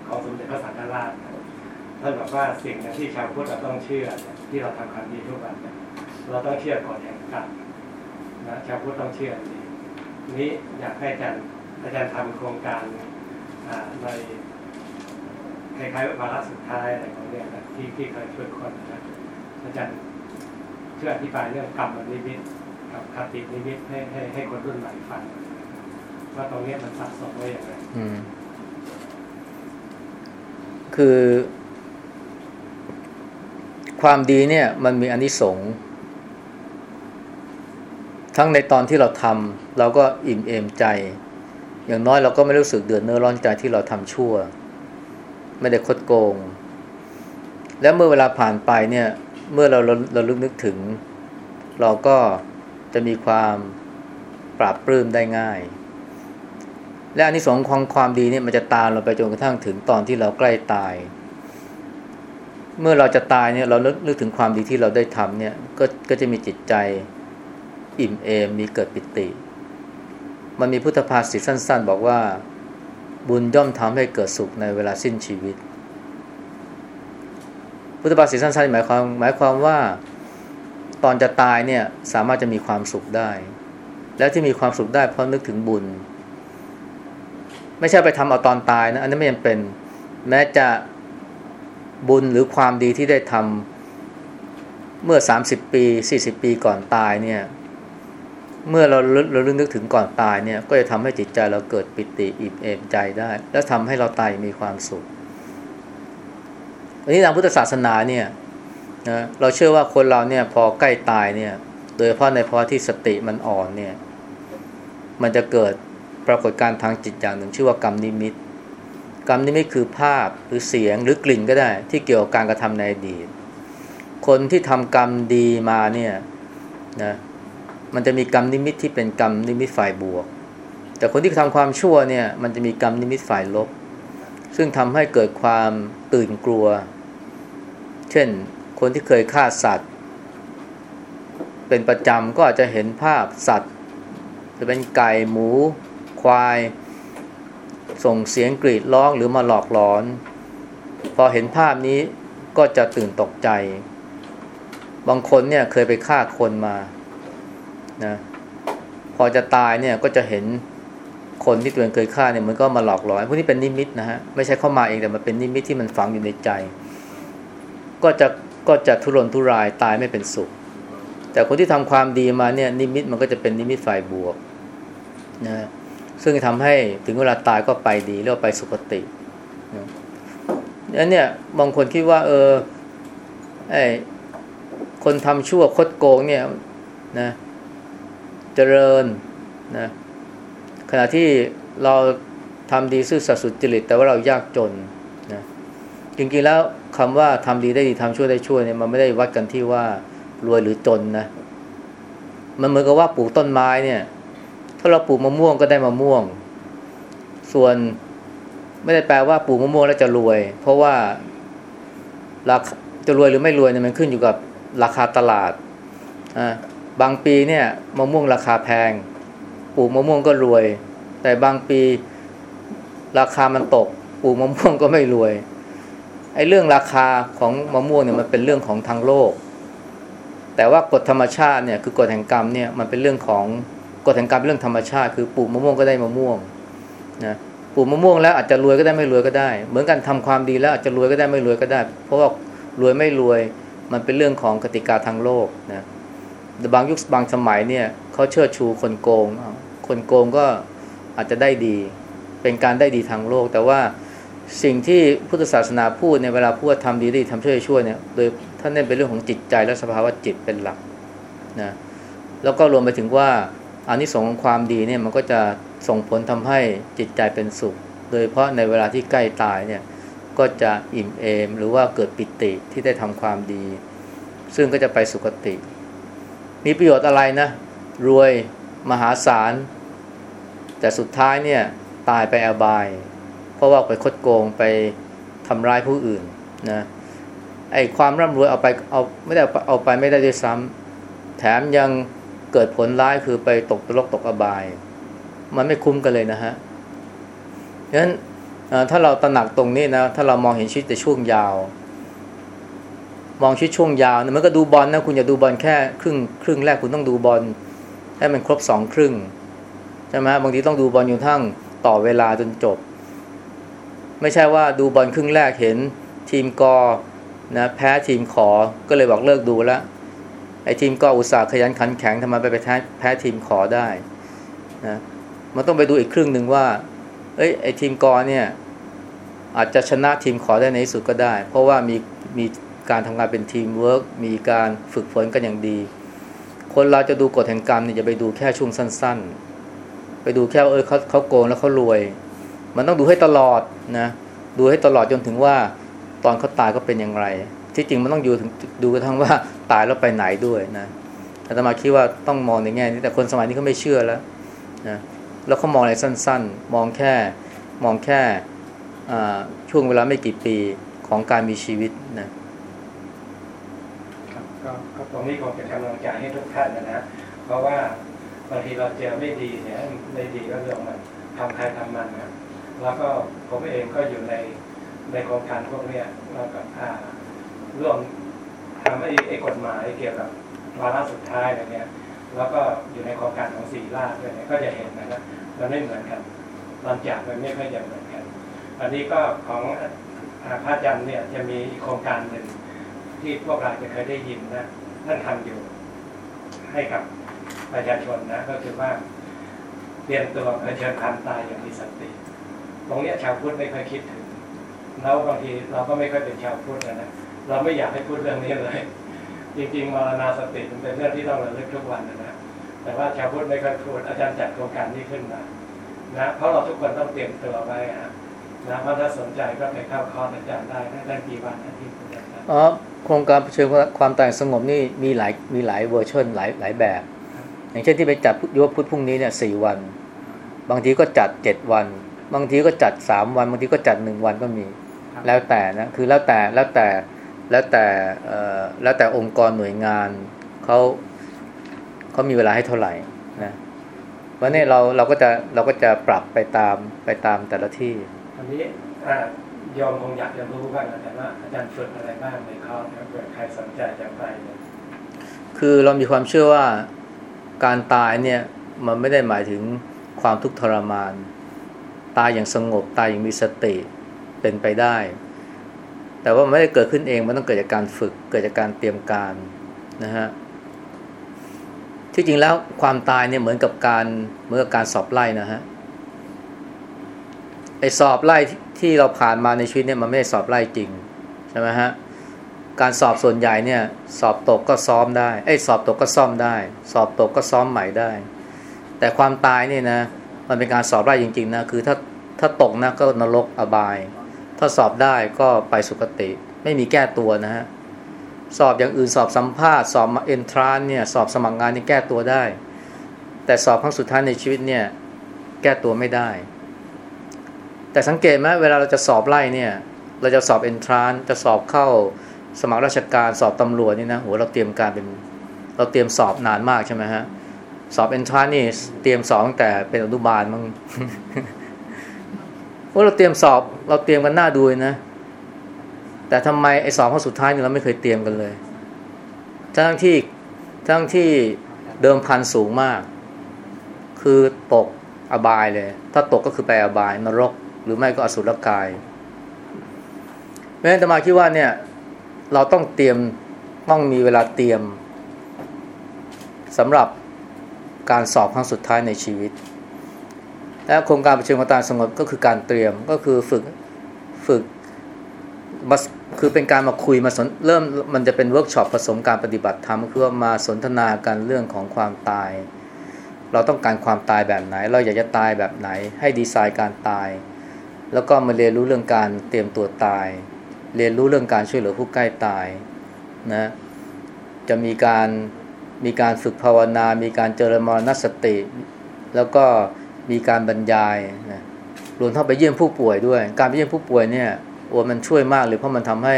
ของสมเด็จพระสังฆราชท่านบอกว่าสิ่งที่ชาวพุทธเราต้องเชื่อที่เราทำความดีทุกวันเราต้องเชื่อกฎแห่งกรรมนะชาวพุทธต้องเชื่อนี้นี้อยากให้อาจารย์อาจารย์ทำโครงการใน คล้ายๆวาระสุดท้ายอะไรของเนี่ยนะที่ที่เคยช่วยคนนะอาจารย์ช่วยอธิบายเรื่องกรรมนิมิตกับคตินิมิตให้ให้ให้คนรุ่นใหม่ฟังว่าตรงนี้มันสะสมไว้อย่างไรคือ ความดีเนี่ย มันมีอนิสงส์ทั้งในตอนที่เราทำเราก็อิ่มเอมใจ อย่างน้อยเราก็ไม่รู้สึกเดือดเนื้อร้อนใจที่เราทำชั่ว ไม่ได้คดโกง แล้วเมื่อเวลาผ่านไปเนี่ย เมื่อเราเราลึกนึกถึง เราก็จะมีความปราบปลื้มได้ง่าย และอันนี้สองของความดีเนี่ยมันจะตามเราไปจนกระทั่งถึงตอนที่เราใกล้ตาย เมื่อเราจะตายเนี่ยเรานึกนึกถึงความดีที่เราได้ทำเนี่ยก็ก็จะมีจิตใจอิ่มเอมมีเกิดปิติ มันมีพุทธภาษิตสั้น ๆ บอกว่า บุญย่อมทำให้เกิดสุขในเวลาสิ้นชีวิต พุทธภาษิตสั้นๆหมายความหมายความว่าตอนจะตายเนี่ยสามารถจะมีความสุขได้ และที่มีความสุขได้เพราะนึกถึงบุญ ไม่ใช่ไปทำเอาตอนตายนะอันนั้นไม่จำเป็นแม้จะบุญหรือความดีที่ได้ทำเมื่อ 30 ปี 40 ปีก่อนตายเนี่ย เมื่อเราเราลึกนึกถึงก่อนตายเนี่ย ก็จะทำให้จิตใจเราเกิดปิติอิ่มเอมใจได้ แล้วทำให้เราตายมีความสุข อันนี้ทางพุทธศาสนาเนี่ยนะเราเชื่อว่าคนเราเนี่ยพอใกล้ตายเนี่ย โดยเฉพาะในภาวะที่สติมันอ่อนเนี่ย มันจะเกิดปรากฏการณ์ทางจิตอย่างหนึ่ง ชื่อว่ากรรมนิมิต กรรมนิมิตคือภาพหรือเสียงหรือกลิ่นก็ได้ ที่เกี่ยวกับการกระทำในอดีต คนที่ทำกรรมดีมาเนี่ยนะ มันจะมีกรรมนิมิตที่เป็นกรรมนิมิตฝ่ายบวก แต่คนที่ทำความชั่วเนี่ย มันจะมีกรรมนิมิตฝ่ายลบ ซึ่งทำให้เกิดความตื่นกลัว เช่น คนที่เคยฆ่าสัตว์ เป็นประจำก็อาจจะเห็นภาพสัตว์ จะเป็นไก่หมู ควาย ส่งเสียงกรีดร้องหรือมาหลอกหลอน พอเห็นภาพนี้ก็จะตื่นตกใจ บางคนเนี่ยเคยไปฆ่าคนมา พอจะตายเนี่ยก็จะเห็นคนที่ตัวเองเคยฆ่าเนี่ยมันก็มาหลอกหลอนพวกนี้เป็นนิมิตนะฮะไม่ใช่เข้ามาเองแต่มันเป็นนิมิตที่มันฝังอยู่ในใจ ก็จะก็จะทุรนทุรายตายไม่เป็นสุข แต่คนที่ทำความดีมาเนี่ยนิมิตมันก็จะเป็นนิมิตฝ่ายบวกนะซึ่งทำให้ถึงเวลาตายก็ไปดีเรียกว่าไปสุคตินะนั้นเนี่ยบางคนคิดว่า เออไอคนทำชั่วคดโกงเนี่ยนะ เจริญนะขณะที่เราทำดีซื่อสัตย์สุจริตแต่ว่าเรายากจนนะจริงๆแล้วคำว่าทำดีได้ดีทำชั่วได้ชั่วเนี่ยมันไม่ได้วัดกันที่ว่ารวยหรือจนนะมันเหมือนกับว่าปลูกต้นไม้เนี่ย ถ้าเราปลูกมะม่วงก็ได้มะม่วง ส่วนไม่ได้แปลว่าปลูกมะม่วงแล้วจะรวย เพราะว่าราคาจะรวยหรือไม่รวยเนี่ยมันขึ้นอยู่กับราคาตลาดอ่า บางปีเนี่ยมะม่วงราคาแพงปลูกมะม่วงก็รวย แต่บางปีราคามันตกปลูกมะม่วงก็ไม่รวยไอ้เรื่องราคาของมะม่วงเนี่ยมันเป็นเรื่องของทางโลก แต่ว่ากฎธรรมชาติเนี่ยคือกฎแห่งกรรมเนี่ยมันเป็นเรื่องของกฎแห่งกรรมเป็นเรื่องธรรมชาติ คือปลูกมะม่วงก็ได้มะม่วงนะปลูกมะม่วงแล้วอาจจะรวยก็ได้ไม่รวยก็ได้ เหมือนกันทำความดีแล้วอาจจะรวยก็ได้ไม่รวยก็ได้ เพราะว่ารวยไม่รวยมันเป็นเรื่องของกติกาทางโลกนะ บางยุคบางสมัยเนี่ยเขาเชิดชูคนโกง คนโกงก็อาจจะได้ดี เป็นการได้ดีทางโลก แต่ว่าสิ่งที่พุทธศาสนาพูดในเวลาพูดทำดีดีทำช่วยช่วยเนี่ยโดยท่านเน้นเป็นเรื่องของจิตใจและสภาวะจิตเป็นหลักนะแล้วก็รวมไปถึงว่าอานิสงส์ของความดีเนี่ยมันก็จะส่งผลทำให้จิตใจเป็นสุข โดยเพราะในเวลาที่ใกล้ตายเนี่ยก็จะอิ่มเอม หรือว่าเกิดปิติที่ได้ทำความดี ซึ่งก็จะไปสุคติ มีประโยชน์อะไรนะ รวยมหาศาล แต่สุดท้ายเนี่ยตายไปอบาย เพราะว่าไปคดโกงไปทำร้ายผู้อื่นนะไอความร่ำรวยเอาไปเอาไม่ได้เอาไปไม่ได้ด้วยซ้ำแถมยังเกิดผลร้ายคือไปตกตลกตกอบาย มันไม่คุ้มกันเลยนะฮะฉะนั้นถ้าเราตระหนักตรงนี้นะ ถ้าเรามองเห็นชีวิตแต่ช่วงยาว มองชีวิตช่วงยาวเนี่ยมันก็ดูบอลนะคุณอย่าดูบอลแค่ครึ่งครึ่งแรกคุณต้องดูบอลให้มันครบสองครึ่งใช่ไหมบางทีต้องดูบอลอยู่ทั้งต่อเวลาจนจบ ไม่ใช่ว่าดูบอลครึ่งแรกเห็นทีมกอนะแพ้ทีมขอก็เลยบอกเลิกดูแล้วไอ้ทีมกออุตส่าห์ขยันขันแข็งทำไมไปไปแพ้แพ้ทีมขอได้นะมันต้องไปดูอีกครึ่งหนึ่งว่า เอ้ยไอ้ทีมกอเนี่ยอาจจะชนะทีมขอได้ในที่สุดก็ได้ เพราะว่ามีมี การทำงานเป็นทีมเวิร์กมีการฝึกฝนกันอย่างดี คนเราจะดูกฎแห่งกรรมเนี่ยจะไปดูแค่ช่วงสั้น ๆ ไปดูแค่เออเขาเขาโกงแล้วเขารวย มันต้องดูให้ตลอดนะดูให้ตลอดจนถึงว่าตอนเขาตายก็เป็นอย่างไร ที่จริงมันต้องดูถึงดูกระทั่งว่าตายแล้วไปไหนด้วยนะอาตมาคิดว่าต้องมองในแง่นี้แต่คนสมัยนี้เขาไม่เชื่อแล้วนะแล้วเขามองอะไรสั้น ๆ มองแค่มองแค่ช่วงเวลาไม่กี่ปีของการมีชีวิตนะ ตรงนี้คงเป็นกำลังใจให้ทุกท่านนะนะเพราะว่าบางทีเราเจอไม่ดีเนี่ยไม่ดีก็เรื่องมันทำใครทำมันนะแล้วก็ผมเองก็อยู่ในในโครงการพวกเนี้ยเรากับร่วมทำไอ้กฎหมายเกี่ยวกับวาระสุดท้ายอะไรเงี้ยแล้วก็อยู่ในโครงการของสีราชด้วยเนี่ยก็จะเห็นนะมันไม่เหมือนกันตอนจากมันไม่ค่อยจะเหมือนกัน อันนี้ก็ของพระอาจารย์เนี่ยจะมีโครงการหนึ่งที่พวกเราจะเคยได้ยินนะ ท่านทำอยู่ ให้กับประชาชนนะ ก็คือว่าเตรียมตัวเผชิญความตายอย่างมีสติ ตรงนี้ชาวพุทธไม่เคยคิดถึงแล้วบางทีเราก็ไม่ค่อยเป็นชาวพุทธนะ เราไม่อยากให้พูดเรื่องนี้เลย จริงๆมรณาสติมันเป็นเรื่องที่ต้องระลึกทุกวันนะ แต่ว่าชาวพุทธไม่ค่อยพูดอาจารย์จัดโครงการนี้ขึ้นมานะเพราะเราทุกคนต้องเตรียมตัวไว้นะเพราะถ้าสนใจก็ไปเข้าคอร์สอาจารย์ได้ได้กี่วันนะที่คุณอาจารย์ อ๋อโครงการเชิญความตายสงบนี่มีหลายมีหลายเวอร์ชันหลายหลายแบบ อย่างเช่นที่ไปจัดยุวพุทธพรุ่งนี้เนี่ยสี่วัน บางทีก็จัดเจ็ดวัน บางทีก็จัดสามวัน บางทีก็จัดหนึ่งวันก็มี แล้วแต่นะคือแล้วแต่แล้วแต่แล้วแต่แล้วแต่องค์กรหน่วยงานเขาเขามีเวลาให้เท่าไหร่นะวันนี้เราเราก็จะเราก็จะปรับไปตามไปตามแต่ละที่อันนี้ ยอมคงอยากจะรู้บ้างแต่ว่าอาจารย์ฝึกอะไรบ้างในคอร์สเกิดใครสนใจจะไปคือเรามีความเชื่อว่าการตายเนี่ยมันไม่ได้หมายถึงความทุกข์ทรมาน ตายอย่างสงบตายอย่างมีสติเป็นไปได้ แต่ว่าไม่ได้เกิดขึ้นเองมันต้องเกิดจากการฝึกเกิดจากการเตรียมการนะฮะที่จริงแล้วความตายเนี่ยเหมือนกับการเหมือนกับการสอบไล่นะฮะไอสอบไล่ ที่เราผ่านมาในชีวิตเนี่ยมันไม่ได้สอบไล่จริงใช่ไหมฮะการสอบส่วนใหญ่เนี่ยสอบตกก็ซ้อมได้ไอ้สอบตกก็ซ่อมได้ สอบตกก็ซ้อมใหม่ได้ แต่ความตายเนี่ยนะมันเป็นการสอบไล่จริงๆนะคือถ้าถ้าตกนะก็นรกอบาย ถ้าสอบได้ก็ไปสุคติ ไม่มีแก้ตัวนะฮะสอบอย่างอื่นสอบสัมภาษณ์ สอบมาเอนทรานเนี่ยสอบสมัครงานนี่แก้ตัวได้ แต่สอบครั้งสุดท้ายในชีวิตเนี่ยแก้ตัวไม่ได้ แต่สังเกตไหมเวลาเราจะสอบไล่เนี่ย เราจะสอบเอนทรานจะสอบเข้าสมัครราชการสอบตำรวจนี่นะโหเราเตรียมการเป็นเราเตรียมสอบนานมากใช่ไหมฮะสอบเอนทรานนี่เตรียมสอบตั้งแต่เป็นอนุบาลมั้งพวกเราเตรียมสอบเราเตรียมกันหน้าดูนะ แต่ทำไมไอ้สอบข้อสุดท้ายนี่เราไม่เคยเตรียมกันเลย ทั้งที่ทั้งที่เดิมพันสูงมาก คือตกอบายเลย ถ้าตกก็คือไปอบายนรก รือไม่ก็อสุรกายเพราะฉะนั้นมาคิดว่าเนี่ยเราต้องเตรียมต้องมีเวลาเตรียมสำหรับการสอบครั้งสุดท้ายในชีวิต และโครงการเผชิญความตายอย่างสงบก็คือการเตรียมก็คือฝึกฝึกมาคือเป็นการมาคุยมาสนเริ่มมันจะเป็นเวิร์กช็อปผสมการปฏิบัติธรรมคือว่ามาสนทนากันเรื่องของความตาย เราต้องการความตายแบบไหน เราอยากจะตายแบบไหน ให้ดีไซน์การตาย แล้วก็มาเรียนรู้เรื่องการเตรียมตัวตาย เรียนรู้เรื่องการช่วยเหลือผู้ใกล้ตายนะจะมีการมีการฝึกภาวนา มีการเจริญมรณสติ แล้วก็มีการบรรยายนะรวมทั้งไปเยี่ยมผู้ป่วยด้วย การไปเยี่ยมผู้ป่วยเนี่ยโอ้มันช่วยมากเลยเพราะมันทำให้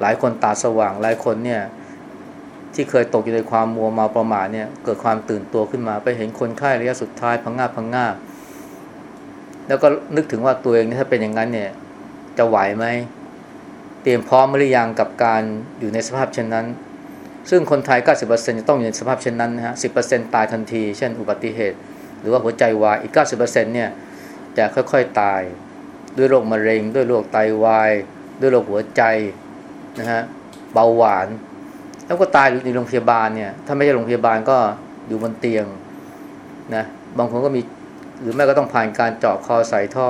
หลายคนตาสว่าง หลายคนเนี่ยที่เคยตกอยู่ในความมัวเมาประมาทเนี่ยเกิดความตื่นตัวขึ้นมา ไปเห็นคนไข้ระยะสุดท้ายพังงาพังงา แล้วก็นึกถึงว่าตัวเองถ้าเป็นอย่างนั้นเนี่ย จะไหวไหมเตรียมพร้อมหรือยังกับการอยู่ในสภาพเช่นนั้น ซึ่งคนไทย 90%จะต้องอยู่ในสภาพเช่นนั้นนะฮะ 10%ตายทันที เช่น อุบัติเหตุ หรือว่าหัวใจวายอีก 90%เนี่ยจะค่อยๆตาย ด้วยโรคมะเร็ง ด้วยโรคไตวาย ด้วยโรคหัวใจนะฮะเบาหวาน แล้วก็ตายอยู่ในโรงพยาบาลเนี่ยถ้าไม่ใช่โรงพยาบาลก็อยู่บนเตียงนะบางคนก็มี หรือแม่ก็ต้องผ่านการเจาะคอใส่ท่อ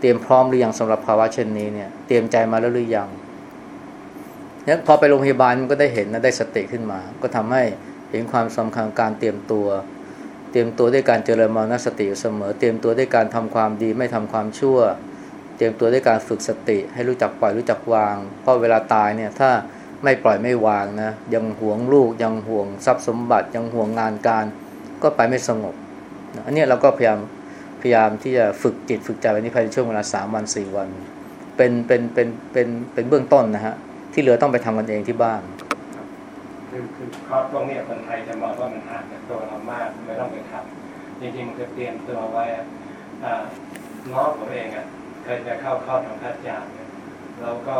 เตรียมพร้อมหรือยังสำหรับภาวะเช่นนี้เนี่ย เตรียมใจมาแล้วหรือยังเนี่ยพอไปโรงพยาบาลมันก็ได้เห็นนะได้สติขึ้นมา ก็ทำให้เห็นความสำคัญการเตรียมตัว เตรียมตัวด้วยการเจริญมรณสติอยู่เสมอ เตรียมตัวด้วยการทำความดีไม่ทำความชั่ว เตรียมตัวด้วยการฝึกสติ ให้รู้จักปล่อยรู้จักวาง เพราะเวลาตายเนี่ยถ้าไม่ปล่อยไม่วางนะยังห่วงลูกยังห่วงทรัพย์สมบัติยังห่วงงานการ ก็ไปไม่สงบ อันนี้เราก็พยายามพยายามที่จะฝึกจิตฝึกใจไว้ในภายในช่วงเวลาสามวันสี่วัน เป็นเป็นเป็นเป็นเป็นเบื้องต้นนะฮะที่เหลือต้องไปทำกันเองที่บ้านคือคือคอร์สพวกนี้คนไทยจะมองว่ามันห่างจากตัวเรามากไม่ต้องไปทำจริงๆมันคือเตรียมตัวไว้อ่าน้องผมเองอะเคยจะเข้าคอร์สของพระอาจารย์เนี่ยแล้วก็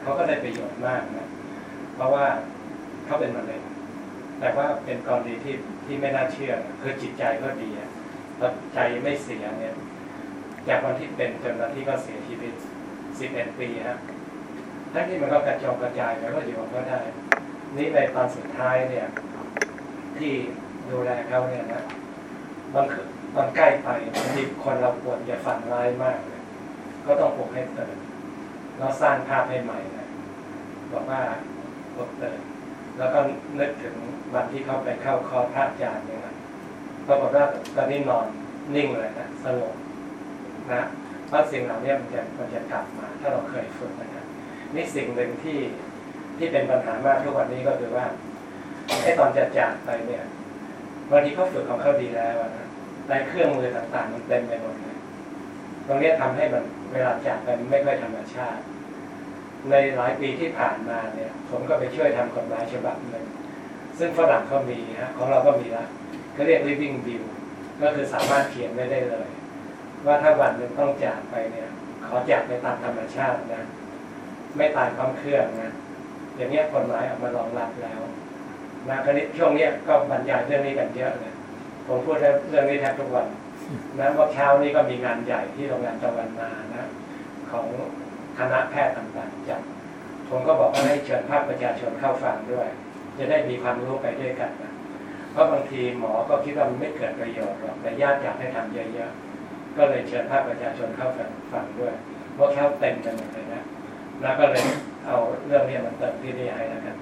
เขาก็ได้ประโยชน์มากนะเพราะว่าเขาเป็นมะเร็งแต่ว่าเป็นกรณีที่ที่ไม่น่าเชื่อคือจิตใจก็ดี อะแล้วใจไม่เสียเนี่ยจากวันที่เป็นจนวันที่ก็เสียชีวิตสิบเอ็ดปีฮะทั้งที่มันก็กระจองกระจายไปก็อยู่กับเขาได้ นี่ในตอนสุดท้ายเนี่ย ที่ดูแลเขาเนี่ยนะบางคืนตอนใกล้ไปบางทีคนเราปวดอย่าฝันร้ายมากเลยก็ต้องปลุกให้ตื่นแล้วสร้างภาพให้ใหม่นะบอกว่าปลุกตื่นแล้วก็นึกถึงวันที่เขาไปเข้าคอร์สพระอาจารย์เนี่ยนะ ปรากฏว่าตอนนี้นอนนิ่งเลยนะสงบนะเพราสิ่งเหล่านี้มันจะมันจะกลับมา ถ้าเราเคยฝึกนะครับนี่สิ่งหนึ่งที่ที่เป็นปัญหามากทุกวันนี้ก็คือว่าไอ้ตอนจะจากไปเนี่ยบางทีเขาฝึกของเขาดีแล้วนะแต่เครื่องมือต่างๆ มันเต็มไปหมดเลยตรงนี้ยทำให้มันเวลาจากไปมันไม่ค่อยธรรมชาติ ในหลายปีที่ผ่านมาเนี่ย ผมก็ไปช่วยทำกฎหมายฉบับหนึ่งซึ่งฝรั่งเขามีฮะของเราก็มีละ เขาเรียก living will ก็คือสามารถเขียนไว้ได้เลย ว่าถ้าวันหนึ่งต้องจากไปเนี่ย ขอจากไปตามธรรมชาตินะ ไม่ตายพร้อมเครื่องนะอย่างเนี้ยกฎหมายเอามารองรับแล้วนะคราวนี้ช่วงเนี้ยก็บรรยายเรื่องนี้กันเยอะเลยผมพูดเรื่องนี้แทบทุกวันนะเมื่อเช้านี้ก็มีงานใหญ่ที่โรงงานตะวันนานะ ของคณะแพทย์ต่างๆจัดผมก็บอกว่าให้เชิญภาคประชาชนเข้าฟังด้วย จะได้มีความรู้ไปด้วยกันนะ เพราะบางทีหมอก็คิดว่ามันไม่เกิดประโยชน์หรอกแต่ญาติอยากให้ทำเยอะๆก็เลยเชิญภาคประชาชนเข้าฟังฟังด้วยเพราะแค่เต็มกันหมดเลยนะแล้วก็เลยเอาเรื่องนี้มาเติมที่นี่ให้นะครับ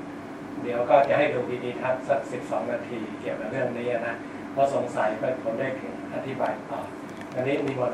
เดี๋ยวก็จะให้ดูวิดีทัศน์สักสิบสองนาทีเกี่ยวกับเรื่องนี้นะเพราะสงสัยก็ผมได้อธิบายต่ออันนี้มีหมด